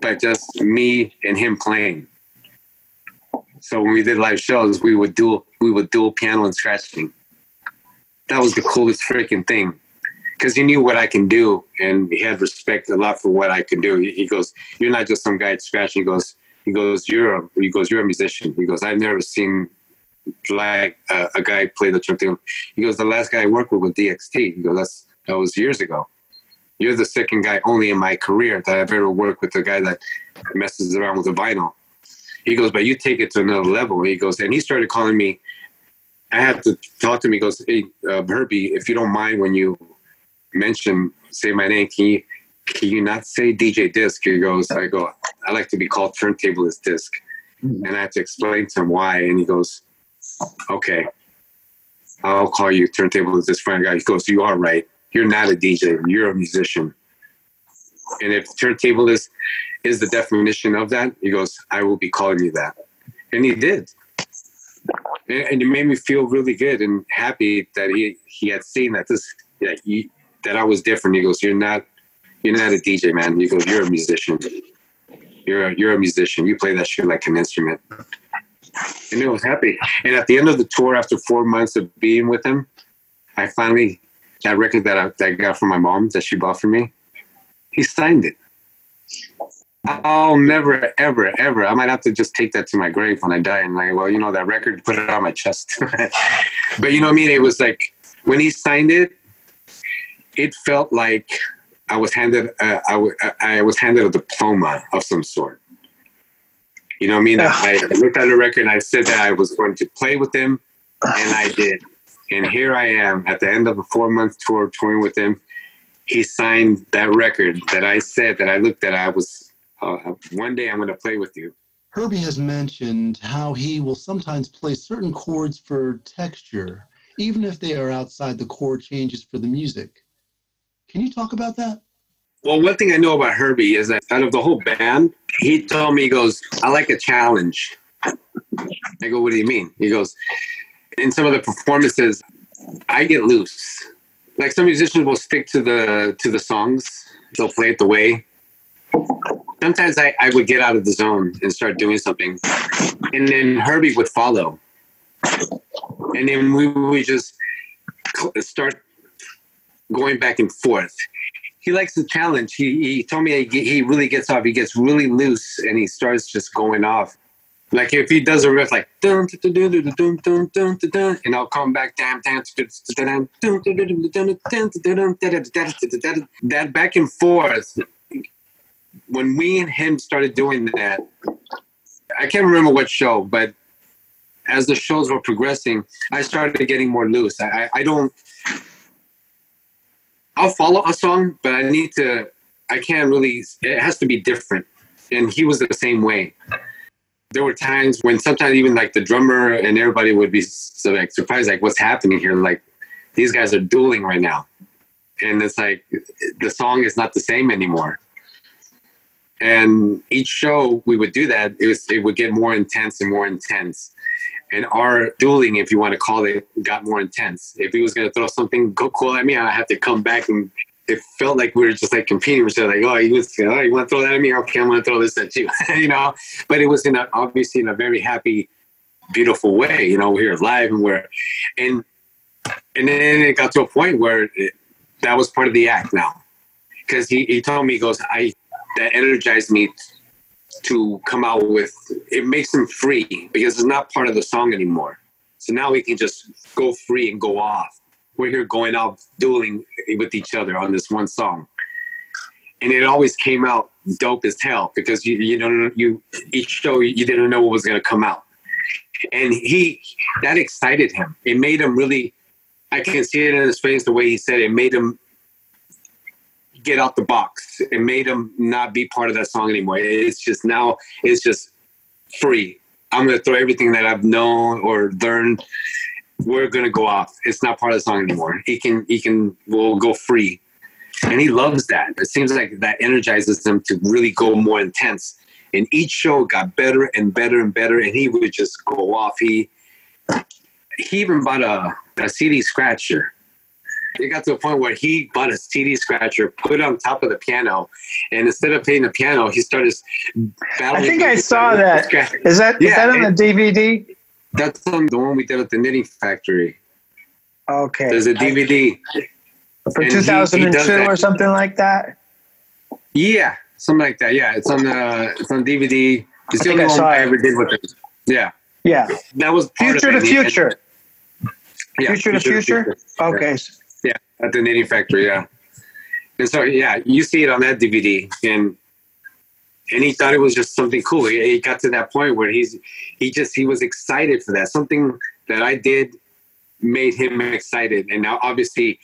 by just me and him playing. So when we did live shows, we would do we would dual piano and scratching. That was the coolest freaking thing, because he knew what I can do, and he had respect a lot for what I could do. He, he goes, "You're not just some guy scratching." He goes, "He goes, you're a he goes, you're a musician." He goes, "I've never seen like a, a guy played the trumpet." He goes, "The last guy I worked with was DXT." He goes, "That's that was years ago." you're the second guy only in my career that I've ever worked with a guy that messes around with a vinyl. He goes, but you take it to another level. He goes, and he started calling me. I had to talk to him. He goes, hey, uh, Herbie, if you don't mind when you mention, say my name, can you, can you not say DJ Disk? He goes, I go, I like to be called Turntablist Disk. Mm-hmm. And I had to explain to him why. And he goes, okay, I'll call you Turntablist Disk friend guy. He goes, you are right you're not a DJ, you're a musician. And if turntable is is the definition of that, he goes, I will be calling you that. And he did. And it made me feel really good and happy that he he had seen that this that he, that I was different. He goes, You're not you're not a DJ, man. He goes, You're a musician. You're a, you're a musician. You play that shit like an instrument. And it was happy. And at the end of the tour, after four months of being with him, I finally that record that I, that I got from my mom that she bought for me, he signed it. I'll never, ever, ever. I might have to just take that to my grave when I die and like, well, you know, that record, put it on my chest. but you know what I mean? It was like when he signed it, it felt like I was handed, uh, I, w- I was handed a diploma of some sort. You know what I mean? I, I looked at the record and I said that I was going to play with him, and I did. And here I am at the end of a four month tour touring with him. He signed that record that I said that I looked at. I was, uh, one day I'm going to play with you. Herbie has mentioned how he will sometimes play certain chords for texture, even if they are outside the chord changes for the music. Can you talk about that? Well, one thing I know about Herbie is that out of the whole band, he told me, he goes, I like a challenge. I go, what do you mean? He goes, in some of the performances, I get loose. Like some musicians will stick to the to the songs. They'll play it the way. Sometimes I, I would get out of the zone and start doing something. And then Herbie would follow. and then we would just start going back and forth. He likes the challenge. He, he told me he, he really gets off. He gets really loose and he starts just going off. Like if he does a riff like dun dun dun dun dun dun dun and I'll come back that back and forth. When we and him started doing that, I can't remember what show, but as the shows were progressing, I started getting more loose. I, I don't. I'll follow a song, but I need to. I can't really. It has to be different, and he was the same way there were times when sometimes even like the drummer and everybody would be so like surprised, like what's happening here? Like these guys are dueling right now, and it's like the song is not the same anymore. And each show we would do that, it was it would get more intense and more intense. And our dueling, if you want to call it, got more intense. If he was going to throw something cool at me, I had to come back and it felt like we were just like competing other. Like, oh, you, oh, you want to throw that at me? Okay, I'm going to throw this at you. you know, but it was in a, obviously in a very happy, beautiful way. You know, we're here live and we're, and and then it got to a point where it, that was part of the act now, because he, he told me he goes, I that energized me to come out with it makes him free because it's not part of the song anymore. So now we can just go free and go off we're here going out dueling with each other on this one song. And it always came out dope as hell because you you know you each show you didn't know what was gonna come out. And he that excited him. It made him really I can see it in his face the way he said it, it made him get out the box. It made him not be part of that song anymore. It's just now it's just free. I'm gonna throw everything that I've known or learned we're gonna go off. It's not part of the song anymore. He can he can will go free. And he loves that. It seems like that energizes him to really go more intense. And each show got better and better and better, and he would just go off. He he even bought a, a CD scratcher. It got to a point where he bought a CD scratcher, put it on top of the piano, and instead of playing the piano, he started I think I saw that. Is that yeah, is that on the DVD? That's on the one we did at the Knitting Factory. Okay. There's a DVD. For 2002 or something like that? Yeah, something like that. Yeah, it's on the it's on DVD. It's the only one I ever did with it. Yeah. Yeah. That was future to future. Yeah, future, to future. future. Okay. Yeah, at the Knitting Factory. Yeah. And so yeah, you see it on that DVD, and and he thought it was just something cool. He, he, got to that point where he's he just he was excited for that. Something that I did made him excited, and now obviously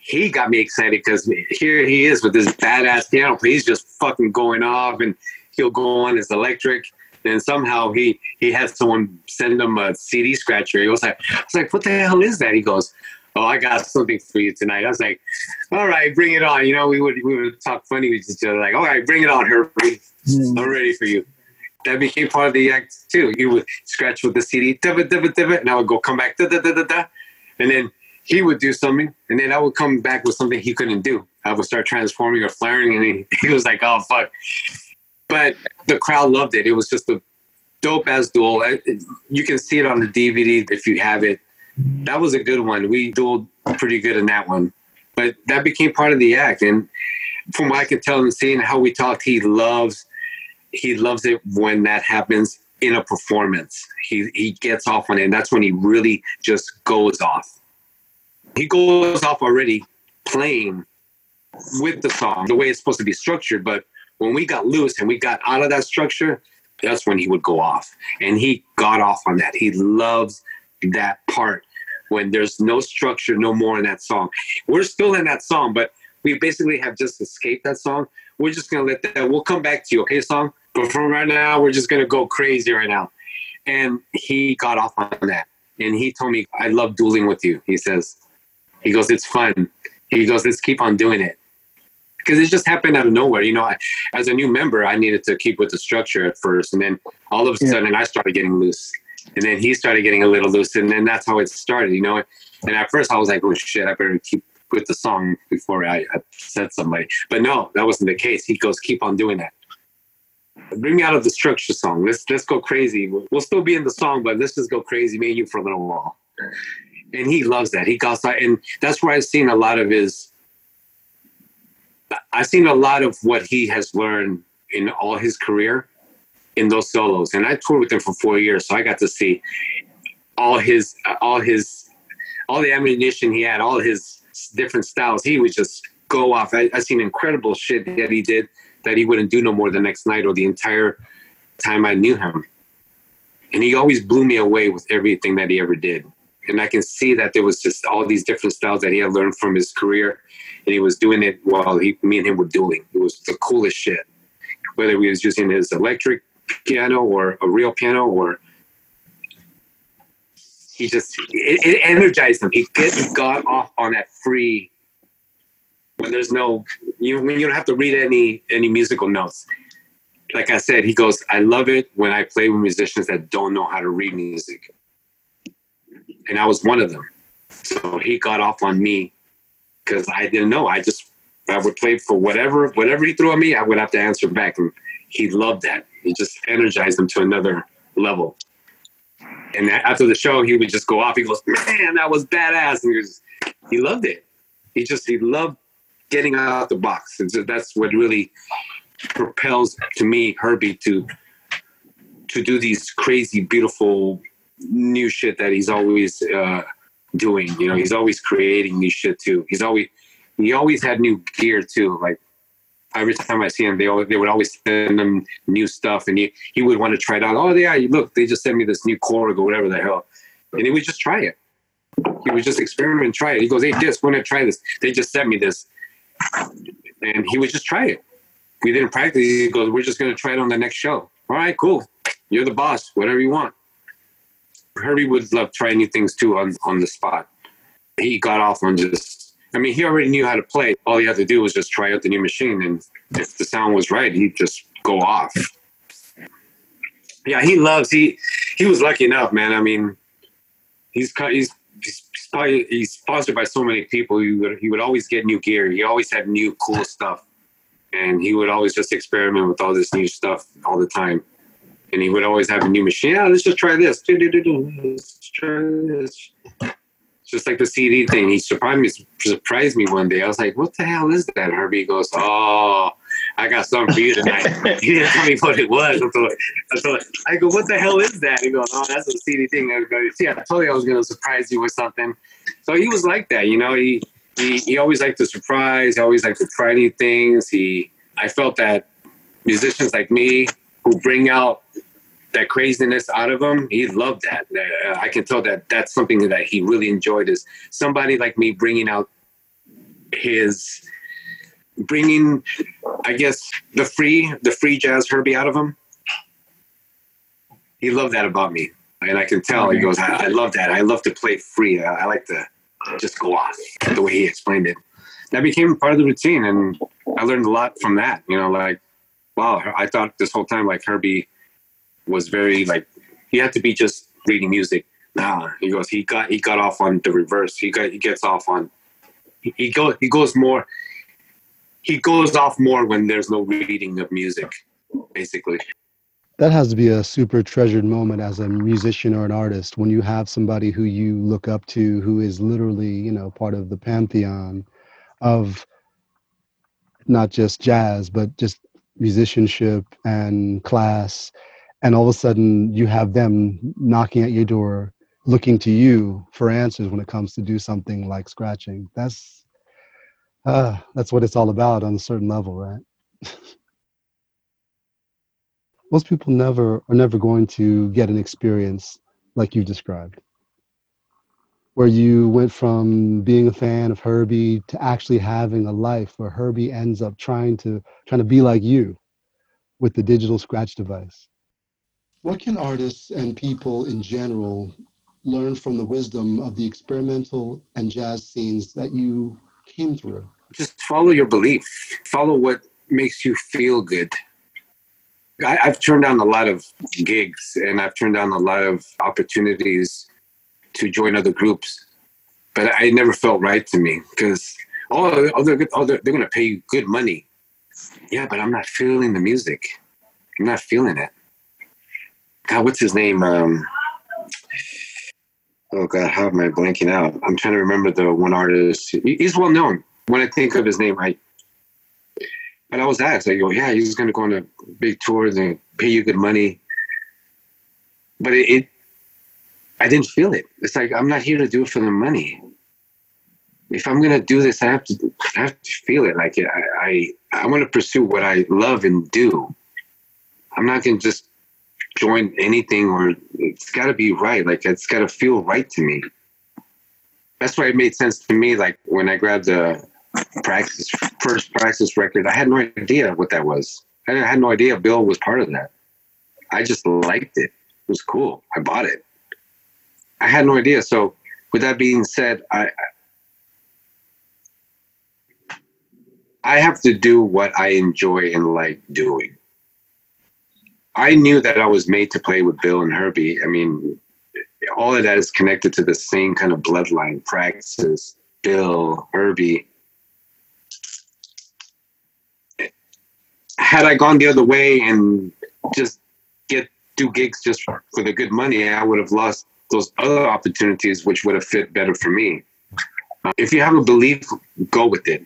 he got me excited because here he is with this badass piano. He's just fucking going off, and he'll go on his electric. And somehow he he had someone send him a CD scratcher. He was like, I was like, what the hell is that? He goes, oh, I got something for you tonight. I was like, all right, bring it on. You know, we would we would talk funny with each other, like, all right, bring it on, Herbie. Mm. I'm ready for you. That became part of the act too. He would scratch with the CD, da da da and I would go come back, da da da da da, and then he would do something, and then I would come back with something he couldn't do. I would start transforming or flaring, and he, he was like, oh fuck. But the crowd loved it. It was just a dope ass duel. You can see it on the DVD if you have it that was a good one. We dueled pretty good in that one, but that became part of the act. And from what I can tell and seeing how we talked, he loves he loves it when that happens in a performance. He he gets off on it, and that's when he really just goes off. He goes off already playing with the song the way it's supposed to be structured, but when we got loose and we got out of that structure, that's when he would go off. And he got off on that. He loves that part when there's no structure, no more in that song. We're still in that song, but we basically have just escaped that song. We're just gonna let that. We'll come back to you, okay, song. But from right now, we're just gonna go crazy right now. And he got off on that, and he told me, "I love dueling with you." He says, "He goes, it's fun." He goes, "Let's keep on doing it." Because it just happened out of nowhere. You know, I, as a new member, I needed to keep with the structure at first, and then all of a sudden, yeah. I started getting loose and then he started getting a little loose, and then that's how it started, you know. And at first, I was like, "Oh shit, I better keep with the song before I upset somebody." But no, that wasn't the case. He goes, "Keep on doing that." bring me out of the structure song. Let's let's go crazy. We'll still be in the song, but let's just go crazy, me and you for a little while. And he loves that. He goes and that's where I've seen a lot of his. I've seen a lot of what he has learned in all his career in those solos, and I toured with him for four years, so I got to see all his all his all the ammunition he had, all his different styles. He would just go off. I, I seen incredible shit that he did that he wouldn't do no more the next night or the entire time I knew him. And he always blew me away with everything that he ever did. And I can see that there was just all these different styles that he had learned from his career, and he was doing it while he, me and him were dueling. It was the coolest shit. Whether he was using his electric piano or a real piano, or he just it, it energized him. He, he got off on that free when there's no you when you don't have to read any any musical notes. Like I said, he goes, I love it when I play with musicians that don't know how to read music. And I was one of them. So he got off on me because I didn't know. I just I would play for whatever whatever he threw at me, I would have to answer back. And he loved that. He just energized him to another level. And after the show, he would just go off. He goes, "Man, that was badass!" And he, was, he loved it. He just he loved getting out of the box. And so that's what really propels to me Herbie to to do these crazy, beautiful new shit that he's always uh, doing. You know, he's always creating new shit too. He's always he always had new gear too. Like every time I see him, they always, they would always send him new stuff, and he he would want to try it out. Oh yeah, look, they just sent me this new Korg or whatever the hell, and he would just try it. He would just experiment, try it. He goes, "Hey, this, want to try this?" They just sent me this and he would just try it. We didn't practice. He goes, "We're just going to try it on the next show." All right, cool. You're the boss. Whatever you want. Herbie would love trying new things too on on the spot. He got off on just. I mean, he already knew how to play. All he had to do was just try out the new machine, and if the sound was right, he'd just go off. Yeah, he loves. He he was lucky enough, man. I mean, he's he's he's probably he's sponsored by so many people. He would he would always get new gear. He always had new cool stuff, and he would always just experiment with all this new stuff all the time. And he would always have a new machine. Yeah, let's just try this. Let's try this. Just like the CD thing. He surprised me. Surprised me one day. I was like, "What the hell is that?" Herbie goes, "Oh." I got something for you tonight. he didn't tell me what it was. So, I go, what the hell is that? He goes, oh, that's a CD thing. I go, see, I told you I was going to surprise you with something. So he was like that, you know. He he he always liked to surprise. He always liked to try new things. He I felt that musicians like me who bring out that craziness out of him, he loved that. Uh, I can tell that that's something that he really enjoyed. Is somebody like me bringing out his bringing, I guess, the free the free jazz Herbie out of him. He loved that about me, and I can tell. He goes, "I, I love that. I love to play free. I, I like to just go off." The way he explained it, that became part of the routine, and I learned a lot from that. You know, like, wow, I thought this whole time like Herbie was very like he had to be just reading music. Nah, he goes. He got he got off on the reverse. He got he gets off on. He, he goes he goes more he goes off more when there's no reading of music, basically. That has to be a super treasured moment as a musician or an artist when you have somebody who you look up to who is literally, you know, part of the pantheon of not just jazz, but just musicianship and class. And all of a sudden you have them knocking at your door, looking to you for answers when it comes to do something like scratching. That's uh, that's what it's all about on a certain level, right? Most people never are never going to get an experience like you described, where you went from being a fan of Herbie to actually having a life where Herbie ends up trying to trying to be like you with the digital scratch device. What can artists and people in general learn from the wisdom of the experimental and jazz scenes that you came through? just follow your belief, follow what makes you feel good. I, have turned down a lot of gigs and I've turned down a lot of opportunities to join other groups, but I never felt right to me because oh, oh, they're, oh, they're, they're going to pay you good money. Yeah, but I'm not feeling the music. I'm not feeling it. God, what's his name? Um, oh God, how am I blanking out? I'm trying to remember the one artist. He's well known. When I think of his name, I. But I was asked, I go, yeah, he's going to go on a big tour and pay you good money. But it, it, I didn't feel it. It's like I'm not here to do it for the money. If I'm going to do this, I have to, I have to feel it. Like I, I, I want to pursue what I love and do. I'm not going to just join anything or it's got to be right. Like it's got to feel right to me. That's why it made sense to me. Like when I grabbed the Praxis first Praxis record, I had no idea what that was. I had no idea Bill was part of that. I just liked it. It was cool. I bought it. I had no idea. So with that being said, I I have to do what I enjoy and like doing. I knew that I was made to play with Bill and Herbie. I mean, all of that is connected to the same kind of bloodline practices. Bill, Herbie. Had I gone the other way and just get do gigs just for, the good money, I would have lost those other opportunities, which would have fit better for me. Uh, if you have a belief, go with it.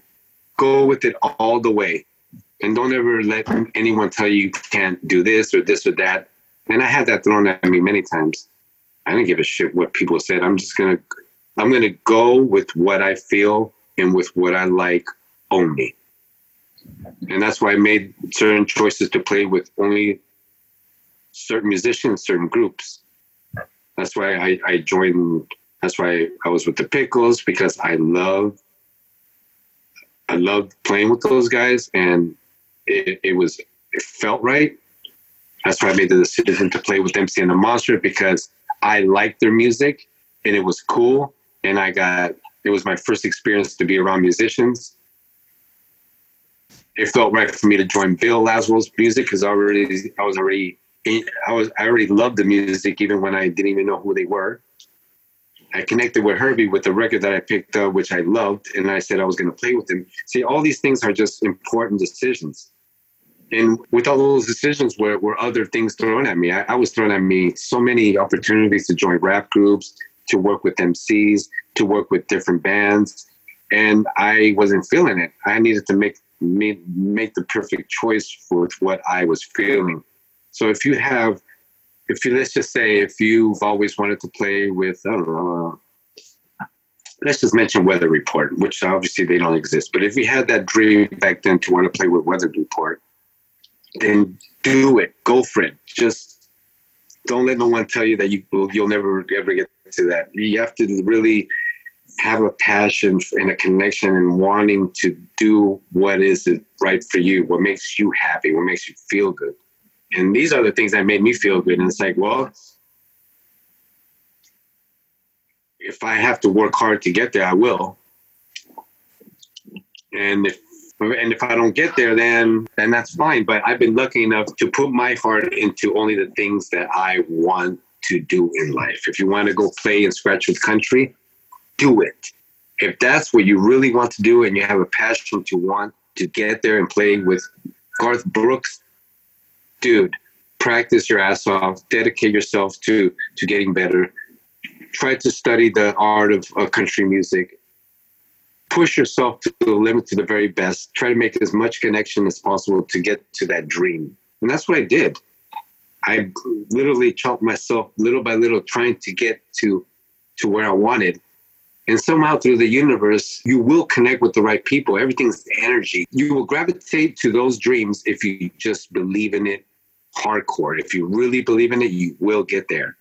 Go with it all the way and don't ever let anyone tell you you can't do this or this or that. And I had that thrown at me many times. I didn't give a shit what people said. I'm just gonna, I'm gonna go with what I feel and with what I like only. And that's why I made certain choices to play with only certain musicians, certain groups. That's why I, I joined. That's why I was with the Piklz because I love I love playing with those guys, and it, it was it felt right. That's why I made the decision to play with MC and the Monster because I liked their music and it was cool. And I got it was my first experience to be around musicians. It felt right for me to join Bill Laswell's music because already I was already I was I already loved the music even when I didn't even know who they were. I connected with Herbie with the record that I picked up, which I loved, and I said I was going to play with him. See, all these things are just important decisions and with all those decisions were, were other things thrown at me. I, I, was thrown at me so many opportunities to join rap groups, to work with MCs, to work with different bands, and I wasn't feeling it. I needed to make make, make the perfect choice for what I was feeling. So if you have, if you let's just say if you've always wanted to play with, I don't know. Let's just mention Weather Report, which obviously they don't exist. But if you had that dream back then to want to play with Weather Report, then do it. Go for it. Just don't let no one tell you that you you'll never ever get to that. You have to really have a passion and a connection and wanting to do what is right for you, what makes you happy, what makes you feel good. And these are the things that made me feel good. And it's like, well, if I have to work hard to get there, I will. And if and if I don't get there, then then that's fine. But I've been lucky enough to put my heart into only the things that I want to do in life. If you want to go play and scratch with country, do it. If that's what you really want to do and you have a passion to want to get there and play with Garth Brooks, dude, practice your ass off, dedicate yourself to to getting better. Try to study the art of, of country music push yourself to the limit to the very best. Try to make as much connection as possible to get to that dream. And that's what i did. I literally chopped myself little by little trying to get to to where i wanted. And somehow through the universe you will connect with the right people. Everything's energy. You will gravitate to those dreams if you just believe in it hardcore. If you really believe in it you will get there.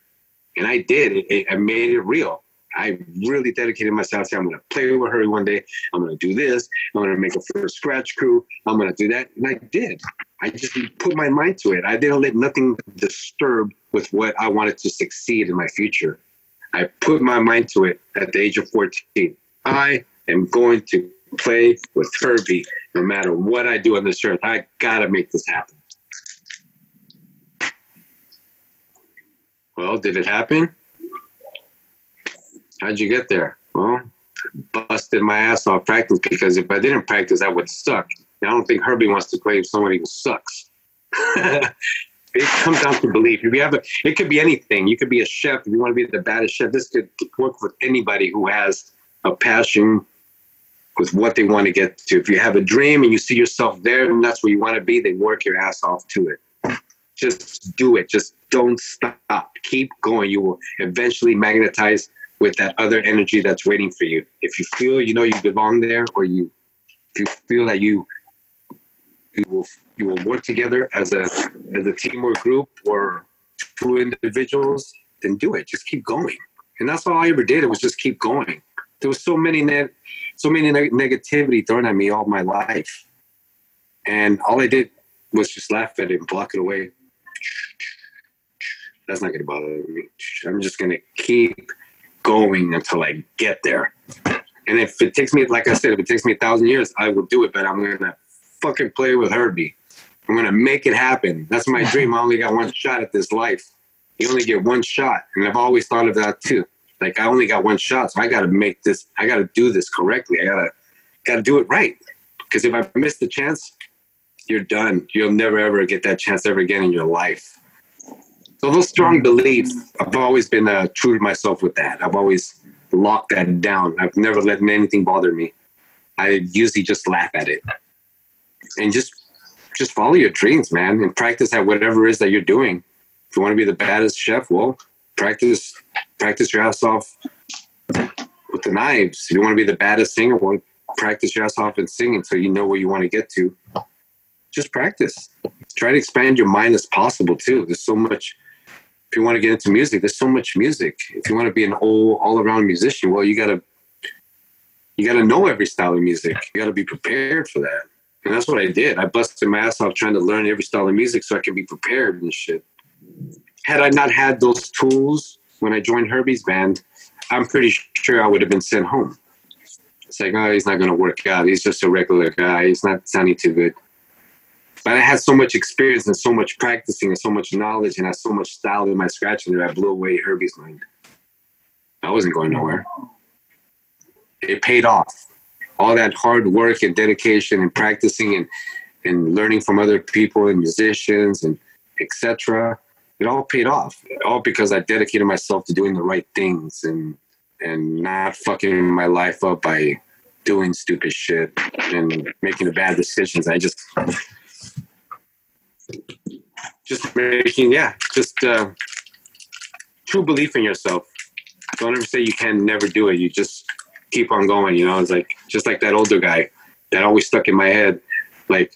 And i did. It, i made it real I really dedicated myself to I'm going to play with her one day. I'm going to do this. I'm going to make a first scratch crew. I'm going to do that. And I did. I just put my mind to it. I didn't let nothing disturb with what I wanted to succeed in my future. I put my mind to it at the age of 14. I am going to play with Herbie no matter what I do on this earth. I got to make this happen. Well, did it happen? How'd you get there? Well, busted my ass off practice because if I didn't practice, I would suck. I don't think Herbie wants to play with somebody who sucks. it comes down to belief. If you have a, it could be anything. You could be a chef. If you want to be the baddest chef, this could work with anybody who has a passion with what they want to get to. If you have a dream and you see yourself there and that's where you want to be, then work your ass off to it. Just do it. Just don't stop. Keep going. You will eventually magnetize with that other energy that's waiting for you. If you feel you know you belong there, or you if you feel that you you will you will work together as a as a team or group or two individuals, then do it. Just keep going. And that's all I ever did. It was just keep going. There was so many ne- so many ne- negativity thrown at me all my life, and all I did was just laugh at it and block it away. That's not going to bother me. I'm just going to keep going until I get there. And if it takes me, like I said, if it takes me a thousand years, I will do it. But I'm going to fucking play with Herbie. I'm going to make it happen. That's my dream. I only got one shot at this life. You only get one shot. And I've always thought of that too. Like I only got one shot, so I got to make this. I got to do this correctly. I gotta gotta do it right. Because if I miss the chance, you're done. You'll never ever get that chance ever again in your life. So those strong beliefs, I've always been uh, true to myself with that. I've always locked that down. I've never let anything bother me. I usually just laugh at it and just just follow your dreams, man, and practice at whatever it is that you're doing. If you want to be the baddest chef, well, practice practice your ass off with the knives. If you want to be the baddest singer, well, practice your ass off and singing so you know where you want to get to. Just practice. Try to expand your mind as possible too. There's so much. If you want to get into music, there's so much music. If you want to be an all all around musician, well, you gotta you gotta know every style of music. You gotta be prepared for that. And that's what I did. I busted my ass off trying to learn every style of music so I can be prepared and shit. Had I not had those tools when I joined Herbie's band, I'm pretty sure I would have been sent home. It's like, oh, he's not to work out. He's just a regular guy. He's not sounding too good. But I had so much experience and so much practicing and so much knowledge and I had so much style in my scratching that I blew away Herbie's mind. I wasn't going nowhere. It paid off all that hard work and dedication and practicing and and learning from other people and musicians and etc it all paid off all because i dedicated myself to doing the right things and and not fucking my life up by doing stupid shit and making the bad decisions i just just making yeah just uh true belief in yourself don't ever say you can never do it you just keep on going. You know, it's like just like that older guy that always stuck in my head. Like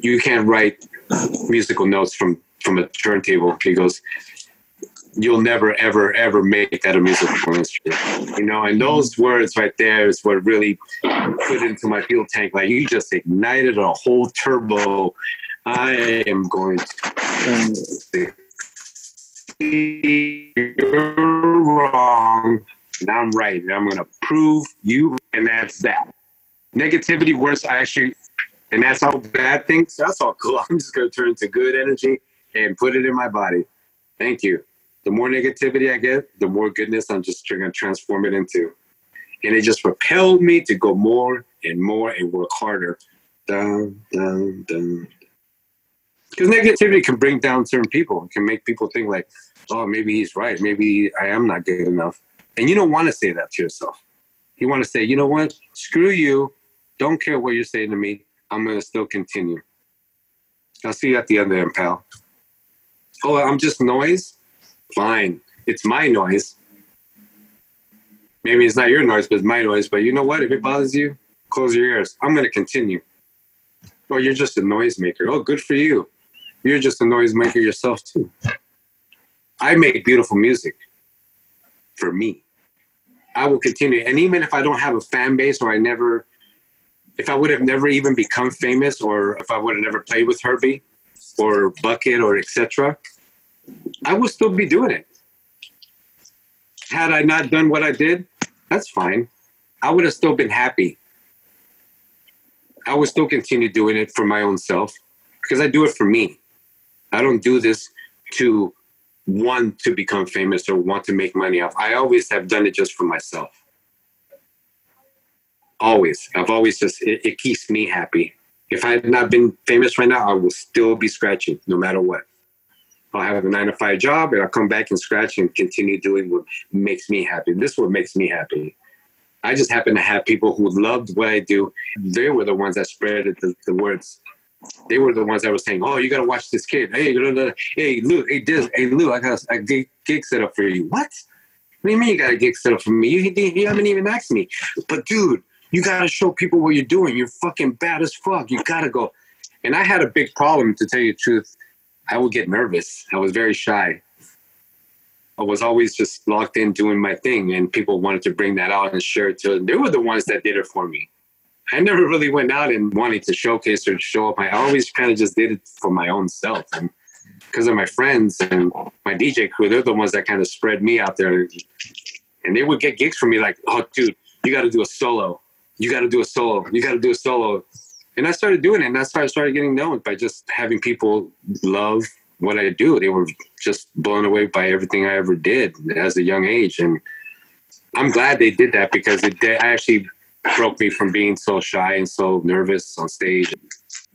you can't write musical notes from from a turntable. He goes, you'll never ever ever make that a musical instrument. You know, and those words right there is what really put into my fuel tank. Like you just ignited a whole turbo. I am going to. You're wrong and I'm right, and I'm going to prove you, and that's that. Negativity worse, I actually, and that's all bad things. That's all cool. I'm just going to turn to good energy and put it in my body. Thank you. The more negativity I get, the more goodness I'm just going to transform it into. And it just propelled me to go more and more and work harder. Down, down, down. Because negativity can bring down certain people. It can make people think like, oh, maybe he's right. Maybe I am not good enough. And you don't want to say that to yourself. You want to say, you know what? Screw you. Don't care what you're saying to me. I'm going to still continue. I'll see you at the other end, pal. Oh, I'm just noise? Fine. It's my noise. Maybe it's not your noise, but it's my noise. But you know what? If it bothers you, close your ears. I'm going to continue. Oh, you're just a noisemaker. Oh, good for you. You're just a noisemaker yourself, too. I make beautiful music for me. I will continue. And even if I don't have a fan base or I never, if I would have never even become famous or if I would have never played with Herbie or Bucket or etc., I would still be doing it. Had I not done what I did, that's fine. I would have still been happy. I would still continue doing it for my own self because I do it for me. I don't do this to want to become famous or want to make money off. I always have done it just for myself. Always. I've always just, it, it keeps me happy. If I had not been famous right now, I will still be scratching no matter what. I'll have a nine to five job and I'll come back and scratch and continue doing what makes me happy. This is what makes me happy. I just happen to have people who loved what I do. They were the ones that spread the, the words. They were the ones that were saying, "Oh, you gotta watch this kid." Hey, hey, Lou, hey, Diz, hey, Lou, I got a gig, gig set up for you. What? What do you mean you got a gig set up for me? You, you haven't even asked me. But dude, you gotta show people what you're doing. You're fucking bad as fuck. You gotta go. And I had a big problem to tell you the truth. I would get nervous. I was very shy. I was always just locked in doing my thing, and people wanted to bring that out and share it to. Them. They were the ones that did it for me. I never really went out and wanted to showcase or show up. I always kind of just did it for my own self, and because of my friends and my DJ crew, they're the ones that kind of spread me out there. And they would get gigs from me like, "Oh, dude, you got to do a solo. You got to do a solo. You got to do a solo." And I started doing it, and that's how I started getting known by just having people love what I do. They were just blown away by everything I ever did as a young age, and I'm glad they did that because it actually broke me from being so shy and so nervous on stage.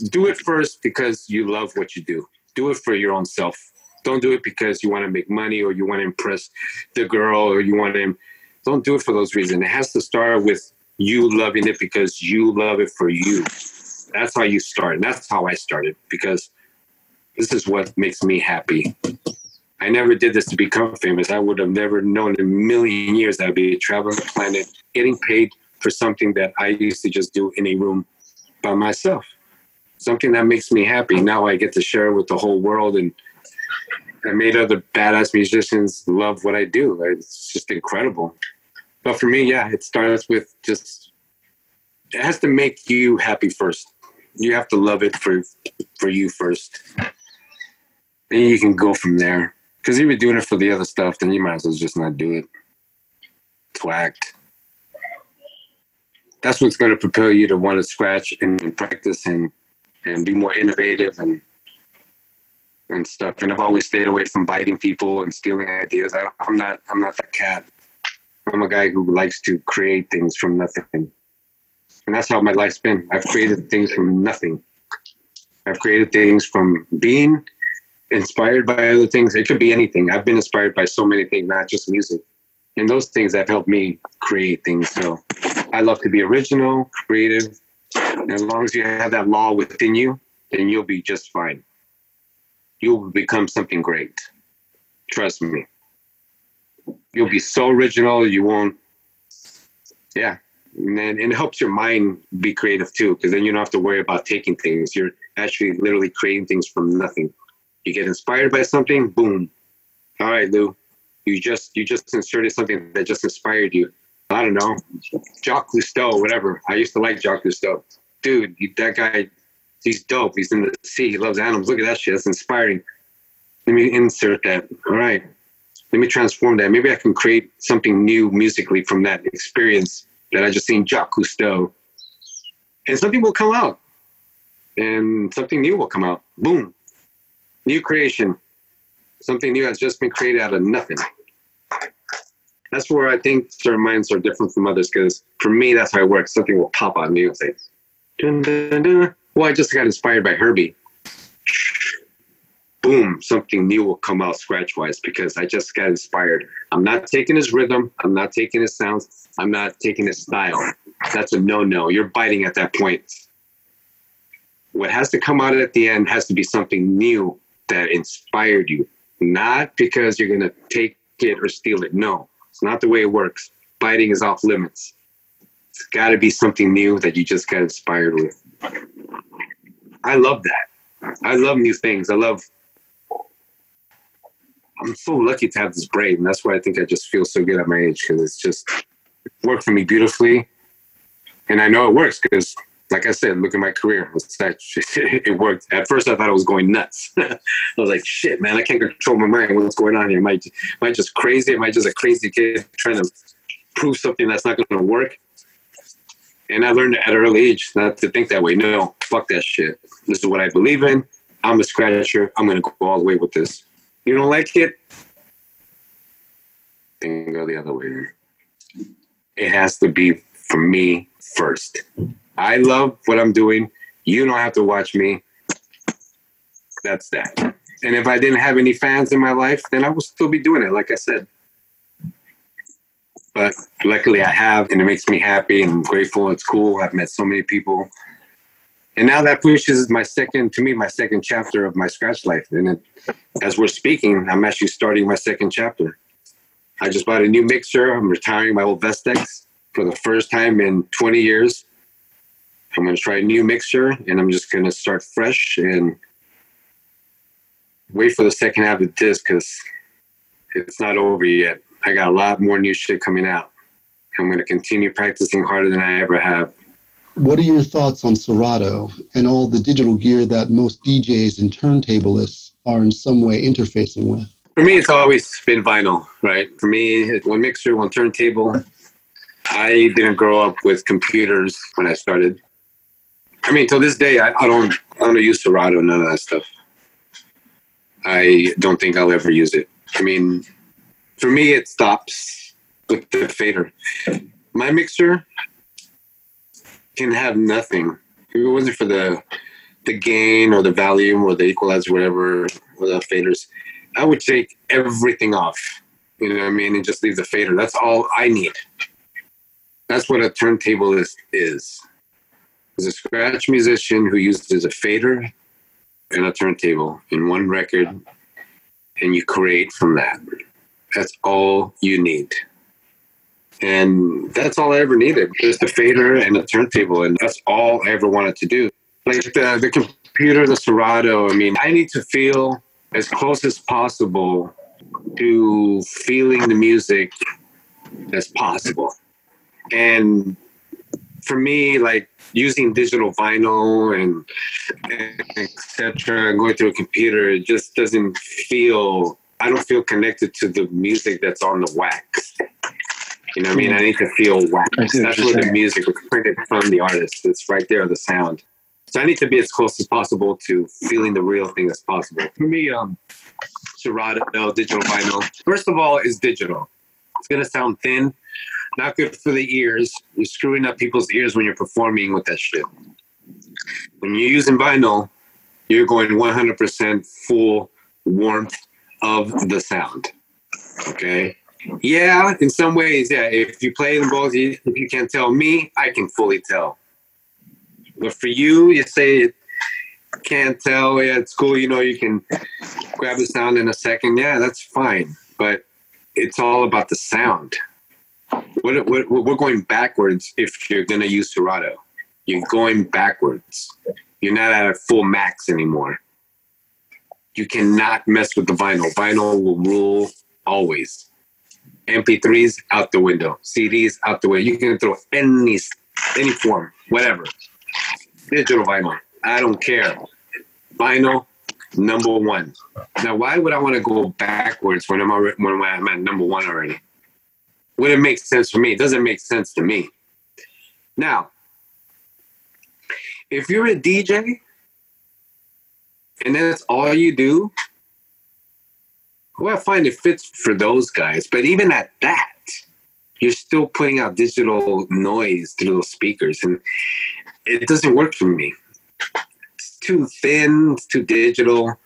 Do it first because you love what you do. Do it for your own self. Don't do it because you want to make money or you want to impress the girl or you want to. Don't do it for those reasons. It has to start with you loving it because you love it for you. That's how you start. And that's how I started because this is what makes me happy. I never did this to become famous. I would have never known in a million years that I'd be traveling the planet, getting paid for something that I used to just do in a room by myself. Something that makes me happy. Now I get to share with the whole world and I made other badass musicians love what I do. It's just incredible. But for me, yeah, it starts with just it has to make you happy first. You have to love it for for you first. Then you can go from there. Because if you're doing it for the other stuff, then you might as well just not do it. Twacked. That's what's going to propel you to want to scratch and, and practice and and be more innovative and and stuff. And I've always stayed away from biting people and stealing ideas. I, I'm not. I'm not that cat. I'm a guy who likes to create things from nothing, and that's how my life's been. I've created things from nothing. I've created things from being inspired by other things. It could be anything. I've been inspired by so many things, not just music. And those things have helped me create things. So I love to be original, creative. And as long as you have that law within you, then you'll be just fine. You'll become something great. Trust me. You'll be so original, you won't. Yeah. And, then, and it helps your mind be creative too, because then you don't have to worry about taking things. You're actually literally creating things from nothing. You get inspired by something, boom. All right, Lou. You just you just inserted something that just inspired you. I don't know, Jacques Cousteau, whatever. I used to like Jacques Cousteau. Dude, that guy, he's dope. He's in the sea. He loves animals. Look at that shit. That's inspiring. Let me insert that. All right. Let me transform that. Maybe I can create something new musically from that experience that I just seen Jacques Cousteau. And something will come out. And something new will come out. Boom new creation, something new has just been created out of nothing. That's where I think certain minds are different from others because for me, that's how it works. Something will pop on me and say, dun, dun, dun. well, I just got inspired by Herbie. Boom, something new will come out scratch wise because I just got inspired. I'm not taking his rhythm, I'm not taking his sounds, I'm not taking his style. That's a no no. You're biting at that point. What has to come out at the end has to be something new that inspired you, not because you're going to take it or steal it. No, it's not the way it works. Biting is off limits. It's got to be something new that you just got inspired with. I love that. I love new things. I love. I'm so lucky to have this brain. And that's why I think I just feel so good at my age because it's just worked for me beautifully. And I know it works because like I said, look at my career. It worked. At first, I thought I was going nuts. I was like, shit, man, I can't control my mind. What's going on here? Am I, am I just crazy? Am I just a crazy kid trying to prove something that's not going to work? And I learned at an early age not to think that way. No, fuck that shit. This is what I believe in. I'm a scratcher. I'm going to go all the way with this. You don't like it? Then go the other way. It has to be for me first. I love what I'm doing. You don't have to watch me. That's that. And if I didn't have any fans in my life, then I would still be doing it, like I said. But luckily I have, and it makes me happy and grateful. It's cool. I've met so many people. And now that pushes my second, to me, my second chapter of my scratch life. And it, as we're speaking, I'm actually starting my second chapter. I just bought a new mixer. I'm retiring my old Vestax for the first time in 20 years. I'm going to try a new mixer and I'm just going to start fresh and wait for the second half of the disc because it's not over yet. I got a lot more new shit coming out. I'm going to continue practicing harder than I ever have. What are your thoughts on Serato and all the digital gear that most DJs and turntablists are in some way interfacing with? For me, it's always been vinyl, right? For me, one mixer, one turntable. I didn't grow up with computers when I started. I mean, till this day, I, I don't, I don't use Serato, none of that stuff. I don't think I'll ever use it. I mean, for me, it stops with the fader. My mixer can have nothing. If it wasn't for the the gain or the volume or the equalizer, whatever, or the faders, I would take everything off. You know what I mean? And just leave the fader. That's all I need. That's what a turntable is. Is is a scratch musician who uses a fader and a turntable in one record, and you create from that. That's all you need. And that's all I ever needed. Just a fader and a turntable. And that's all I ever wanted to do. Like the, the computer, the Serato, I mean, I need to feel as close as possible to feeling the music as possible. And for me, like using digital vinyl and, and etc., going through a computer, it just doesn't feel I don't feel connected to the music that's on the wax. You know what I mean? I need to feel wax. That's where the music was printed from the artist. It's right there, the sound. So I need to be as close as possible to feeling the real thing as possible. For me, um, Serato, no, digital vinyl. First of all, is digital. It's gonna sound thin, not good for the ears. You're screwing up people's ears when you're performing with that shit. When you're using vinyl, you're going 100% full warmth of the sound. Okay. Yeah, in some ways, yeah. If you play them both, if you can't tell me, I can fully tell. But for you, you say can't tell. Yeah, it's cool. You know, you can grab the sound in a second. Yeah, that's fine. But it's all about the sound. What, we're going backwards if you're going to use Serato. You're going backwards. You're not at a full max anymore you cannot mess with the vinyl. Vinyl will rule always. MP3s out the window. CDs out the way. You can throw any any form, whatever. Digital vinyl. I don't care. Vinyl, number one. Now, why would I want to go backwards when I'm already, when I'm at number one already? Would it make sense for me? It doesn't make sense to me. Now, if you're a DJ and that's all you do, well, I find it fits for those guys. But even at that, you're still putting out digital noise through those speakers, and it doesn't work for me. It's too thin, it's too digital.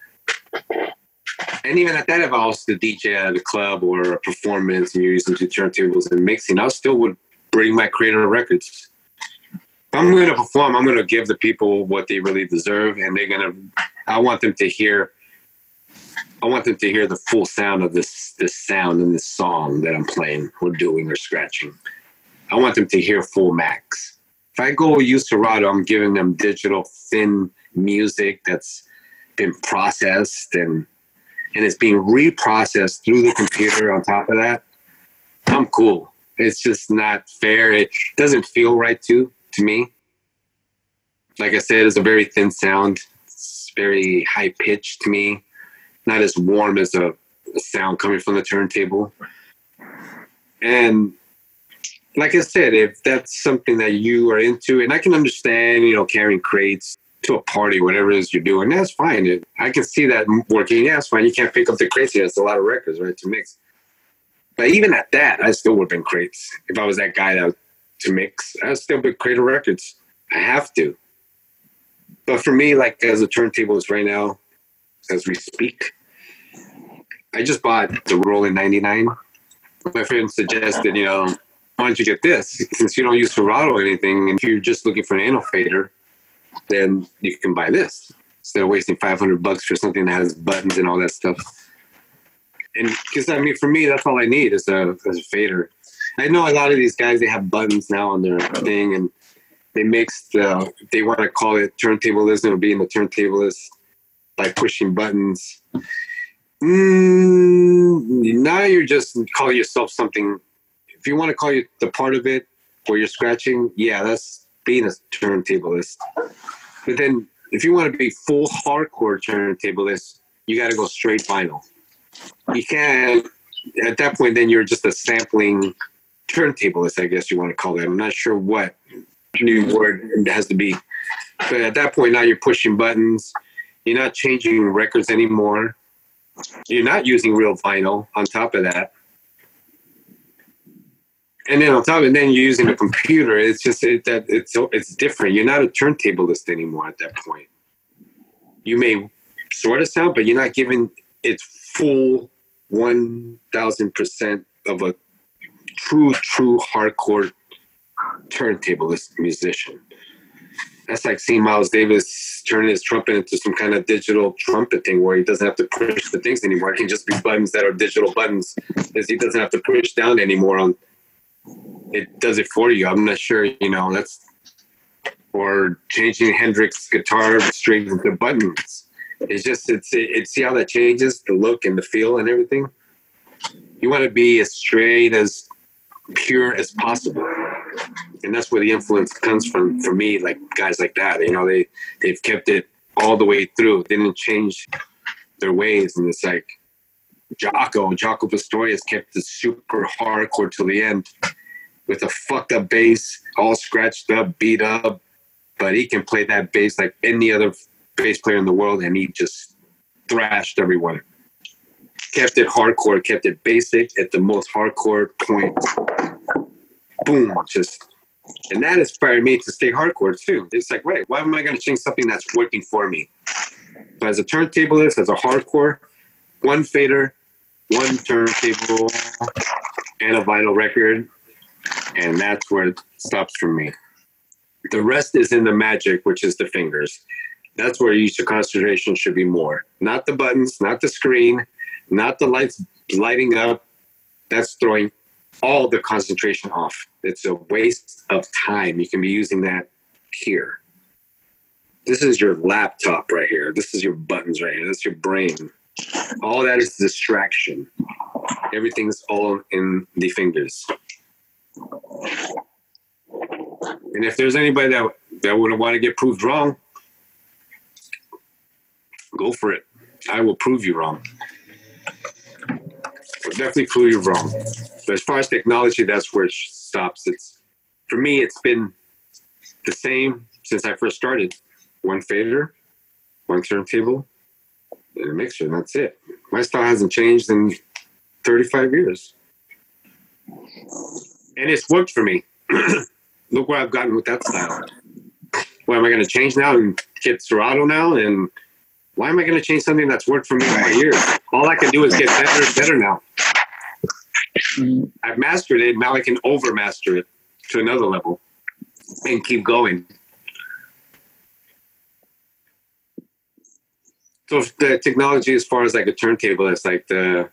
And even at that, if I was the DJ at a club or a performance and you're using two turntables and mixing, I still would bring my creator of records I'm going to perform, I'm going to give the people what they really deserve, and they're going to. I want them to hear. I want them to hear the full sound of this this sound and this song that I'm playing or doing or scratching. I want them to hear full max. If I go use Serato, I'm giving them digital thin music that's been processed and and it's being reprocessed through the computer on top of that. I'm cool. It's just not fair. It doesn't feel right too to me. Like I said, it's a very thin sound. It's very high pitched to me, not as warm as a, a sound coming from the turntable. And like I said, if that's something that you are into, and I can understand, you know, carrying crates to a party, whatever it is you're doing, that's fine. It, I can see that working. Yeah, fine. You can't pick up the crates. It's a lot of records, right, to mix. But even at that, I still would have been crates if I was that guy that to mix. I'd still big Crater Records. I have to. but for me, like as a turntablist right now, as we speak, I just bought the Roland 99. My friend suggested, you know, why don't you get this? Since you don't use Serato or anything, and if you're just looking for an anal fader, then you can buy this instead of wasting 500 bucks for something that has buttons and all that stuff. And because I mean, for me, that's all I need is a, is a fader. I know a lot of these guys they have buttons now on their thing, and they mix the they want to call it turntablism or being a turntablist by pushing buttons. Mm, now you're just calling yourself something. If you want to call you the part of it where you're scratching, yeah, that's being a turntablist. But then if you want to be full hardcore turntablist, you got to go straight vinyl. You can't. At that point, then you're just a sampling turntablist, I guess you want to call it. I'm not sure what new word it has to be, but at that point now you're pushing buttons. You're not changing records anymore. You're not using real vinyl. On top of that, and then on top of it, then you're using a computer. It's just it, that it's it's different. You're not a turntablist anymore at that point. You may sort of sound, but you're not giving it full one thousand percent of a true, true hardcore turntablist musician. That's like seeing Miles Davis turning his trumpet into some kind of digital trumpet thing where he doesn't have to push the things anymore. It can just be buttons that are digital buttons, because he doesn't have to push down anymore on it does it for you. I'm not sure, you know, that's or changing Hendrix guitar strings into buttons. It's just it's it, see how that changes the look and the feel and everything. You want to be as straight as pure as possible, and that's where the influence comes from. For me, like guys like that, you know, they they've kept it all the way through. They didn't change their ways, and it's like Jaco, Jaco Pastorius kept it super hardcore till the end with a fucked up bass, all scratched up, beat up, but he can play that bass like any other bass player in the world, and he just thrashed everyone. Kept it hardcore, kept it basic at the most hardcore point. Boom, just. And that inspired me to stay hardcore too. It's like, wait, why am I going to change something that's working for me? But as a turntablist, as a hardcore, one fader, one turntable, and a vinyl record, and that's where it stops for me. The rest is in the magic, which is the fingers. That's where your concentration should be more. Not the buttons, not the screen, not the lights lighting up. That's throwing all the concentration off. It's a waste of time. You can be using that here. This is your laptop right here. This is your buttons right here. That's your brain. All that is distraction. Everything's all in the fingers. And if there's anybody that that would want to get proved wrong, go for it. I will prove you wrong. I'll definitely prove you wrong. But as far as technology, that's where it stops. It's for me. It's been the same since I first started. One fader, one turntable, and a mixer. And that's it. My style hasn't changed in 35 years and it's worked for me. Look where I've gotten with that style. What am I going to change now and get Serato now? And why am I going to change something that's worked for me for years? All I can do is get better and better now. I've mastered it. Now I can overmaster it to another level and keep going. So the technology, as far as like a turntable, is like the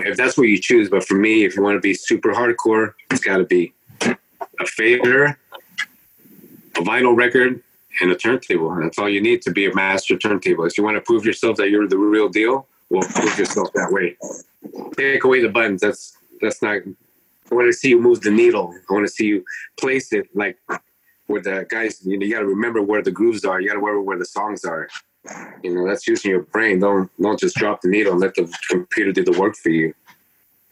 if that's what you choose. But for me, if you want to be super hardcore, it's got to be a fader, a vinyl record, and a turntable. That's all you need to be a master turntable. If you want to prove yourself that you're the real deal, well, prove yourself that way. Take away the buttons. That's that's not. I want to see you move the needle. I want to see you place it like where the guys. You know, you got to remember where the grooves are. You got to remember where the songs are. You know, that's using your brain. Don't don't just drop the needle and let the computer do the work for you.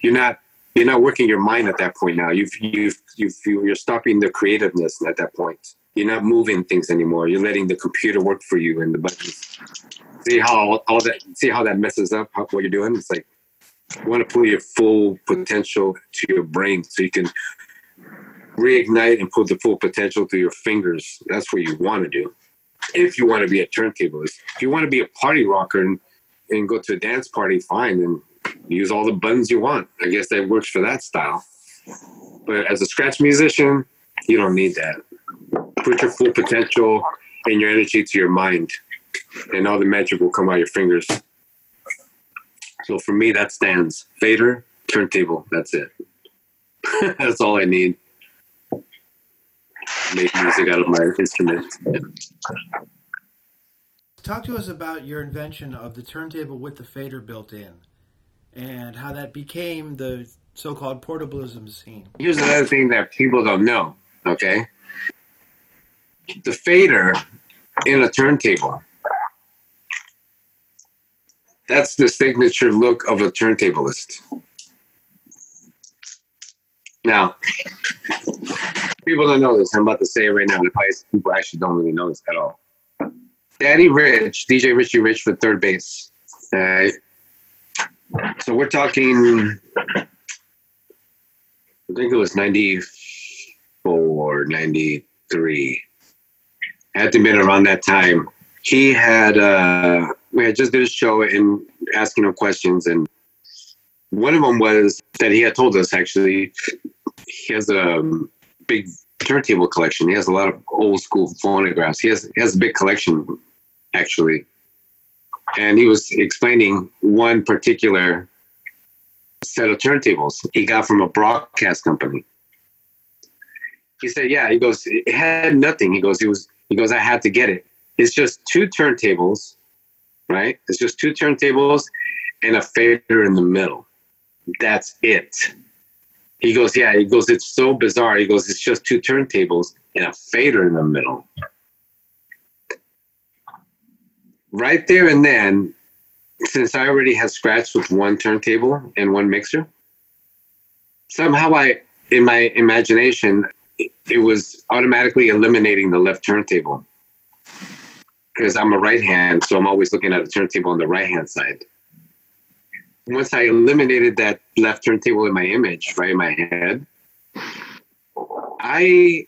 You're not you're not working your mind at that point now. You've you've you've you're stopping the creativeness at that point. You're not moving things anymore. You're letting the computer work for you and the buttons. See how all, that see how that messes up how, what you're doing. It's like you want to pull your full potential to your brain so you can reignite and put the full potential through your fingers. That's what you want to do if you want to be a turntablist. If you want to be a party rocker and, and go to a dance party, fine, and use all the buttons you want. I guess that works for that style. But as a scratch musician, you don't need that. Put your full potential and your energy to your mind, and all the magic will come out your fingers. So for me, that stands. Fader, turntable, that's it. that's all I need. Make music out of my instrument. Talk to us about your invention of the turntable with the fader built in and how that became the so-called portablism scene. Here's another thing that people don't know, okay? The fader in a turntable. That's the signature look of a turntablist. Now, people don't know this. I'm about to say it right now. People actually don't really know this at all. Daddy Rich, DJ Richie Rich for 3rd Bass. So we're talking, I think it was 94, 93. Had to been around that time. He had, uh, we had just did a show and asking him questions. And one of them was that he had told us actually, he has a big turntable collection. He has a lot of old school phonographs. He has, he has a big collection actually. And he was explaining one particular set of turntables he got from a broadcast company. He said, Yeah, he goes, it had nothing. He goes, he was he goes, I had to get it. It's just two turntables, right? It's just two turntables and a fader in the middle. That's it. He goes, Yeah, he goes, it's so bizarre. He goes, It's just two turntables and a fader in the middle right there and then, since I already had scratched with one turntable and one mixer, somehow I, in my imagination, it was automatically eliminating the left turntable because I'm a right hand, so I'm always looking at a turntable on the right hand side. Once I eliminated that left turntable in my image, right in my head, I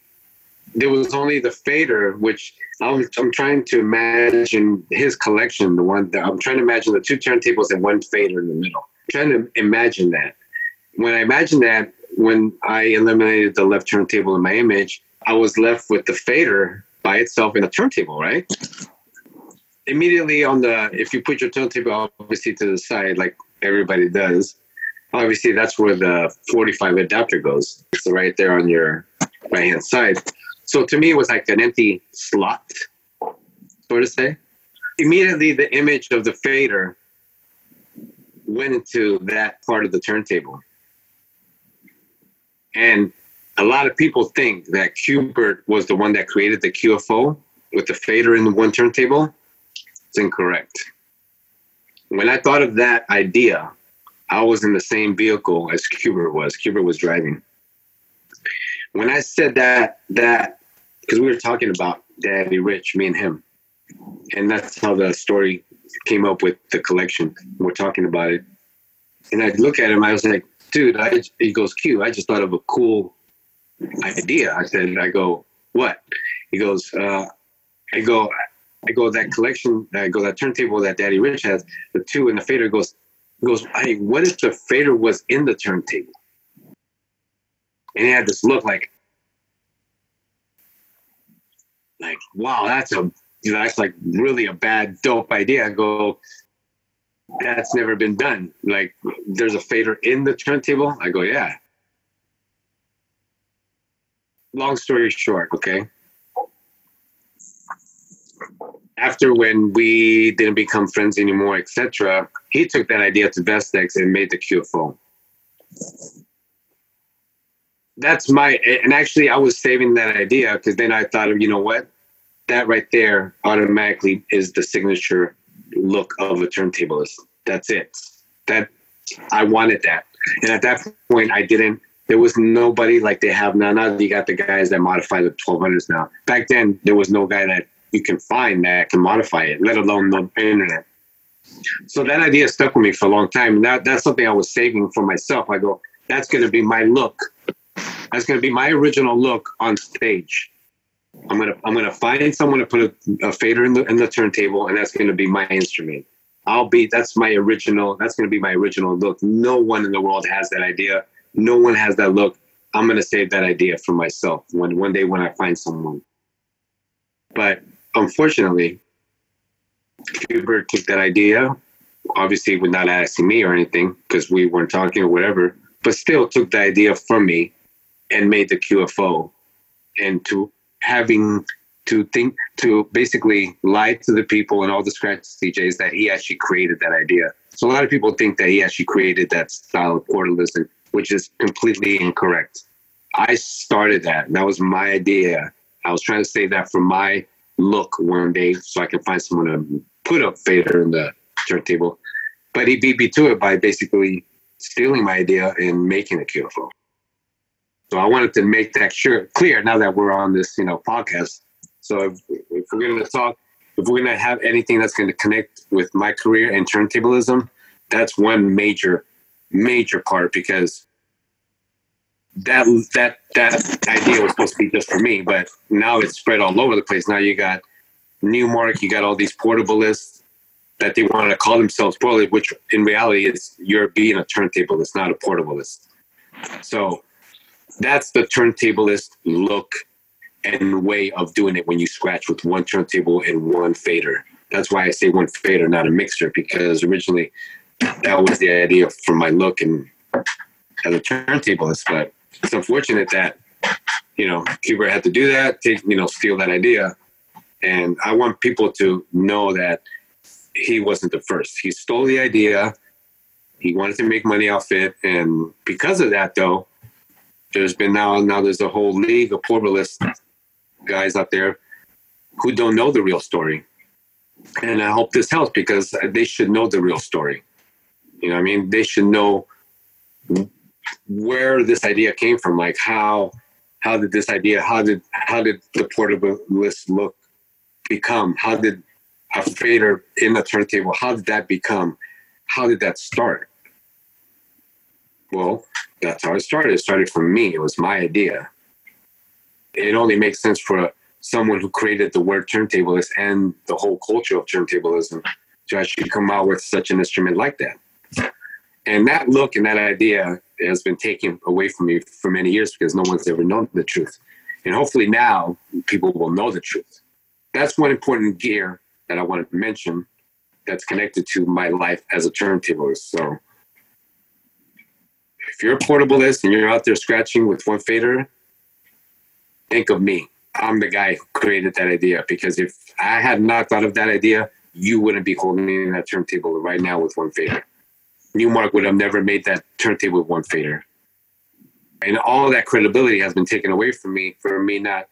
there was only the fader, which I'm, I'm trying to imagine his collection. The one that I'm trying to imagine the two turntables and one fader in the middle. I'm trying to imagine that. When I imagine that, when I eliminated the left turntable in my image, I was left with the fader by itself in a turntable, right? Immediately on the, if you put your turntable obviously to the side, like everybody does, obviously that's where the 45 adapter goes. So right there on your right hand side. So to me, it was like an empty slot, so to say. Immediately, the image of the fader went into that part of the turntable. And a lot of people think that Qbert was the one that created the QFO with the fader in the one turntable. It's incorrect. When I thought of that idea, I was in the same vehicle as Qbert was. Qbert was driving when I said that that because we were talking about Daddy Rich, me and him, and that's how the story came up with the collection. We're talking about it, and I look at him. I was like, "Dude," I, he goes, "Q." I just thought of a cool idea. I said, "I go, what?" He goes, uh, "I go." I go that collection. I go that turntable that Daddy Rich has. The two and the fader goes. Goes. Hey, what if the fader was in the turntable? and he had this look like, like, wow, that's a, you know, that's like really a bad, dope idea. I go, that's never been done. Like, there's a fader in the turntable. I go, yeah. Long story short, okay. After when we didn't become friends anymore, etc., he took that idea to Vestax and made the QFO that's my and actually I was saving that idea because then I thought of you know what that right there automatically is the signature look of a turntablist. That's it. That I wanted that, and at that point I didn't. There was nobody like they have now. Now you got the guys that modify the 1200s now. Back then there was no guy that you can find that can modify it, let alone the internet. So that idea stuck with me for a long time. And that, that's something I was saving for myself. I go, that's going to be my look that's going to be my original look on stage. I'm gonna I'm gonna find someone to put a, a fader in the in the turntable, and that's gonna be my instrument. I'll be that's my original. That's gonna be my original look. No one in the world has that idea. No one has that look. I'm gonna save that idea for myself when one day when I find someone. But unfortunately, Qbert took that idea, obviously without asking me or anything, because we weren't talking or whatever, but still took the idea from me and made the QFO. And to having to think to basically lie to the people and all the scratch DJs that he actually created that idea. So a lot of people think that he actually created that style of portablism, which is completely incorrect. I started that. That was my idea. I was trying to save that for my look one day so I can find someone to put a fader in the turntable. But he beat me to it by basically stealing my idea and making a QFO. So I wanted to make that sure clear now that we're on this, you know, podcast. So if, if we're going to talk, if we're going to have anything that's going to connect with my career and turntablism, that's one major, major part because that that that idea was supposed to be just for me, but now it's spread all over the place. Now you got Numark, you got all these portablists that they want to call themselves portable, which in reality is you're being a turntable It's not a portablist. So that's the turntablist look and way of doing it when you scratch with one turntable and one fader. That's why I say one fader, not a mixer, because originally that was the idea for my look and as a turntablist. But it's unfortunate that you know Qbert had to do that, take you know steal that idea, and I want people to know that he wasn't the first. He stole the idea. He wanted to make money off it, and because of that, though, there's been now now there's a whole league of portablist guys out there who don't know the real story. And I hope this helps because they should know the real story. You know, I mean, they should know where this idea came from. Like how how did this idea? How did how did the portable list look become? How did a fader in a turntable? How did that become? How did that start? Well, that's how it started. It started from me. It was my idea. It only makes sense for someone who created the word turntablist and the whole culture of turntablism to actually come out with such an instrument like that. And that look and that idea has been taken away from me for many years because no one's ever known the truth. And hopefully now people will know the truth. That's one important gear that I want to mention that's connected to my life as a turntablist. So if you're a portablist and you're out there scratching with one fader, think of me. I'm the guy who created that idea because if I had not thought of that idea, you wouldn't be holding that turntable right now with one fader. Numark would have never made that turntable with one fader. And all that credibility has been taken away from me for me not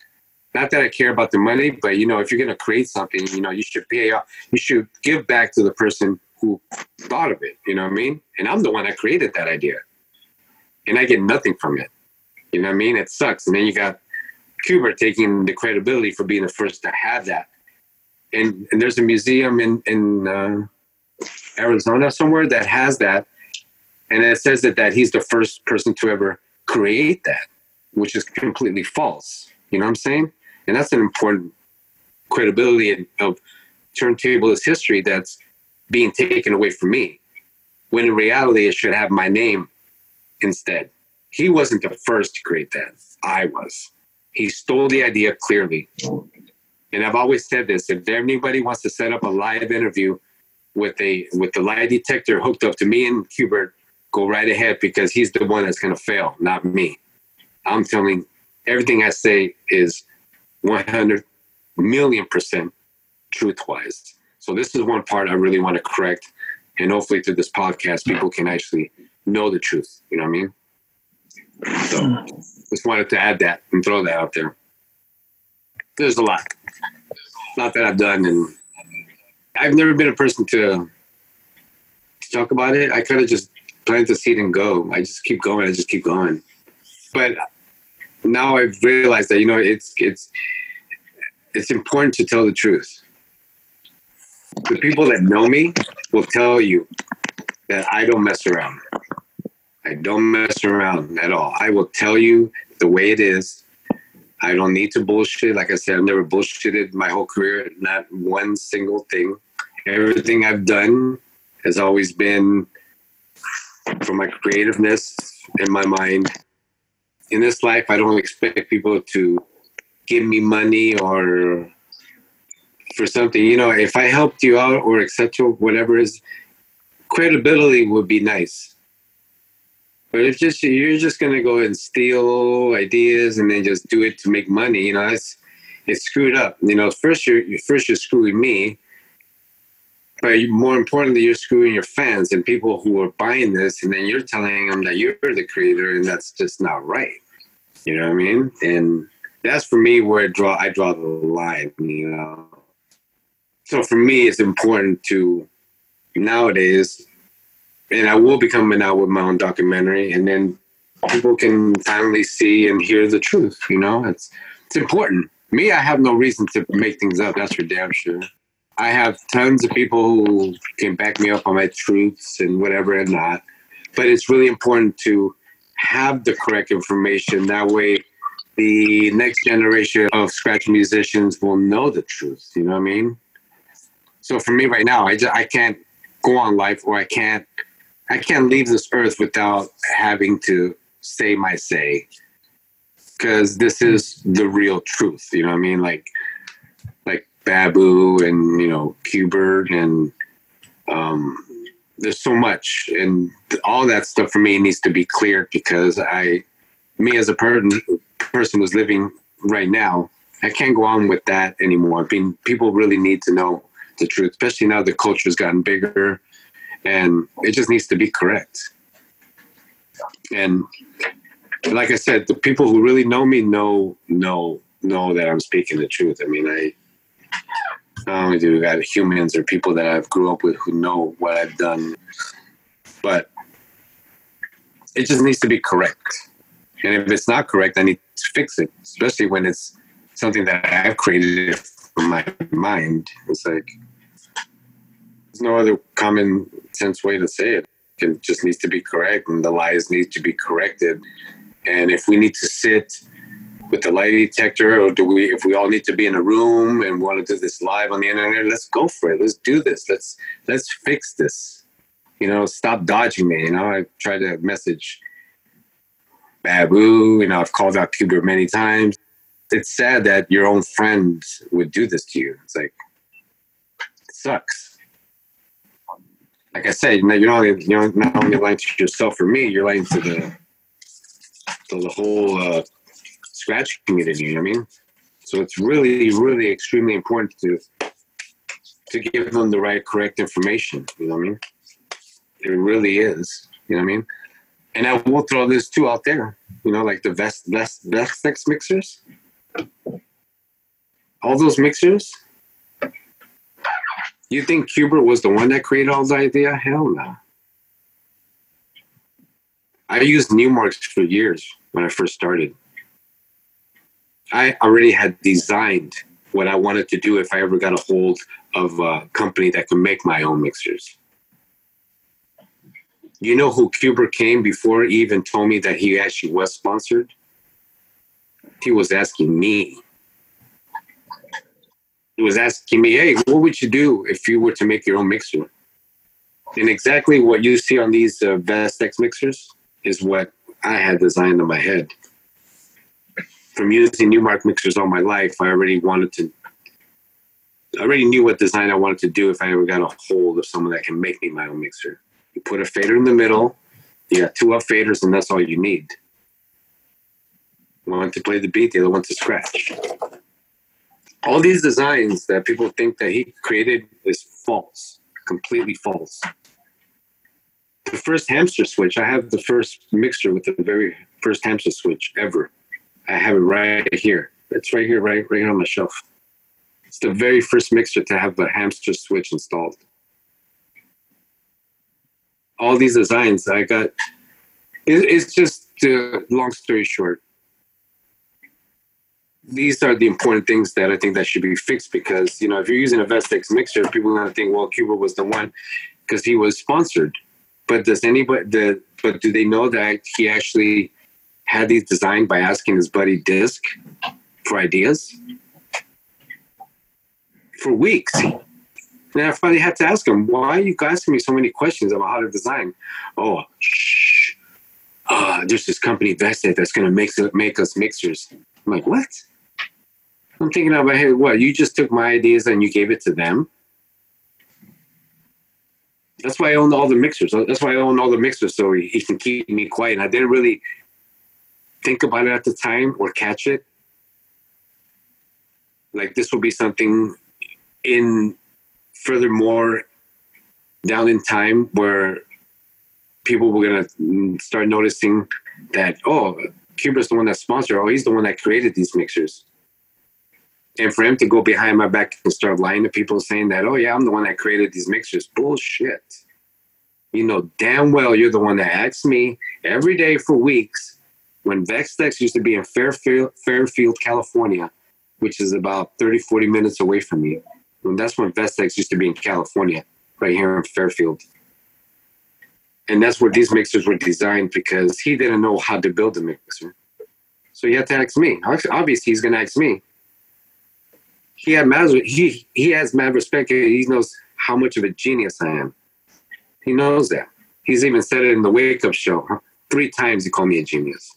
not that I care about the money, but you know, if you're gonna create something, you know, you should pay off you should give back to the person who thought of it. You know what I mean? And I'm the one that created that idea and I get nothing from it. You know what I mean? It sucks. And then you got Qbert taking the credibility for being the first to have that. And, and there's a museum in, in uh, Arizona somewhere that has that. And it says that, that he's the first person to ever create that, which is completely false. You know what I'm saying? And that's an important credibility of turntablist history that's being taken away from me. When in reality, it should have my name instead. He wasn't the first to create that. I was. He stole the idea clearly. And I've always said this: if anybody wants to set up a live interview with a with the lie detector hooked up to me and Qbert, go right ahead because he's the one that's going to fail, not me. I'm telling everything I say is 100 million percent truth wise. So this is one part I really want to correct, and hopefully through this podcast, people can actually know the truth. You know what I mean? So just wanted to add that and throw that out there. There's a lot. Not that I've done, and I've never been a person to, to talk about it. I kind of just plant the seed and go. I just keep going. I just keep going. But now I've realized that you know it's it's it's important to tell the truth. The people that know me will tell you that I don't mess around. I don't mess around at all. I will tell you the way it is. I don't need to bullshit. Like I said, I've never bullshitted my whole career, not one single thing. Everything I've done has always been from my creativeness in my mind. In this life, I don't expect people to give me money or for something. You know, if I helped you out or etc., whatever is, credibility would be nice. But if just you're just gonna go and steal ideas and then just do it to make money, you know, it's it's screwed up. You know, first you're first you're screwing me, but more importantly, you're screwing your fans and people who are buying this, and then you're telling them that you're the creator, and that's just not right. You know what I mean? And that's for me where I draw I draw the line. You know, so for me, it's important to nowadays and I will be coming out with my own documentary, and then people can finally see and hear the truth. You know, it's it's important. Me, I have no reason to make things up. That's for damn sure. I have tons of people who can back me up on my truths and whatever and not. But it's really important to have the correct information. That way, the next generation of scratch musicians will know the truth. You know what I mean? So for me right now, I just I can't go on life or I can't I can't leave this earth without having to say my say because this is the real truth. You know what I mean? Like, like Babu and you know Qbert and um, there's so much and all that stuff for me needs to be cleared because I, me as a person person who's living right now, I can't go on with that anymore. I mean, people really need to know the truth, especially now the culture's gotten bigger and it just needs to be correct. And like I said, the people who really know me know know know that I'm speaking the truth. I mean, I not only do we got humans or people that I've grew up with who know what I've done, but it just needs to be correct. And if it's not correct, I need to fix it, especially when it's something that I've created from my mind. It's like there's no other common sense way to say it. It just needs to be correct, and the lies need to be corrected. And if we need to sit with the lie detector, or do we? If we all need to be in a room and want to do this live on the internet, let's go for it. Let's do this. Let's let's fix this. You know, stop dodging me. You know, I try to message Babu. You know, I've called out Qbert many times. It's sad that your own friend would do this to you. It's like it sucks like I said, you're not only, you're not only lying to yourself or me, you're lying to the to the whole uh, scratch community. You know what I mean? So it's really, really extremely important to to give them the right, correct information. You know what I mean? It really is. You know what I mean? And I will throw this too out there. You know, like the Vest Vest Vestax mixers. All those mixers, you think Qbert was the one that created all the idea? Hell no. I used Numarks for years when I first started. I already had designed what I wanted to do if I ever got a hold of a company that could make my own mixers. You know who Qbert came before he even told me that he actually was sponsored? He was asking me he was asking me, "Hey, what would you do if you were to make your own mixer?" And exactly what you see on these uh, Vestax mixers is what I had designed in my head. From using Numark mixers all my life, I already wanted to. I already knew what design I wanted to do if I ever got a hold of someone that can make me my own mixer. You put a fader in the middle, you got two up faders, and that's all you need. One to play the beat, the other one to scratch all these designs that people think that he created is false, completely false. The first hamster switch, I have the first mixer with the very first hamster switch ever. I have it right here. It's right here, right, right here on my shelf. It's the very first mixer to have the hamster switch installed. All these designs I got, it's just, uh, long story short, these are the important things that I think that should be fixed because you know if you're using a Vestax mixer, people are gonna think, well, Qbert was the one because he was sponsored. But does anybody? The, but do they know that he actually had these designed by asking his buddy Disk for ideas for weeks. And I finally had to ask him, why are you asking me so many questions about how to design? Oh, shh. Uh, there's this company Vestax that's going to make, make us mixers. I'm like, what? I'm thinking about, hey, what? You just took my ideas and you gave it to them? That's why I own all the mixers. That's why I own all the mixers so he, he can keep me quiet. And I didn't really think about it at the time or catch it. Like this will be something in furthermore down in time where people were gonna mm, start noticing that oh Qbert's the one that sponsored oh he's the one that created these mixers and for him to go behind my back and start lying to people saying that oh yeah I'm the one that created these mixers bullshit you know damn well you're the one that asked me every day for weeks when Vestax used to be in Fairfield, Fairfield California which is about 30 40 minutes away from me and that's when Vestax used to be in California, right here in Fairfield. And that's where these mixers were designed because he didn't know how to build a mixer. So he had to ask me. Obviously, he's going to ask me. He had mad, he he has mad respect. He knows how much of a genius I am. He knows that. He's even said it in the Wake Up Show. Three times he called me a genius.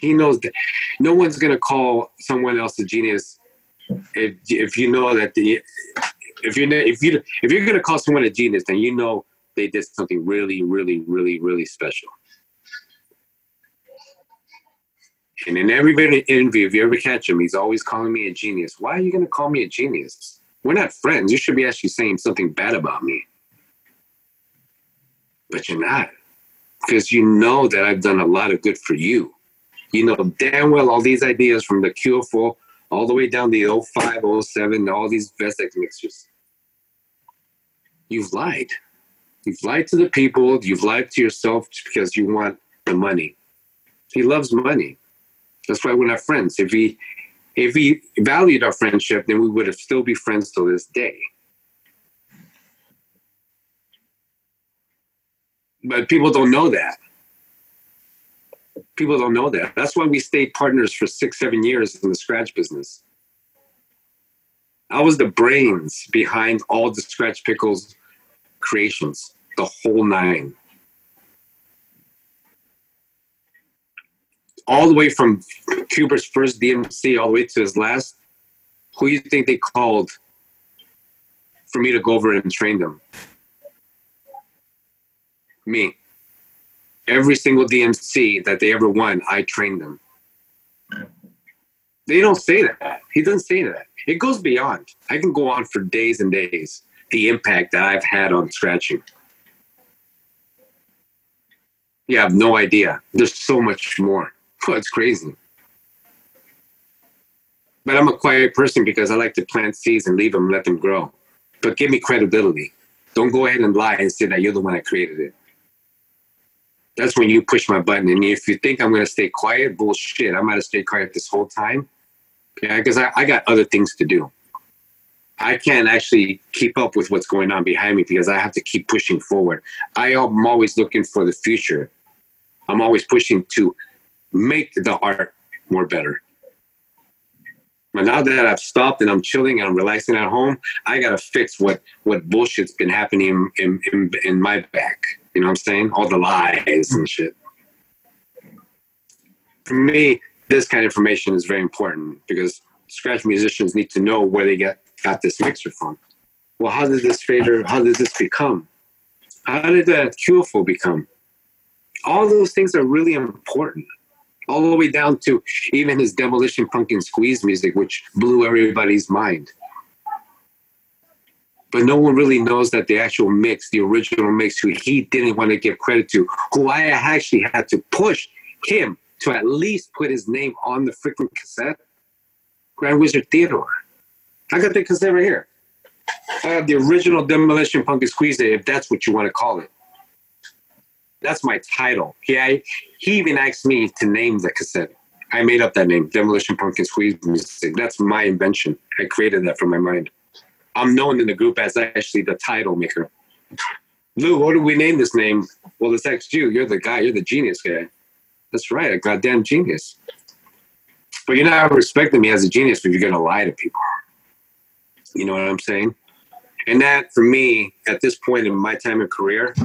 He knows that no one's going to call someone else a genius if if you know that the if you if you if you're gonna call someone a genius, then you know they did something really, really, really, really special. And in every interview, if you ever catch him, he's always calling me a genius. Why are you gonna call me a genius? We're not friends. You should be actually saying something bad about me. But you're not. Because you know that I've done a lot of good for you. You know damn well all these ideas from the QFO all the way down the 05, 07, all these Vestax mixtures. You've lied. You've lied to the people. You've lied to yourself because you want the money. He loves money. That's why we're not friends. If he if he valued our friendship, then we would have still be friends till this day. But people don't know that people don't know that. That's why we stayed partners for six, seven years in the scratch business. I was the brains behind all the Skratch Piklz creations, the whole nine. All the way from Qbert's first DMC all the way to his last. Who do you think they called for me to go over and train them? Me every single DMC that they ever won, I trained them. They don't say that. He doesn't say that. It goes beyond. I can go on for days and days. The impact that I've had on scratching. You have no idea. There's so much more. Oh, it's crazy. But I'm a quiet person because I like to plant seeds and leave them, let them grow. But give me credibility. Don't go ahead and lie and say that you're the one that created it that's when you push my button. And if you think I'm going to stay quiet, bullshit. I'm going to stay quiet this whole time. Yeah, because I, I got other things to do. I can't actually keep up with what's going on behind me because I have to keep pushing forward. I am always looking for the future. I'm always pushing to make the art more better. But now that I've stopped and I'm chilling and I'm relaxing at home, I gotta fix what what bullshit's been happening in in, in my back. You know what I'm saying? All the lies and shit. For me, this kind of information is very important because scratch musicians need to know where they get got this mixer from. Well, how did this fader? How did this become? How did that QFO become? All those things are really important. All the way down to even his demolition pumpkin squeeze music, which blew everybody's mind but no one really knows that the actual mix, the original mix, who he didn't want to give credit to, who I actually had to push him to at least put his name on the freaking cassette, Grand Wizard Theodore. I got the cassette right here. I have the original Demolition Pumpkin Squeeze if that's what you want to call it. That's my title. He, I, he even asked me to name the cassette. I made up that name, Demolition Pumpkin Squeeze Music. That's my invention. I created that from my mind. I'm known in the group as actually the title maker. Lou, what do we name this name? Well, it's actually you. You're the guy. You're the genius guy. That's right, a goddamn genius. But you're not respecting me as a genius if you're going to lie to people. You know what I'm saying? And that, for me, at this point in my time and career,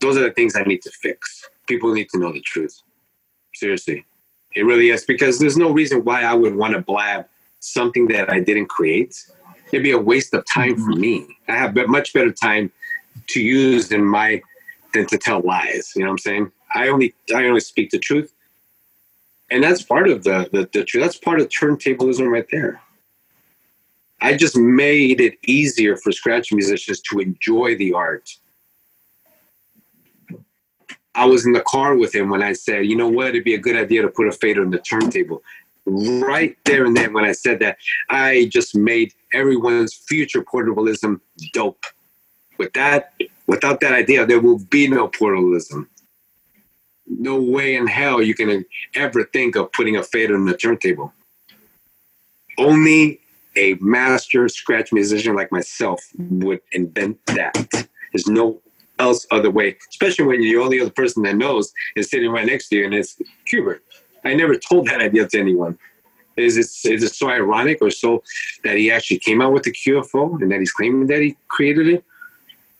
those are the things I need to fix. People need to know the truth. Seriously. It really is because there's no reason why I would want to blab something that I didn't create. It'd be a waste of time for mm-hmm. me. I have much better time to use than my than to tell lies. You know what I'm saying? I only I only speak the truth, and that's part of the the, the truth. That's part of turntablism right there. I just made it easier for scratch musicians to enjoy the art. I was in the car with him when I said, you know what, it'd be a good idea to put a fader in the turntable. Right there and then, when I said that, I just made everyone's future portablism dope. With that, without that idea, there will be no portablism. No way in hell you can ever think of putting a fader in the turntable. Only a master scratch musician like myself would invent that. There's no else other way, especially when the only other person that knows is sitting right next to you and it's Qbert. I never told that idea to anyone. Is it, is it so ironic or so that he actually came out with the QFO and that he's claiming that he created it?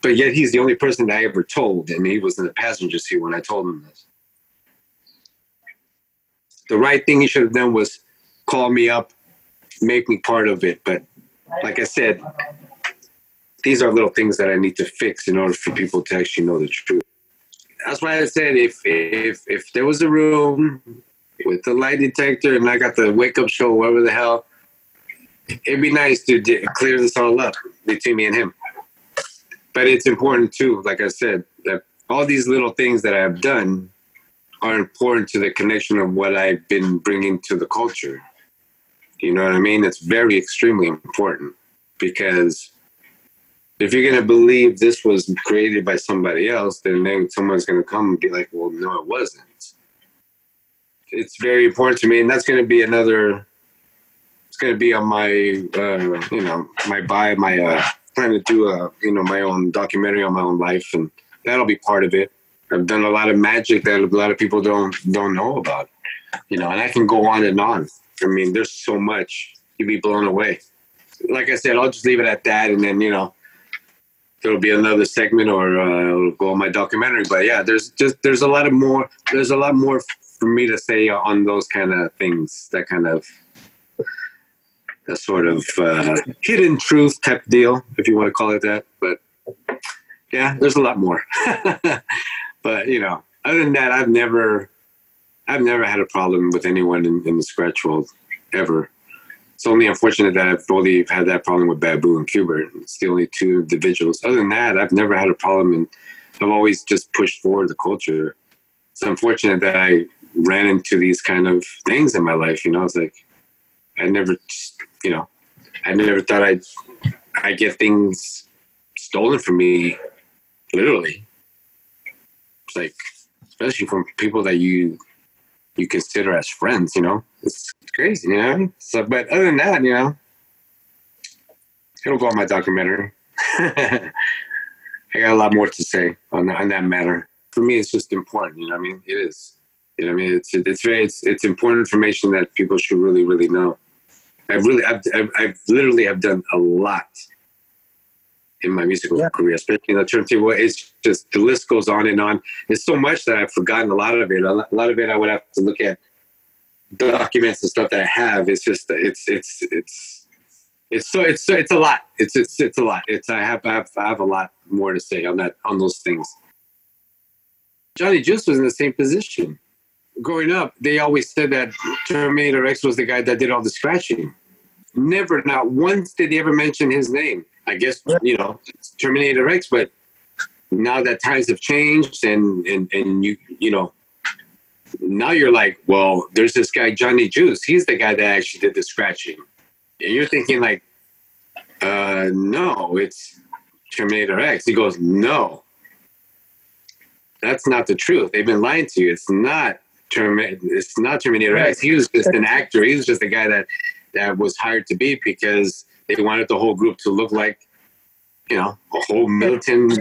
But yet he's the only person that I ever told, and he was in the passenger seat when I told him this. The right thing he should have done was call me up make me part of it. But like I said, these are little things that I need to fix in order for people to actually know the truth. That's why I said if if if there was a room with the lie detector and I got the wake up show, whatever the hell, it'd be nice to clear this all up between me and him. But it's important too, like I said, that all these little things that I've done are important to the connection of what I've been bringing to the culture. You know what I mean? It's very extremely important because if you're going to believe this was created by somebody else, then, then someone's going to come and be like, well, no, it wasn't. It's very important to me. And that's going to be another, it's going to be on my, uh, you know, my buy, my, uh, trying to do a, you know, my own documentary on my own life. And that'll be part of it. I've done a lot of magic that a lot of people don't, don't know about, you know, and I can go on and on. I mean, there's so much. You'd be blown away. Like I said, I'll just leave it at that, and then you know, there'll be another segment or uh, it'll go on my documentary. But yeah, there's just there's a lot of more. There's a lot more for me to say on those kind of things. That kind of a sort of uh, hidden truth type deal, if you want to call it that. But yeah, there's a lot more. but you know, other than that, I've never I've never had a problem with anyone in, in the scratch world ever. It's only unfortunate that I've only had that problem with Babu and Qbert. It's the only two individuals. Other than that, I've never had a problem, and I've always just pushed forward the culture. It's unfortunate that I ran into these kind of things in my life. You know, it's like I never, you know, I never thought I'd I get things stolen from me, literally. It's like, especially from people that you you consider as friends, you know? It's crazy, you know? So, but other than that, you know, it'll go on my documentary. I got a lot more to say on, on that matter. For me, it's just important, you know I mean? It is. You know I mean? It's, it's very, it's, it's important information that people should really, really know. I've really, I've, I've, I've literally have done a lot in my musical yeah. career, especially in the turntable. It's just the list goes on and on. It's so much that I've forgotten a lot of it. A lot of it I would have to look at documents and stuff that I have. It's just it's it's it's it's so it's so it's a lot. It's it's it's a lot. It's I have I have I have a lot more to say on that on those things. Johnny Juice was in the same position. Growing up, they always said that Terminator X was the guy that did all the scratching. Never, not once did he ever mention his name. I guess you know Terminator X, but now that times have changed and and and you you know now you're like, well, there's this guy Johnny Juice. He's the guy that actually did the scratching, and you're thinking like, uh, no, it's Terminator X. He goes, no, that's not the truth. They've been lying to you. It's not Terminator. It's not Terminator X. He was just an actor. He was just a guy that that was hired to be because they wanted the whole group to look like, you know, a whole militant.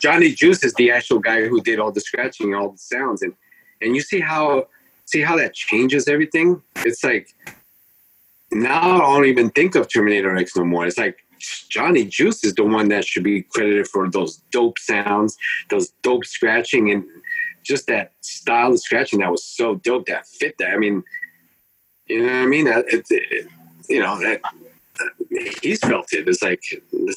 Johnny Juice is the actual guy who did all the scratching, and all the sounds, and and you see how see how that changes everything. it's like now I don't even think of Terminator X no more. It's like Johnny Juice is the one that should be credited for those dope sounds, those dope scratching, and just that style of scratching that was so dope that fit that. I mean, you know what I mean? It, it, you know that he's felt it. It's like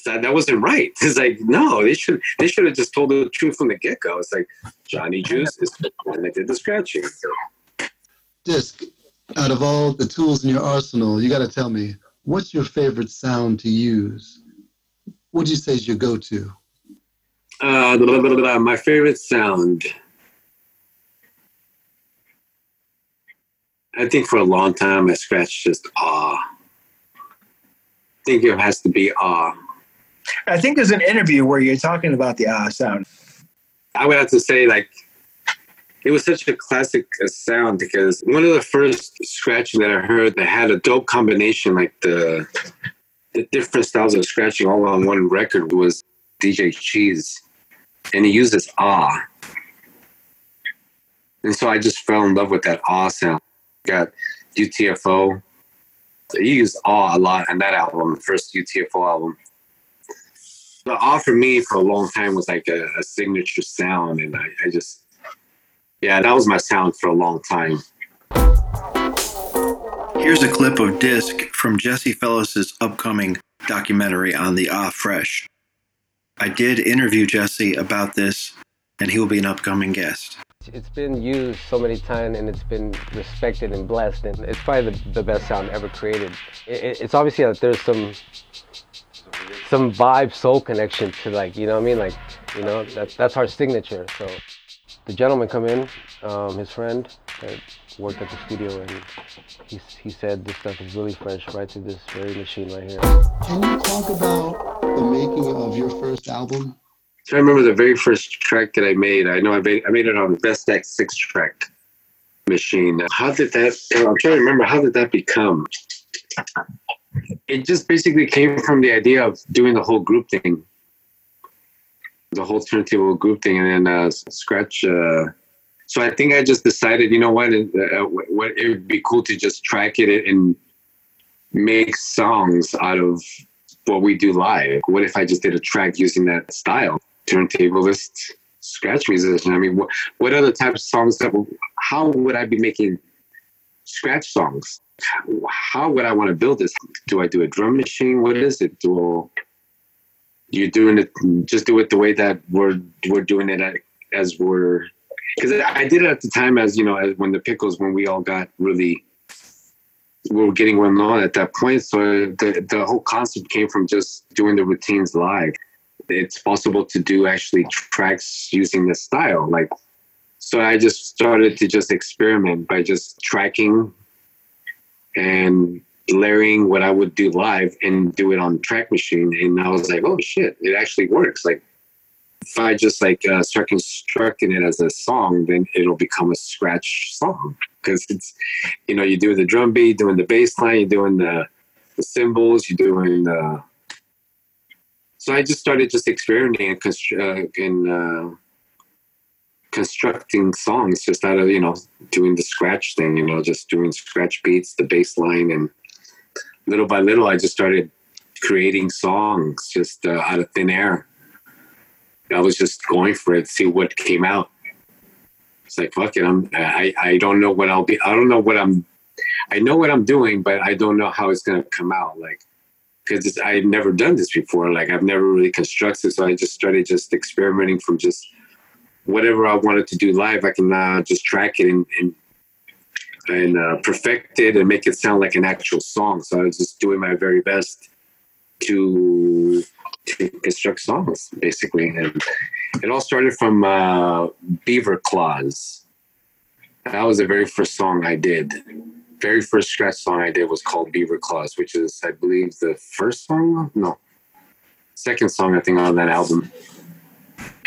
that, that wasn't right. It's like no, they should they should have just told the truth from the get go. It's like Johnny Juice is the one that did the scratching. Disk, out of all the tools in your arsenal, you got to tell me what's your favorite sound to use. What do you say is your go-to? Uh, blah, blah, blah, my favorite sound. I think for a long time I scratched just ah think it has to be ah. I think there's an interview where you're talking about the ah sound. I would have to say like it was such a classic uh, sound because one of the first scratching that I heard that had a dope combination, like the the different styles of scratching all on one record was DJ Cheese, and he uses ah, and so I just fell in love with that ah sound. Got UTFO, he used awe a lot on that album, the first UTFO album. The awe for me for a long time was like a, a signature sound, and I, I just, yeah, that was my sound for a long time. Here's a clip of Disk from Jesse Fellows' upcoming documentary on the Ah Fresh. I did interview Jesse about this, and he will be an upcoming guest. It's been used so many times and it's been respected and blessed, and it's probably the, the best sound ever created. It, it's obviously that there's some some vibe soul connection to like you know what I mean like you know that's that's our signature. So the gentleman come in, um, his friend that worked at the studio, and he he said this stuff is really fresh right to this very machine right here. Can you talk about the making of your first album? I remember the very first track that I made. I know I made I made it on the Best Vestax six track machine. How did that? I'm trying to remember. How did that become? It just basically came from the idea of doing the whole group thing, the whole turntable group thing, and then uh, scratch. Uh, so I think I just decided, you know what, uh, what it would be cool to just track it and make songs out of what we do live. What if I just did a track using that style? Turntablist scratch musician. I mean, what, what other type of songs that, how would I be making scratch songs? How would I want to build this? Do I do a drum machine? What is it? Do you doing it? Just do it the way that we're we're doing it as we're. Because I did it at the time as you know, as when the Piklz when we all got really we were getting well known at that point. So the the whole concept came from just doing the routines live it's possible to do actually tracks using this style. Like, so I just started to just experiment by just tracking and layering what I would do live and do it on track machine. And I was like, oh shit, it actually works. Like, if I just like uh, start constructing it as a song, then it'll become a scratch song because it's, you know, you do the drum beat, doing the bass line, you're doing the, the cymbals, you're doing the so I just started just experimenting and, uh, uh, constructing songs just out of you know doing the scratch thing, you know, just doing scratch beats, the bass line, and little by little, I just started creating songs just uh, out of thin air. I was just going for it, see what came out. It's like fuck it, I'm I I don't know what I'll be. I don't know what I'm. I know what I'm doing, but I don't know how it's gonna come out. Like because I've never done this before. Like I've never really constructed, so I just started just experimenting from just whatever I wanted to do live. I can now just track it and and, and uh, perfect it and make it sound like an actual song. So I was just doing my very best to to construct songs, basically. And it all started from uh, Beaver Claws. That was the very first song I did very first scratch song I did was called Beaver Claws, which is, I believe, the first song. No, second song I think on that album.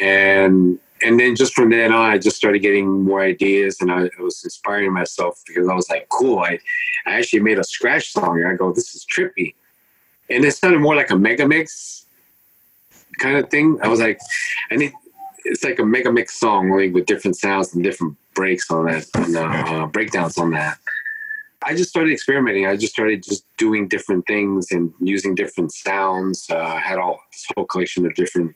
And and then just from then on, I just started getting more ideas, and I, I was inspiring myself because I was like, "Cool!" I I actually made a scratch song. I go, "This is trippy," and it sounded more like a mega mix kind of thing. I was like, and it, it's like a mega mix song, only with different sounds and different breaks on that, and uh, breakdowns on that I just started experimenting. I just started just doing different things and using different sounds. Uh, I had all this whole collection of different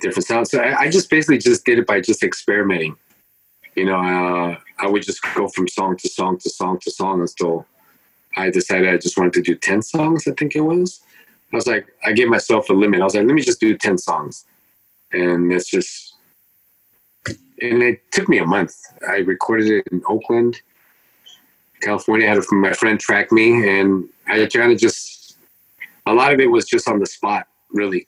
different sounds. So I, I just basically just did it by just experimenting. You know, uh, I would just go from song to song to song to song until I decided I just wanted to do 10 songs, I think it was. I was like, I gave myself a limit. I was like, let me just do 10 songs. And it's just, and it took me a month. I recorded it in Oakland, California. I had my friend track me, and I kind of just, a lot of it was just on the spot, really.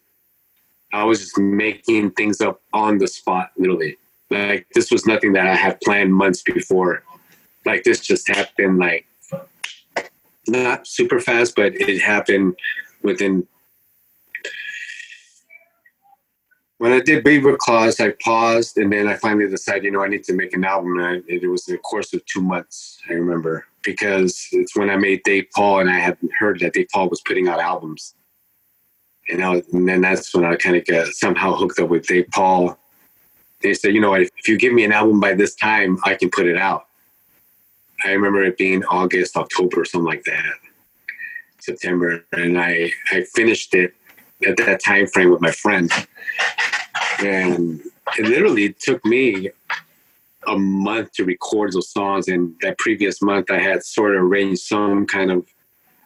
I was just making things up on the spot, literally. Like, this was nothing that I had planned months before. Like, this just happened, like, not super fast, but it happened within. When I did Beaver Claws, I paused and then I finally decided, you know, I need to make an album. And it was in the course of two months, I remember, because it's when I made Dave Paul and I had heard that Dave Paul was putting out albums. And, I was, and then that's when I kind of got somehow hooked up with Dave Paul. They said, you know, if you give me an album by this time, I can put it out. I remember it being August, October, something like that, September, and I I finished it at that time frame with my friend, and it literally took me a month to record those songs. And that previous month, I had sort of arranged some kind of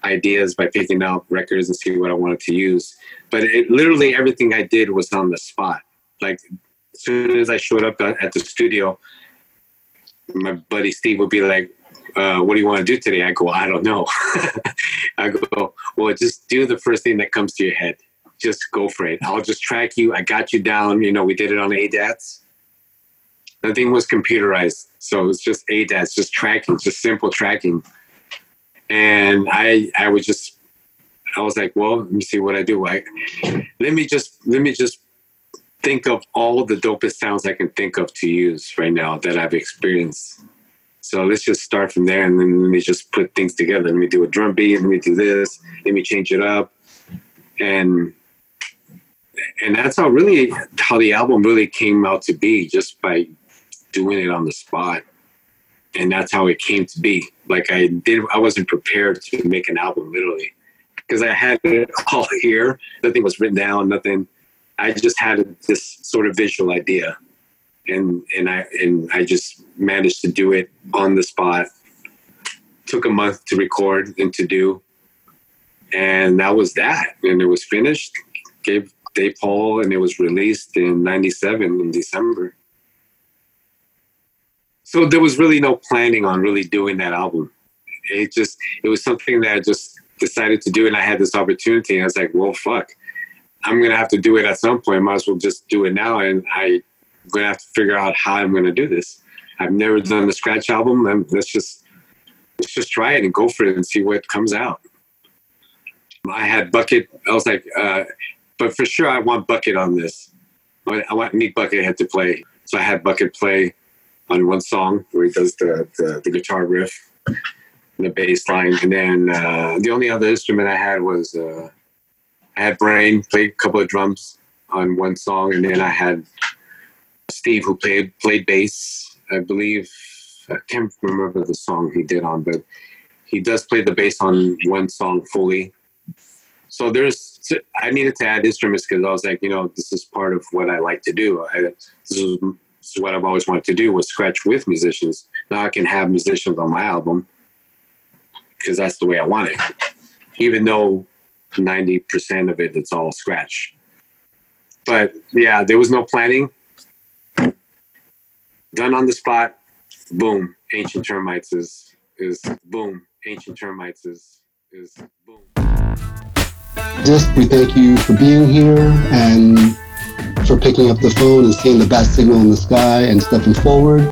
ideas by picking out records and see what I wanted to use. But it literally everything I did was on the spot. Like as soon as I showed up at the studio, my buddy Steve would be like, uh, what do you want to do today? I go, I don't know. I go, well, just do the first thing that comes to your head. Just go for it. I'll just track you. I got you down. You know, we did it on ADATs. Nothing was computerized. So it was just ADATs, just tracking, just simple tracking. And I, I was just, I was like, well, let me see what I do. I, let me just, let me just think of all the dopest sounds I can think of to use right now that I've experienced so let's just start from there and then let me just put things together. Let me do a drum beat, let me do this, let me change it up. And and that's how really how the album really came out to be, just by doing it on the spot. And that's how it came to be. Like I did I wasn't prepared to make an album literally. Because I had it all here. Nothing was written down, nothing. I just had this sort of visual idea and and I and I just managed to do it on the spot. Took a month to record and to do, and that was that. And it was finished. Gave Dave Paul, and it was released in '97 in December. So there was really no planning on really doing that album. It just it was something that I just decided to do, and I had this opportunity, and I was like, well, fuck. I'm gonna have to do it at some point. I Might as well just do it now. And I'm gonna have to figure out how I'm gonna do this. I've never done a scratch album, let's just let's just try it and go for it and see what comes out. I had Bucket. I was like, uh, but for sure, I want Bucket on this. I want Meat Buckethead to play. So I had Bucket play on one song where he does the the, the guitar riff, and the bass line, and then uh, the only other instrument I had was uh, I had Brain play a couple of drums on one song, and then I had Steve, who played played bass, I believe. I can't remember the song he did on, but he does play the bass on one song fully. So there's, I needed to add instruments because I was like, you know, this is part of what I like to do. I, this, is, this is what I've always wanted to do was scratch with musicians. Now I can have musicians on my album because that's the way I want it. Even though 90% of it, it's all scratch. But yeah, there was no planning done on the spot. Boom, ancient termites is is boom, ancient termites is is boom. Disk, we thank you for being here and for picking up the phone and seeing the bat signal in the sky and stepping forward.